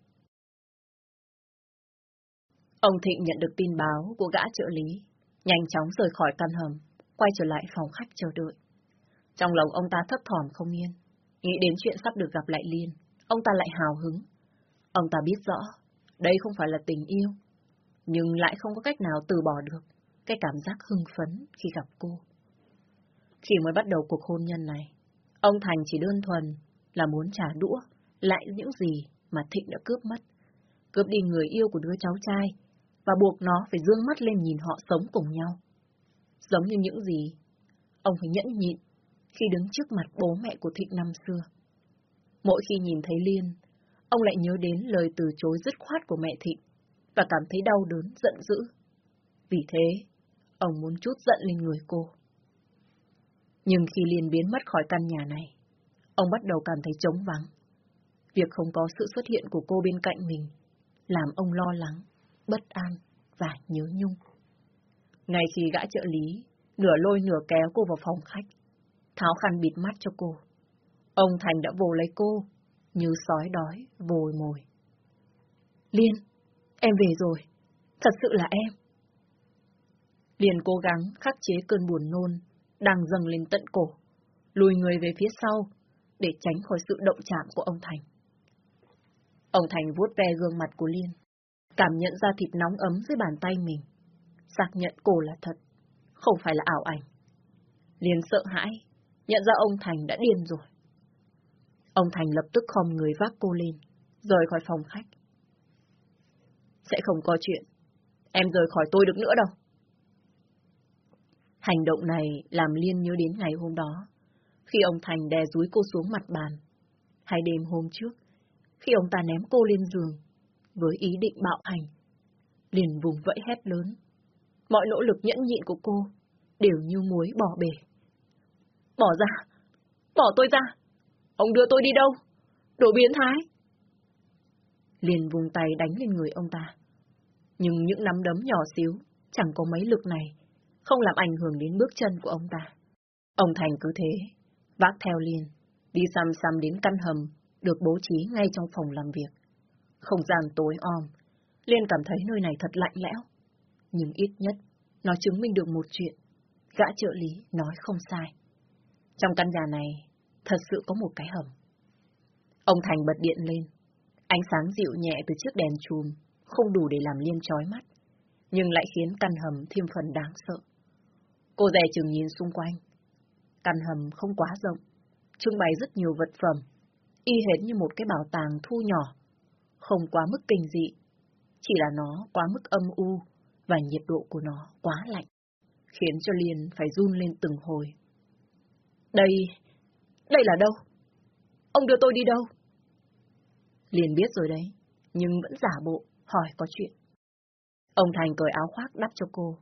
Ông Thịnh nhận được tin báo của gã trợ lý, nhanh chóng rời khỏi căn hầm, quay trở lại phòng khách chờ đợi. Trong lòng ông ta thấp thỏm không yên, nghĩ đến chuyện sắp được gặp lại Liên, ông ta lại hào hứng. Ông ta biết rõ, đây không phải là tình yêu, nhưng lại không có cách nào từ bỏ được cái cảm giác hưng phấn khi gặp cô. Khi mới bắt đầu cuộc hôn nhân này, ông Thành chỉ đơn thuần là muốn trả đũa lại những gì mà Thịnh đã cướp mất. Cướp đi người yêu của đứa cháu trai và buộc nó phải dương mắt lên nhìn họ sống cùng nhau. Giống như những gì ông phải nhẫn nhịn khi đứng trước mặt bố mẹ của Thịnh năm xưa. Mỗi khi nhìn thấy Liên, ông lại nhớ đến lời từ chối dứt khoát của mẹ Thịnh và cảm thấy đau đớn, giận dữ. Vì thế, ông muốn chút giận lên người cô. Nhưng khi Liên biến mất khỏi căn nhà này, ông bắt đầu cảm thấy trống vắng. Việc không có sự xuất hiện của cô bên cạnh mình làm ông lo lắng, bất an và nhớ nhung. Ngay khi gã trợ lý, nửa lôi nửa kéo cô vào phòng khách, tháo khăn bịt mắt cho cô. Ông Thành đã vồ lấy cô, như sói đói, vồi mồi. Liên, em về rồi. Thật sự là em. Liên cố gắng khắc chế cơn buồn nôn, đang dâng lên tận cổ, lùi người về phía sau, để tránh khỏi sự động chạm của ông Thành. Ông Thành vuốt ve gương mặt của Liên, cảm nhận ra thịt nóng ấm dưới bàn tay mình, xác nhận cô là thật, không phải là ảo ảnh. Liên sợ hãi, nhận ra ông Thành đã điên rồi. Ông Thành lập tức khom người vác cô lên, rời khỏi phòng khách. Sẽ không có chuyện, em rời khỏi tôi được nữa đâu. Hành động này làm Liên nhớ đến ngày hôm đó, khi ông Thành đè dúi cô xuống mặt bàn, hay đêm hôm trước, khi ông ta ném cô lên giường, với ý định bạo hành. Liền vùng vẫy hét lớn. Mọi nỗ lực nhẫn nhịn của cô đều như muối bỏ bể. Bỏ ra! Bỏ tôi ra! Ông đưa tôi đi đâu? Đồ biến thái! Liền vùng tay đánh lên người ông ta. Nhưng những nắm đấm nhỏ xíu, chẳng có mấy lực này, không làm ảnh hưởng đến bước chân của ông ta. Ông Thành cứ thế, vác theo liền, đi xăm xăm đến căn hầm, được bố trí ngay trong phòng làm việc. Không gian tối om, Liên cảm thấy nơi này thật lạnh lẽo. Nhưng ít nhất, nó chứng minh được một chuyện. Gã trợ lý nói không sai. Trong căn nhà này, thật sự có một cái hầm. Ông Thành bật điện lên. Ánh sáng dịu nhẹ từ chiếc đèn chùm, không đủ để làm liêm chói mắt, nhưng lại khiến căn hầm thêm phần đáng sợ. Cô dè chừng nhìn xung quanh. Căn hầm không quá rộng, trưng bày rất nhiều vật phẩm, y hệt như một cái bảo tàng thu nhỏ, không quá mức kinh dị, chỉ là nó quá mức âm u và nhiệt độ của nó quá lạnh, khiến cho Liên phải run lên từng hồi. Đây, đây là đâu? Ông đưa tôi đi đâu? Liên biết rồi đấy, nhưng vẫn giả bộ, hỏi có chuyện. Ông Thành cởi áo khoác đắp cho cô,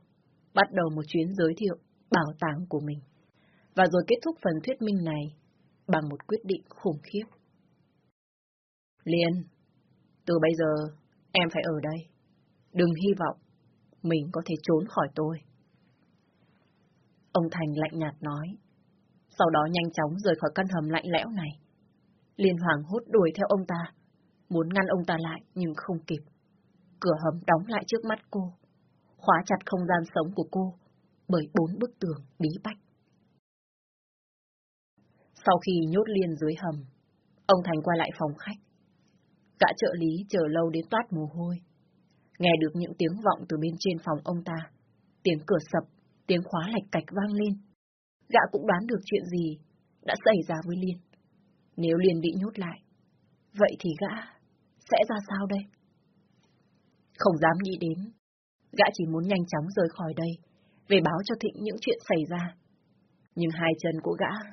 bắt đầu một chuyến giới thiệu bảo tàng của mình, và rồi kết thúc phần thuyết minh này bằng một quyết định khủng khiếp. Liên, từ bây giờ em phải ở đây. Đừng hy vọng mình có thể trốn khỏi tôi. Ông Thành lạnh nhạt nói. Sau đó nhanh chóng rời khỏi căn hầm lạnh lẽo này. Liên Hoàng hốt đuổi theo ông ta, muốn ngăn ông ta lại nhưng không kịp. Cửa hầm đóng lại trước mắt cô, khóa chặt không gian sống của cô bởi bốn bức tường bí bách. Sau khi nhốt Liên dưới hầm, ông Thành quay lại phòng khách. Cả trợ lý chờ lâu đến toát mồ hôi. Nghe được những tiếng vọng từ bên trên phòng ông ta. Tiếng cửa sập, tiếng khóa lạch cạch vang lên. Gã cũng đoán được chuyện gì đã xảy ra với Liên. Nếu Liên bị nhốt lại, vậy thì gã sẽ ra sao đây? Không dám nghĩ đến. Gã chỉ muốn nhanh chóng rời khỏi đây, về báo cho Thịnh những chuyện xảy ra. Nhưng hai chân của gã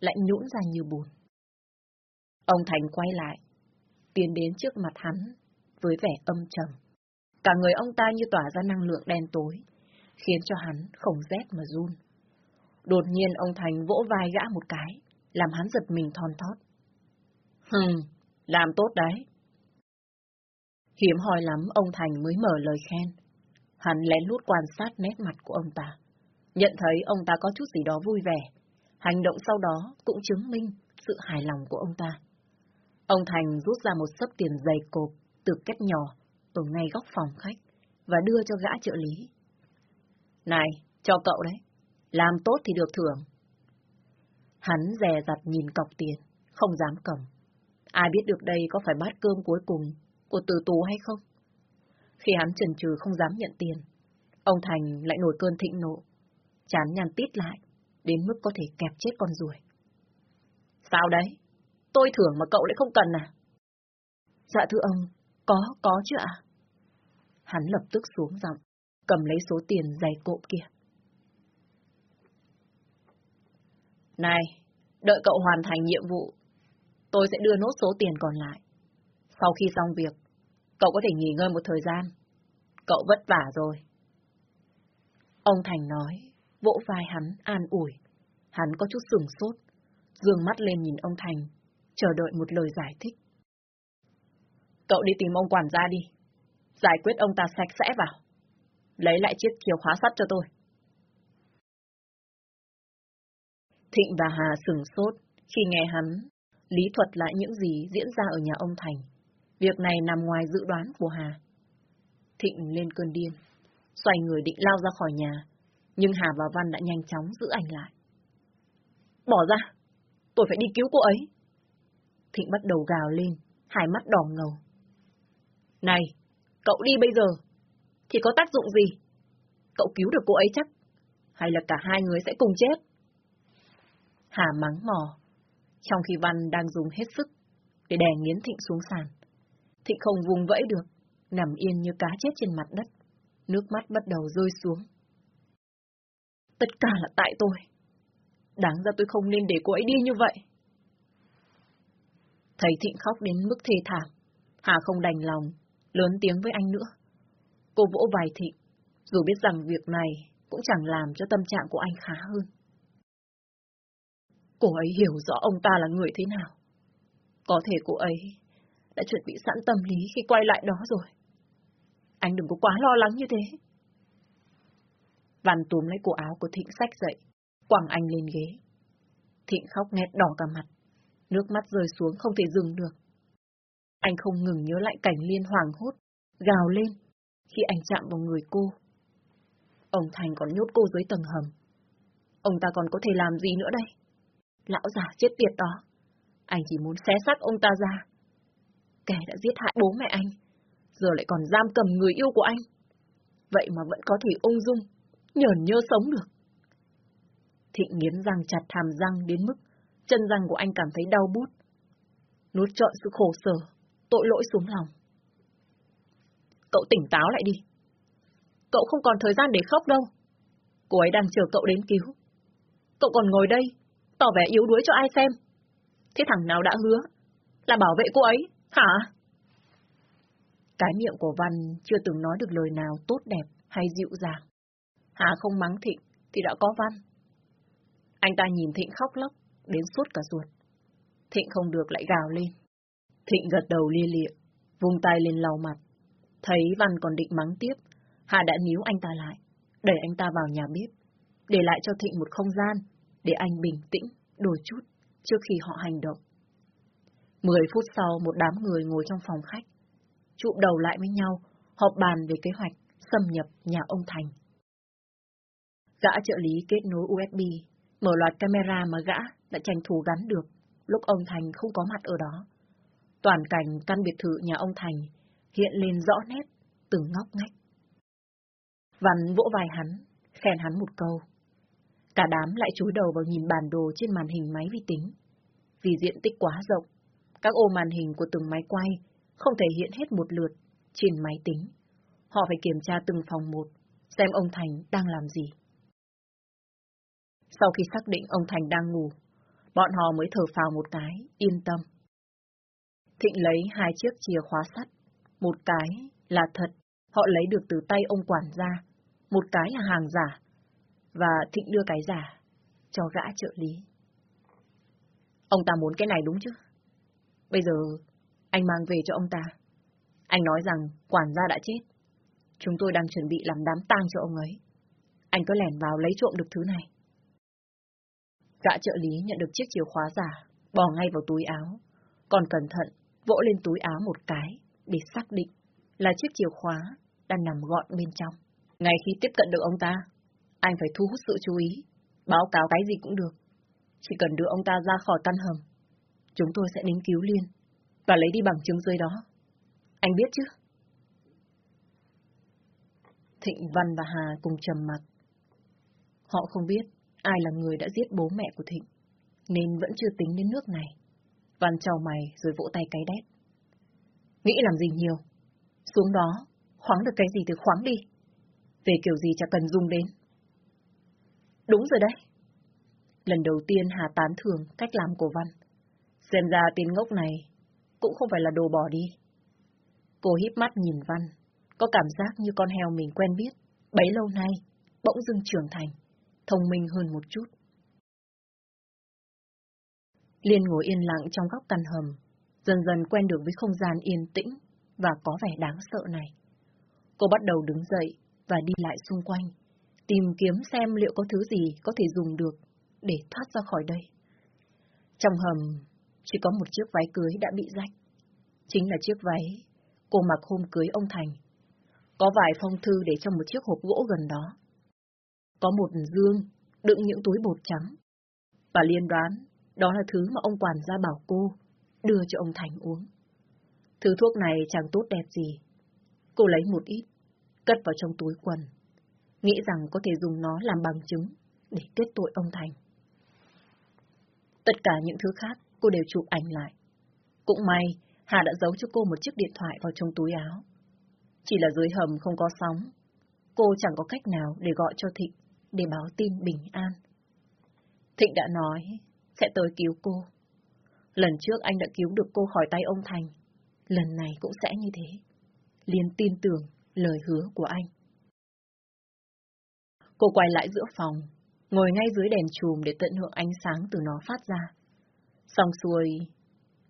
lại nhũn ra như bùn. Ông Thành quay lại, tiến đến trước mặt hắn với vẻ âm trầm. Cả người ông ta như tỏa ra năng lượng đen tối, khiến cho hắn không rét mà run. Đột nhiên ông Thành vỗ vai gã một cái, làm hắn giật mình thon thót. Hừm, làm tốt đấy. Hiếm hoi lắm ông Thành mới mở lời khen. Hắn lén lút quan sát nét mặt của ông ta. Nhận thấy ông ta có chút gì đó vui vẻ. Hành động sau đó cũng chứng minh sự hài lòng của ông ta. Ông Thành rút ra một sấp tiền dày cộp từ kết nhỏ ở ngay góc phòng khách và đưa cho gã trợ lý. Này, cho cậu đấy. Làm tốt thì được thưởng. Hắn dè dặt nhìn cọc tiền, không dám cầm. Ai biết được đây có phải bát cơm cuối cùng của từ tù hay không? Khi hắn chần chừ không dám nhận tiền, ông Thành lại nổi cơn thịnh nộ, chán nhàn tít lại, đến mức có thể kẹp chết con ruồi. Sao đấy? Tôi thưởng mà cậu lại không cần à? Dạ thưa ông, có, có chứ ạ. Hắn lập tức xuống giọng, cầm lấy số tiền dày cộm kia. Này, đợi cậu hoàn thành nhiệm vụ, tôi sẽ đưa nốt số tiền còn lại. Sau khi xong việc, cậu có thể nghỉ ngơi một thời gian. Cậu vất vả rồi. Ông Thành nói, vỗ vai hắn an ủi. Hắn có chút sừng sốt, dương mắt lên nhìn ông Thành, chờ đợi một lời giải thích. Cậu đi tìm ông quản gia đi. Giải quyết ông ta sạch sẽ vào. Lấy lại chiếc chìa khóa sắt cho tôi. Thịnh và Hà sừng sốt khi nghe hắn lý thuật lại những gì diễn ra ở nhà ông Thành. Việc này nằm ngoài dự đoán của Hà. Thịnh lên cơn điên, xoay người định lao ra khỏi nhà, nhưng Hà và Văn đã nhanh chóng giữ anh lại. Bỏ ra, tôi phải đi cứu cô ấy. Thịnh bắt đầu gào lên, hai mắt đỏ ngầu. Này, cậu đi bây giờ, thì có tác dụng gì? Cậu cứu được cô ấy chắc, hay là cả hai người sẽ cùng chết? Hà mắng mò, trong khi Văn đang dùng hết sức để đè nghiến Thịnh xuống sàn. Thịnh không vùng vẫy được, nằm yên như cá chết trên mặt đất, nước mắt bắt đầu rơi xuống. Tất cả là tại tôi. Đáng ra tôi không nên để cô ấy đi như vậy. Thấy Thịnh khóc đến mức thê thảm, Hà không đành lòng, lớn tiếng với anh nữa. Cô vỗ vai Thịnh, dù biết rằng việc này cũng chẳng làm cho tâm trạng của anh khá hơn. Cô ấy hiểu rõ ông ta là người thế nào. Có thể cô ấy đã chuẩn bị sẵn tâm lý khi quay lại đó rồi. Anh đừng có quá lo lắng như thế. Văn túm lấy cổ áo của Thịnh sách dậy, quẳng anh lên ghế. Thịnh khóc nghẹt đỏ cả mặt, nước mắt rơi xuống không thể dừng được. Anh không ngừng nhớ lại cảnh liên hoàng hốt, gào lên khi anh chạm vào người cô. Ông Thành còn nhốt cô dưới tầng hầm. Ông ta còn có thể làm gì nữa đây? Lão già chết tiệt đó. Anh chỉ muốn xé xác ông ta ra. Kẻ đã giết hại bố mẹ anh, giờ lại còn giam cầm người yêu của anh. Vậy mà vẫn có thể ung dung, nhởn nhơ sống được. Thịnh nghiến răng chặt hàm răng đến mức chân răng của anh cảm thấy đau bút. Nuốt trọn sự khổ sở, tội lỗi xuống lòng. Cậu tỉnh táo lại đi. Cậu không còn thời gian để khóc đâu. Cô ấy đang chờ cậu đến cứu. Cậu còn ngồi đây, tỏ vẻ yếu đuối cho ai xem. Thế thằng nào đã hứa là bảo vệ cô ấy, hả? Cái miệng của Văn chưa từng nói được lời nào tốt đẹp hay dịu dàng. Hà không mắng Thịnh thì đã có Văn. Anh ta nhìn Thịnh khóc lóc, đến suốt cả ruột. Thịnh không được lại gào lên. Thịnh gật đầu lia lịa, vung tay lên lau mặt. Thấy Văn còn định mắng tiếp, Hà đã níu anh ta lại, đẩy anh ta vào nhà bếp, để lại cho Thịnh một không gian để anh bình tĩnh, đôi chút, trước khi họ hành động. Mười phút sau, một đám người ngồi trong phòng khách, chụm đầu lại với nhau, họp bàn về kế hoạch xâm nhập nhà ông Thành. Gã trợ lý kết nối USB, mở loạt camera mà gã đã tranh thủ gắn được lúc ông Thành không có mặt ở đó. Toàn cảnh căn biệt thự nhà ông Thành hiện lên rõ nét, từng ngóc ngách. Văn vỗ vai hắn, khen hắn một câu. Cả đám lại chúi đầu vào nhìn bản đồ trên màn hình máy vi tính. Vì diện tích quá rộng, các ô màn hình của từng máy quay không thể hiện hết một lượt trên máy tính. Họ phải kiểm tra từng phòng một, xem ông Thành đang làm gì. Sau khi xác định ông Thành đang ngủ, bọn họ mới thở phào một cái, yên tâm. Thịnh lấy hai chiếc chìa khóa sắt, một cái là thật, họ lấy được từ tay ông quản gia, một cái là hàng giả, và Thịnh đưa cái giả cho gã trợ lý. Ông ta muốn cái này đúng chứ? Bây giờ, anh mang về cho ông ta. Anh nói rằng quản gia đã chết. Chúng tôi đang chuẩn bị làm đám tang cho ông ấy. Anh có lẻn vào lấy trộm được thứ này. Gã trợ lý nhận được chiếc chìa khóa giả, bỏ ngay vào túi áo, còn cẩn thận vỗ lên túi áo một cái để xác định là chiếc chìa khóa đang nằm gọn bên trong. Ngay khi tiếp cận được ông ta, anh phải thu hút sự chú ý, báo cáo cái gì cũng được. Chỉ cần đưa ông ta ra khỏi căn hầm, chúng tôi sẽ đến cứu Liên và lấy đi bằng chứng dưới đó. Anh biết chứ? Thịnh Văn và Hà cùng trầm mặt. Họ không biết ai là người đã giết bố mẹ của Thịnh, nên vẫn chưa tính đến nước này. Văn trao mày rồi vỗ tay cái đét. Nghĩ làm gì nhiều? Xuống đó, khoáng được cái gì thì khoáng đi. Về kiểu gì chả cần dùng đến. Đúng rồi đấy. Lần đầu tiên Hà tán thường cách làm của Văn. Xem ra tên ngốc này cũng không phải là đồ bỏ đi. Cô híp mắt nhìn Văn, có cảm giác như con heo mình quen biết, bấy lâu nay, bỗng dưng trưởng thành, thông minh hơn một chút. Liên ngồi yên lặng trong góc căn hầm, dần dần quen được với không gian yên tĩnh và có vẻ đáng sợ này. Cô bắt đầu đứng dậy và đi lại xung quanh, tìm kiếm xem liệu có thứ gì có thể dùng được để thoát ra khỏi đây. Trong hầm, chỉ có một chiếc váy cưới đã bị rách. Chính là chiếc váy cô mặc hôm cưới ông Thành. Có vài phong thư để trong một chiếc hộp gỗ gần đó. Có một dương đựng những túi bột trắng. Và liên đoán đó là thứ mà ông quản gia bảo cô đưa cho ông Thành uống. Thứ thuốc này chẳng tốt đẹp gì. Cô lấy một ít, cất vào trong túi quần, nghĩ rằng có thể dùng nó làm bằng chứng để kết tội ông Thành. Tất cả những thứ khác cô đều chụp ảnh lại. Cũng may, Hà đã giấu cho cô một chiếc điện thoại vào trong túi áo. Chỉ là dưới hầm không có sóng, cô chẳng có cách nào để gọi cho Thịnh để báo tin bình an. Thịnh đã nói sẽ tới cứu cô. Lần trước anh đã cứu được cô khỏi tay ông Thành, lần này cũng sẽ như thế. Liên tin tưởng lời hứa của anh. Cô quay lại giữa phòng, ngồi ngay dưới đèn chùm để tận hưởng ánh sáng từ nó phát ra. Xong xuôi,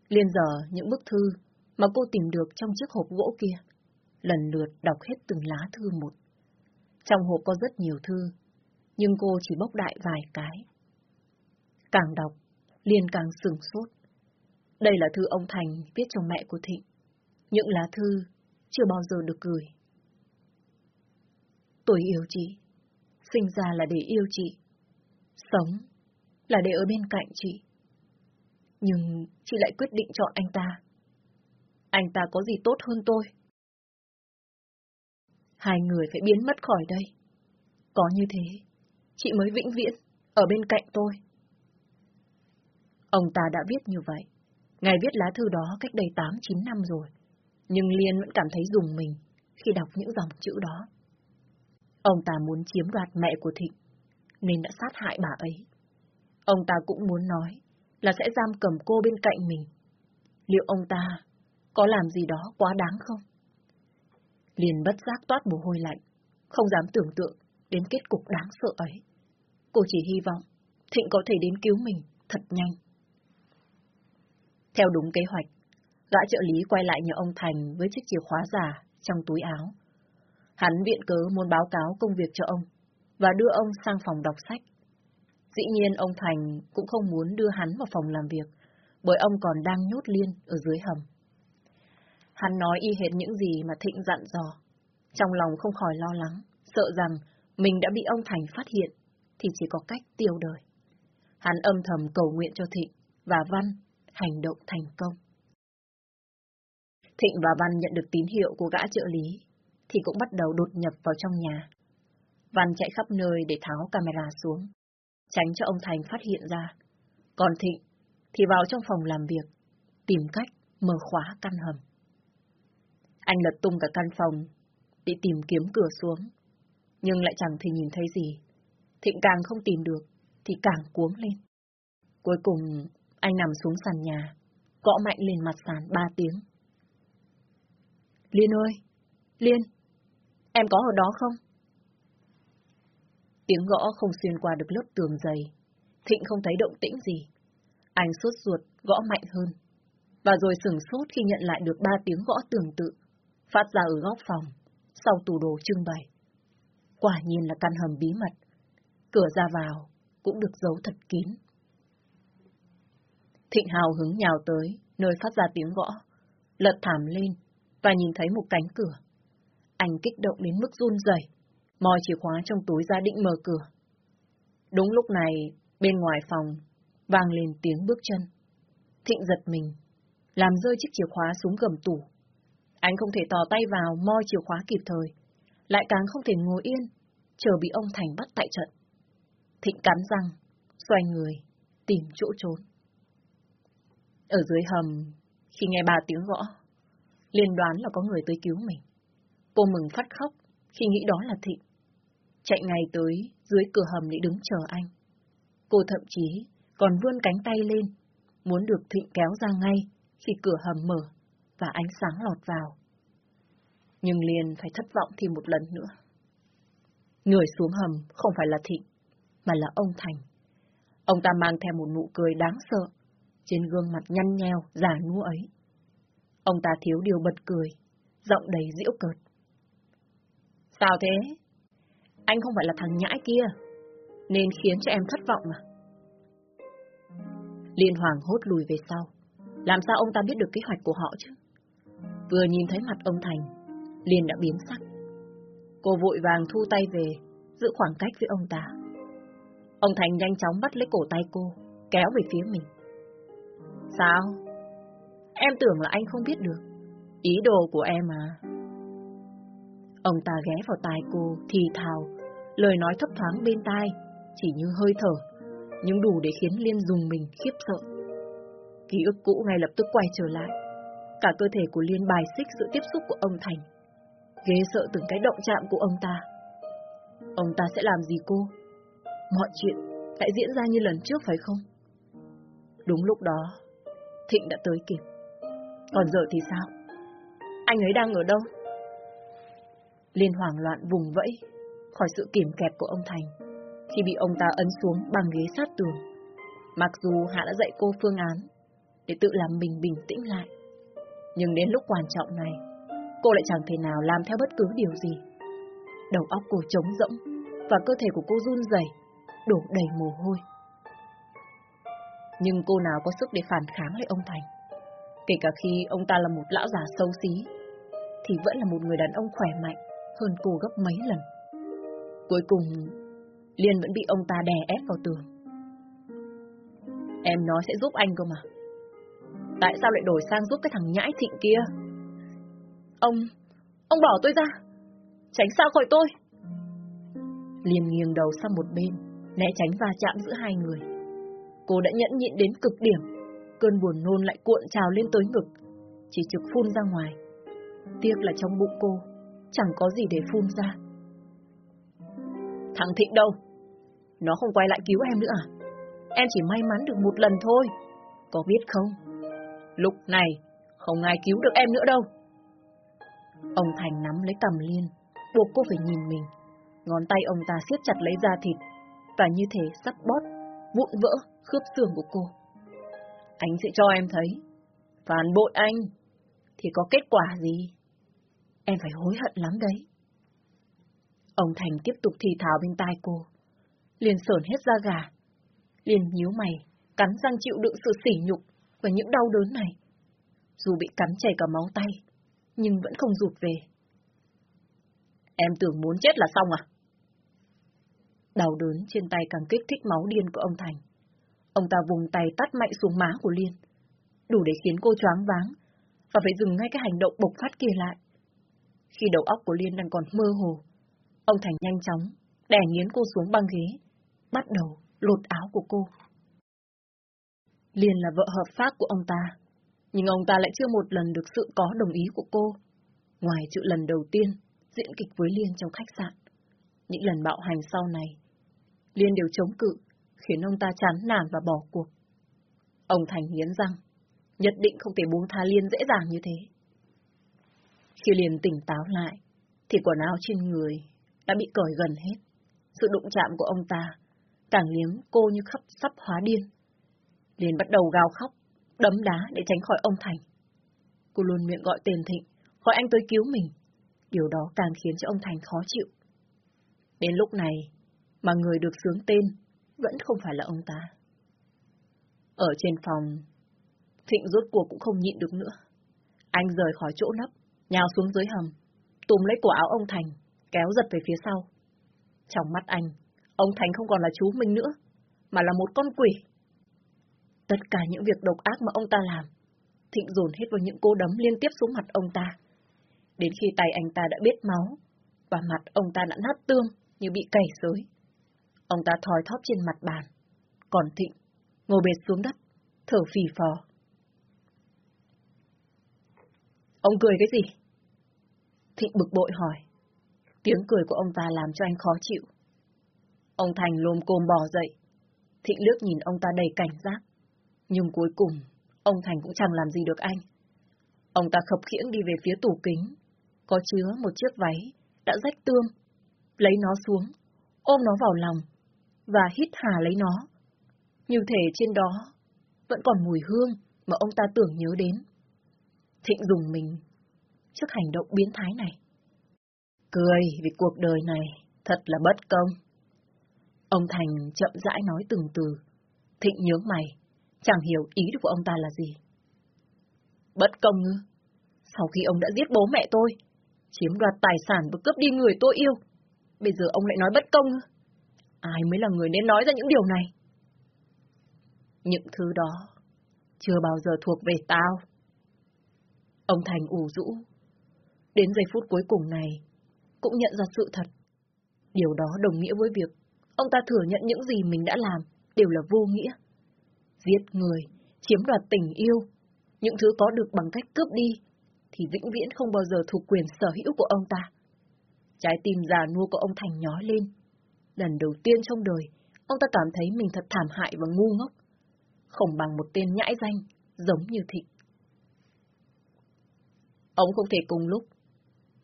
Liên dở những bức thư mà cô tìm được trong chiếc hộp gỗ kia, lần lượt đọc hết từng lá thư một. Trong hộp có rất nhiều thư, nhưng cô chỉ bốc đại vài cái. Càng đọc, Liên càng sừng sốt. Đây là thư ông Thành viết cho mẹ của Thịnh. Những lá thư chưa bao giờ được gửi. Tôi yêu chị. Sinh ra là để yêu chị. Sống là để ở bên cạnh chị. Nhưng chị lại quyết định chọn anh ta. Anh ta có gì tốt hơn tôi? Hai người phải biến mất khỏi đây. Có như thế, chị mới vĩnh viễn ở bên cạnh tôi. Ông ta đã viết như vậy. Ngài viết lá thư đó cách đây 8-9 năm rồi. Nhưng Liên vẫn cảm thấy dùng mình khi đọc những dòng chữ đó. Ông ta muốn chiếm đoạt mẹ của Thịnh, nên đã sát hại bà ấy. Ông ta cũng muốn nói là sẽ giam cầm cô bên cạnh mình. Liệu ông ta có làm gì đó quá đáng không? Liền bất giác toát mồ hôi lạnh, không dám tưởng tượng đến kết cục đáng sợ ấy. Cô chỉ hy vọng Thịnh có thể đến cứu mình thật nhanh. Theo đúng kế hoạch, gã trợ lý quay lại nhờ ông Thành với chiếc chìa khóa giả trong túi áo. Hắn viện cớ muốn báo cáo công việc cho ông và đưa ông sang phòng đọc sách. Dĩ nhiên ông Thành cũng không muốn đưa hắn vào phòng làm việc, bởi ông còn đang nhốt liên ở dưới hầm. Hắn nói y hệt những gì mà Thịnh dặn dò. Trong lòng không khỏi lo lắng, sợ rằng mình đã bị ông Thành phát hiện, thì chỉ có cách tiêu đời. Hắn âm thầm cầu nguyện cho Thịnh và Văn hành động thành công. Thịnh và Văn nhận được tín hiệu của gã trợ lý, thì cũng bắt đầu đột nhập vào trong nhà. Văn chạy khắp nơi để tháo camera xuống, tránh cho ông Thành phát hiện ra. Còn Thịnh thì vào trong phòng làm việc, tìm cách mở khóa căn hầm. Anh lật tung cả căn phòng, bị tìm kiếm cửa xuống, nhưng lại chẳng thể nhìn thấy gì. Thịnh càng không tìm được, thì càng cuống lên. Cuối cùng, anh nằm xuống sàn nhà, gõ mạnh lên mặt sàn ba tiếng. Liên ơi! Liên! Em có ở đó không? Tiếng gõ không xuyên qua được lớp tường dày. Thịnh không thấy động tĩnh gì. Anh sốt ruột, gõ mạnh hơn. Và rồi sửng sốt khi nhận lại được ba tiếng gõ tương tự, phát ra ở góc phòng, sau tủ đồ trưng bày. Quả nhiên là căn hầm bí mật. Cửa ra vào cũng được giấu thật kín. Thịnh hào hứng nhào tới, nơi phát ra tiếng gõ, lật thảm lên và nhìn thấy một cánh cửa. Anh kích động đến mức run rẩy, moi chìa khóa trong túi ra định mở cửa. Đúng lúc này, bên ngoài phòng, vang lên tiếng bước chân. Thịnh giật mình, làm rơi chiếc chìa khóa xuống gầm tủ. Anh không thể tò tay vào moi chìa khóa kịp thời, lại càng không thể ngồi yên, chờ bị ông Thành bắt tại trận. Thịnh cắn răng, xoay người, tìm chỗ trốn. Ở dưới hầm, khi nghe ba tiếng gõ, liên đoán là có người tới cứu mình. Cô mừng phát khóc khi nghĩ đó là Thịnh. Chạy ngay tới dưới cửa hầm để đứng chờ anh. Cô thậm chí còn vươn cánh tay lên, muốn được Thịnh kéo ra ngay khi cửa hầm mở và ánh sáng lọt vào. Nhưng liền phải thất vọng thêm một lần nữa. Người xuống hầm không phải là Thịnh, mà là ông Thành. Ông ta mang theo một nụ cười đáng sợ, trên gương mặt nhăn nheo, giả nua ấy. Ông ta thiếu điều bật cười, giọng đầy diễu cợt. Sao thế? Anh không phải là thằng nhãi kia, nên khiến cho em thất vọng à? Liên Hoàng hốt lùi về sau. Làm sao ông ta biết được kế hoạch của họ chứ? Vừa nhìn thấy mặt ông Thành, Liên đã biến sắc. Cô vội vàng thu tay về, giữ khoảng cách với ông ta. Ông Thành nhanh chóng bắt lấy cổ tay cô, kéo về phía mình. Sao? Em tưởng là anh không biết được. Ý đồ của em à? Ông ta ghé vào tai cô, thì thào, lời nói thấp thoáng bên tai, chỉ như hơi thở, nhưng đủ để khiến Liên dùng mình khiếp sợ. Ký ức cũ ngay lập tức quay trở lại. Cả cơ thể của Liên bài xích sự tiếp xúc của ông Thành. Ghê sợ từng cái động chạm của ông ta. Ông ta sẽ làm gì cô? Mọi chuyện lại diễn ra như lần trước phải không? Đúng lúc đó, Thịnh đã tới kịp. Còn giờ thì sao? Anh ấy đang ở đâu? Liên hoảng loạn vùng vẫy khỏi sự kiểm kẹp của ông Thành khi bị ông ta ấn xuống bằng ghế sát tường. Mặc dù Hạ đã dạy cô phương án để tự làm mình bình tĩnh lại, nhưng đến lúc quan trọng này, cô lại chẳng thể nào làm theo bất cứ điều gì. Đầu óc cô trống rỗng và cơ thể của cô run rẩy, đổ đầy mồ hôi. Nhưng cô nào có sức để phản kháng lại ông Thành. Kể cả khi ông ta là một lão già xấu xí, thì vẫn là một người đàn ông khỏe mạnh hơn cô gấp mấy lần. Cuối cùng, Liên vẫn bị ông ta đè ép vào tường. Em nói sẽ giúp anh cơ mà. Tại sao lại đổi sang giúp cái thằng nhãi thịnh kia? Ông, ông bỏ tôi ra. Tránh xa khỏi tôi. Liên nghiêng đầu sang một bên, né tránh va chạm giữa hai người. Cô đã nhẫn nhịn đến cực điểm. Cơn buồn nôn lại cuộn trào lên tới ngực, chỉ trực phun ra ngoài. Tiếc là trong bụng cô, chẳng có gì để phun ra. Thằng Thịnh đâu? Nó không quay lại cứu em nữa à? Em chỉ may mắn được một lần thôi. Có biết không? Lúc này, không ai cứu được em nữa đâu. Ông Thành nắm lấy cầm liên, buộc cô phải nhìn mình. Ngón tay ông ta siết chặt lấy da thịt, và như thể sắp bót, vụn vỡ khớp xương của cô. Anh sẽ cho em thấy, phản bội anh, thì có kết quả gì? Em phải hối hận lắm đấy. Ông Thành tiếp tục thì thào bên tai cô liền sờn hết da gà. Liền nhíu mày, cắn răng chịu đựng sự sỉ nhục và những đau đớn này. Dù bị cắn chảy cả máu tay, nhưng vẫn không rụt về. Em tưởng muốn chết là xong à? Đau đớn trên tay càng kích thích máu điên của ông Thành. Ông ta vùng tay tắt mạnh xuống má của Liên, đủ để khiến cô choáng váng, và phải dừng ngay cái hành động bộc phát kia lại. Khi đầu óc của Liên đang còn mơ hồ, ông Thành nhanh chóng đè nghiến cô xuống băng ghế, bắt đầu lột áo của cô. Liên là vợ hợp pháp của ông ta, nhưng ông ta lại chưa một lần được sự có đồng ý của cô. Ngoài chữ lần đầu tiên, diễn kịch với Liên trong khách sạn. Những lần bạo hành sau này, Liên đều chống cự, khiến ông ta chán nản và bỏ cuộc. Ông Thành nghiến răng, nhất định không thể buông tha Liên dễ dàng như thế. Khi Liên tỉnh táo lại, thì quần áo trên người đã bị cởi gần hết. Sự đụng chạm của ông ta càng liếm cô như khắp sắp hóa điên. Liên bắt đầu gào khóc, đấm đá để tránh khỏi ông Thành. Cô luôn miệng gọi tên Thịnh, gọi anh tới cứu mình. Điều đó càng khiến cho ông Thành khó chịu. Đến lúc này, mà người được sướng tên vẫn không phải là ông ta. Ở trên phòng, Thịnh rốt cuộc cũng không nhịn được nữa. Anh rời khỏi chỗ nấp, nhào xuống dưới hầm, túm lấy cổ áo ông Thành, kéo giật về phía sau. Trong mắt anh, ông Thành không còn là chú mình nữa, mà là một con quỷ. Tất cả những việc độc ác mà ông ta làm, Thịnh dồn hết vào những cô đấm liên tiếp xuống mặt ông ta. Đến khi tay anh ta đã biết máu, và mặt ông ta đã nát tương như bị cày xới. Ông ta thòi thóp trên mặt bàn, còn Thịnh ngồi bệt xuống đất, thở phì phò. Ông cười cái gì? Thịnh bực bội hỏi. Tiếng cười của ông ta làm cho anh khó chịu. Ông Thành lồm cồm bò dậy. Thịnh lướt nhìn ông ta đầy cảnh giác. Nhưng cuối cùng, ông Thành cũng chẳng làm gì được anh. Ông ta khập khiễng đi về phía tủ kính. Có chứa một chiếc váy, đã rách tương. Lấy nó xuống, ôm nó vào lòng, và hít hà lấy nó. Như thể trên đó, vẫn còn mùi hương mà ông ta tưởng nhớ đến. Thịnh dùng mình, trước hành động biến thái này. Cười vì cuộc đời này thật là bất công. Ông Thành chậm rãi nói từng từ. Thịnh nhướng mày, chẳng hiểu ý của ông ta là gì. Bất công ư? Sau khi ông đã giết bố mẹ tôi, chiếm đoạt tài sản và cướp đi người tôi yêu, bây giờ ông lại nói bất công ư? Ai mới là người nên nói ra những điều này? Những thứ đó chưa bao giờ thuộc về tao. Ông Thành ủ rũ. Đến giây phút cuối cùng này, cũng nhận ra sự thật. Điều đó đồng nghĩa với việc ông ta thừa nhận những gì mình đã làm đều là vô nghĩa. Giết người, chiếm đoạt tình yêu, những thứ có được bằng cách cướp đi, thì vĩnh viễn không bao giờ thuộc quyền sở hữu của ông ta. Trái tim già nua của ông Thành nhói lên. Lần đầu tiên trong đời, ông ta cảm thấy mình thật thảm hại và ngu ngốc. Không bằng một tên nhãi danh, giống như Thịnh. Ông không thể cùng lúc.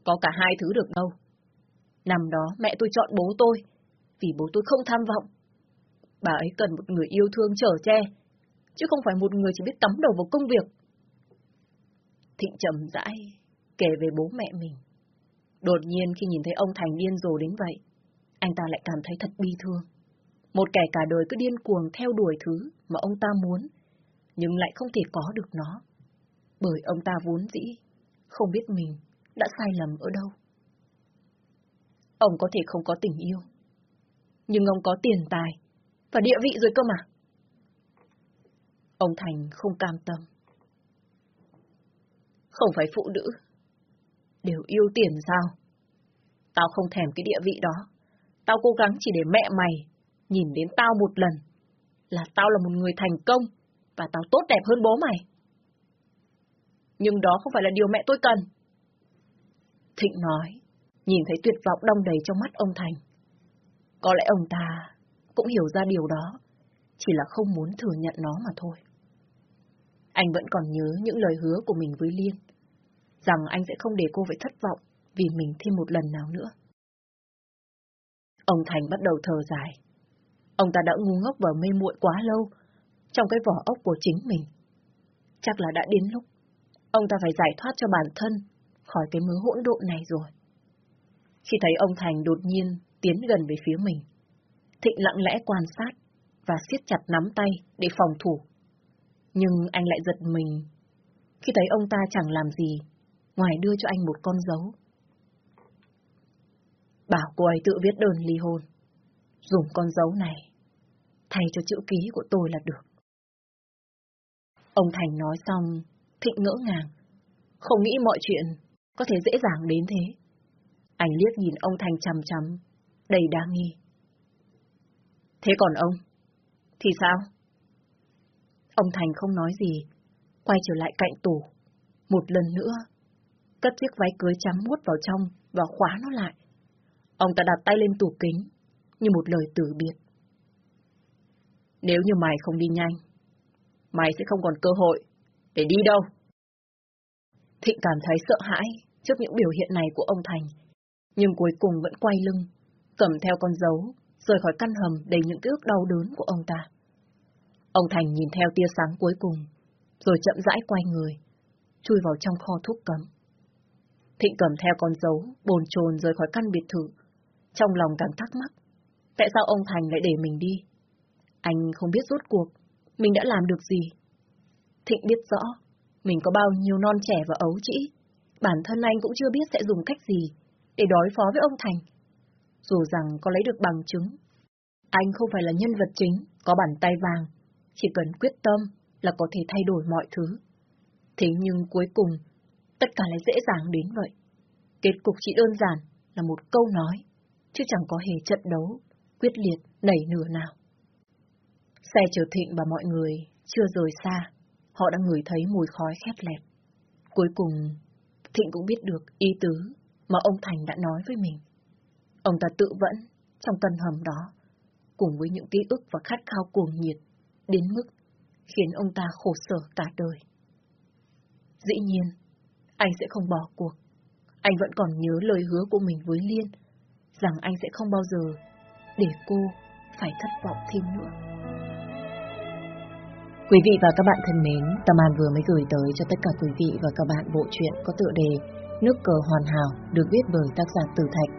Có cả hai thứ được đâu. Năm đó mẹ tôi chọn bố tôi, vì bố tôi không tham vọng. Bà ấy cần một người yêu thương trở che, chứ không phải một người chỉ biết cắm đầu vào công việc. Thịnh trầm rãi, kể về bố mẹ mình. Đột nhiên khi nhìn thấy ông Thành điên rồ đến vậy, anh ta lại cảm thấy thật bi thương. Một kẻ cả đời cứ điên cuồng theo đuổi thứ mà ông ta muốn, nhưng lại không thể có được nó. Bởi ông ta vốn dĩ, không biết mình đã sai lầm ở đâu. Ông có thể không có tình yêu, nhưng ông có tiền tài và địa vị rồi cơ mà. Ông Thành không cam tâm. Không phải phụ nữ, đều yêu tiền sao? Tao không thèm cái địa vị đó. Tao cố gắng chỉ để mẹ mày nhìn đến tao một lần, là tao là một người thành công, và tao tốt đẹp hơn bố mày. Nhưng đó không phải là điều mẹ tôi cần. Thịnh nói, nhìn thấy tuyệt vọng đong đầy trong mắt ông Thành. Có lẽ ông ta cũng hiểu ra điều đó, chỉ là không muốn thừa nhận nó mà thôi. Anh vẫn còn nhớ những lời hứa của mình với Liên, rằng anh sẽ không để cô phải thất vọng vì mình thêm một lần nào nữa. Ông Thành bắt đầu thở dài. Ông ta đã ngu ngốc và mê muội quá lâu trong cái vỏ ốc của chính mình. Chắc là đã đến lúc ông ta phải giải thoát cho bản thân khỏi cái mớ hỗn độn này rồi. Khi thấy ông Thành đột nhiên tiến gần về phía mình, Thịnh lặng lẽ quan sát và siết chặt nắm tay để phòng thủ. Nhưng anh lại giật mình khi thấy ông ta chẳng làm gì ngoài đưa cho anh một con dấu. Bảo cô ấy tự viết đơn ly hôn, dùng con dấu này thay cho chữ ký của tôi là được. Ông Thành nói xong, Thịnh ngỡ ngàng, không nghĩ mọi chuyện có thể dễ dàng đến thế. Anh liếc nhìn ông Thành chằm chằm, đầy đa nghi. Thế còn ông? Thì sao? Ông Thành không nói gì, quay trở lại cạnh tủ. Một lần nữa, cất chiếc váy cưới trắng muốt vào trong và khóa nó lại. Ông ta đặt tay lên tủ kính, như một lời từ biệt. Nếu như mày không đi nhanh, mày sẽ không còn cơ hội để đi đâu. Thịnh cảm thấy sợ hãi trước những biểu hiện này của ông Thành, nhưng cuối cùng vẫn quay lưng, cầm theo con dấu, rời khỏi căn hầm đầy những ký ức đau đớn của ông ta. Ông Thành nhìn theo tia sáng cuối cùng, rồi chậm rãi quay người, chui vào trong kho thuốc cấm. Thịnh cầm theo con dấu, bồn chồn rời khỏi căn biệt thự, trong lòng càng thắc mắc, tại sao ông Thành lại để mình đi? Anh không biết rốt cuộc, mình đã làm được gì. Thịnh biết rõ, mình có bao nhiêu non trẻ và ấu trĩ, bản thân anh cũng chưa biết sẽ dùng cách gì để đối phó với ông Thành. Dù rằng có lấy được bằng chứng, anh không phải là nhân vật chính, có bàn tay vàng, chỉ cần quyết tâm là có thể thay đổi mọi thứ. Thế nhưng cuối cùng, tất cả lại dễ dàng đến vậy. Kết cục chỉ đơn giản là một câu nói, chứ chẳng có hề trận đấu, quyết liệt, nảy nửa nào. Xe chở Thịnh và mọi người chưa rời xa, họ đã ngửi thấy mùi khói khét lẹt. Cuối cùng, Thịnh cũng biết được ý tứ mà ông Thành đã nói với mình. Ông ta tự vẫn trong căn hầm đó, cùng với những ký ức và khát khao cuồng nhiệt, đến mức khiến ông ta khổ sở cả đời. Dĩ nhiên, anh sẽ không bỏ cuộc. Anh vẫn còn nhớ lời hứa của mình với Liên, rằng anh sẽ không bao giờ để cô phải thất vọng thêm nữa. Quý vị và các bạn thân mến, Tâm An vừa mới gửi tới cho tất cả quý vị và các bạn bộ truyện có tựa đề Nước cờ hoàn hảo được viết bởi tác giả Tử Thạch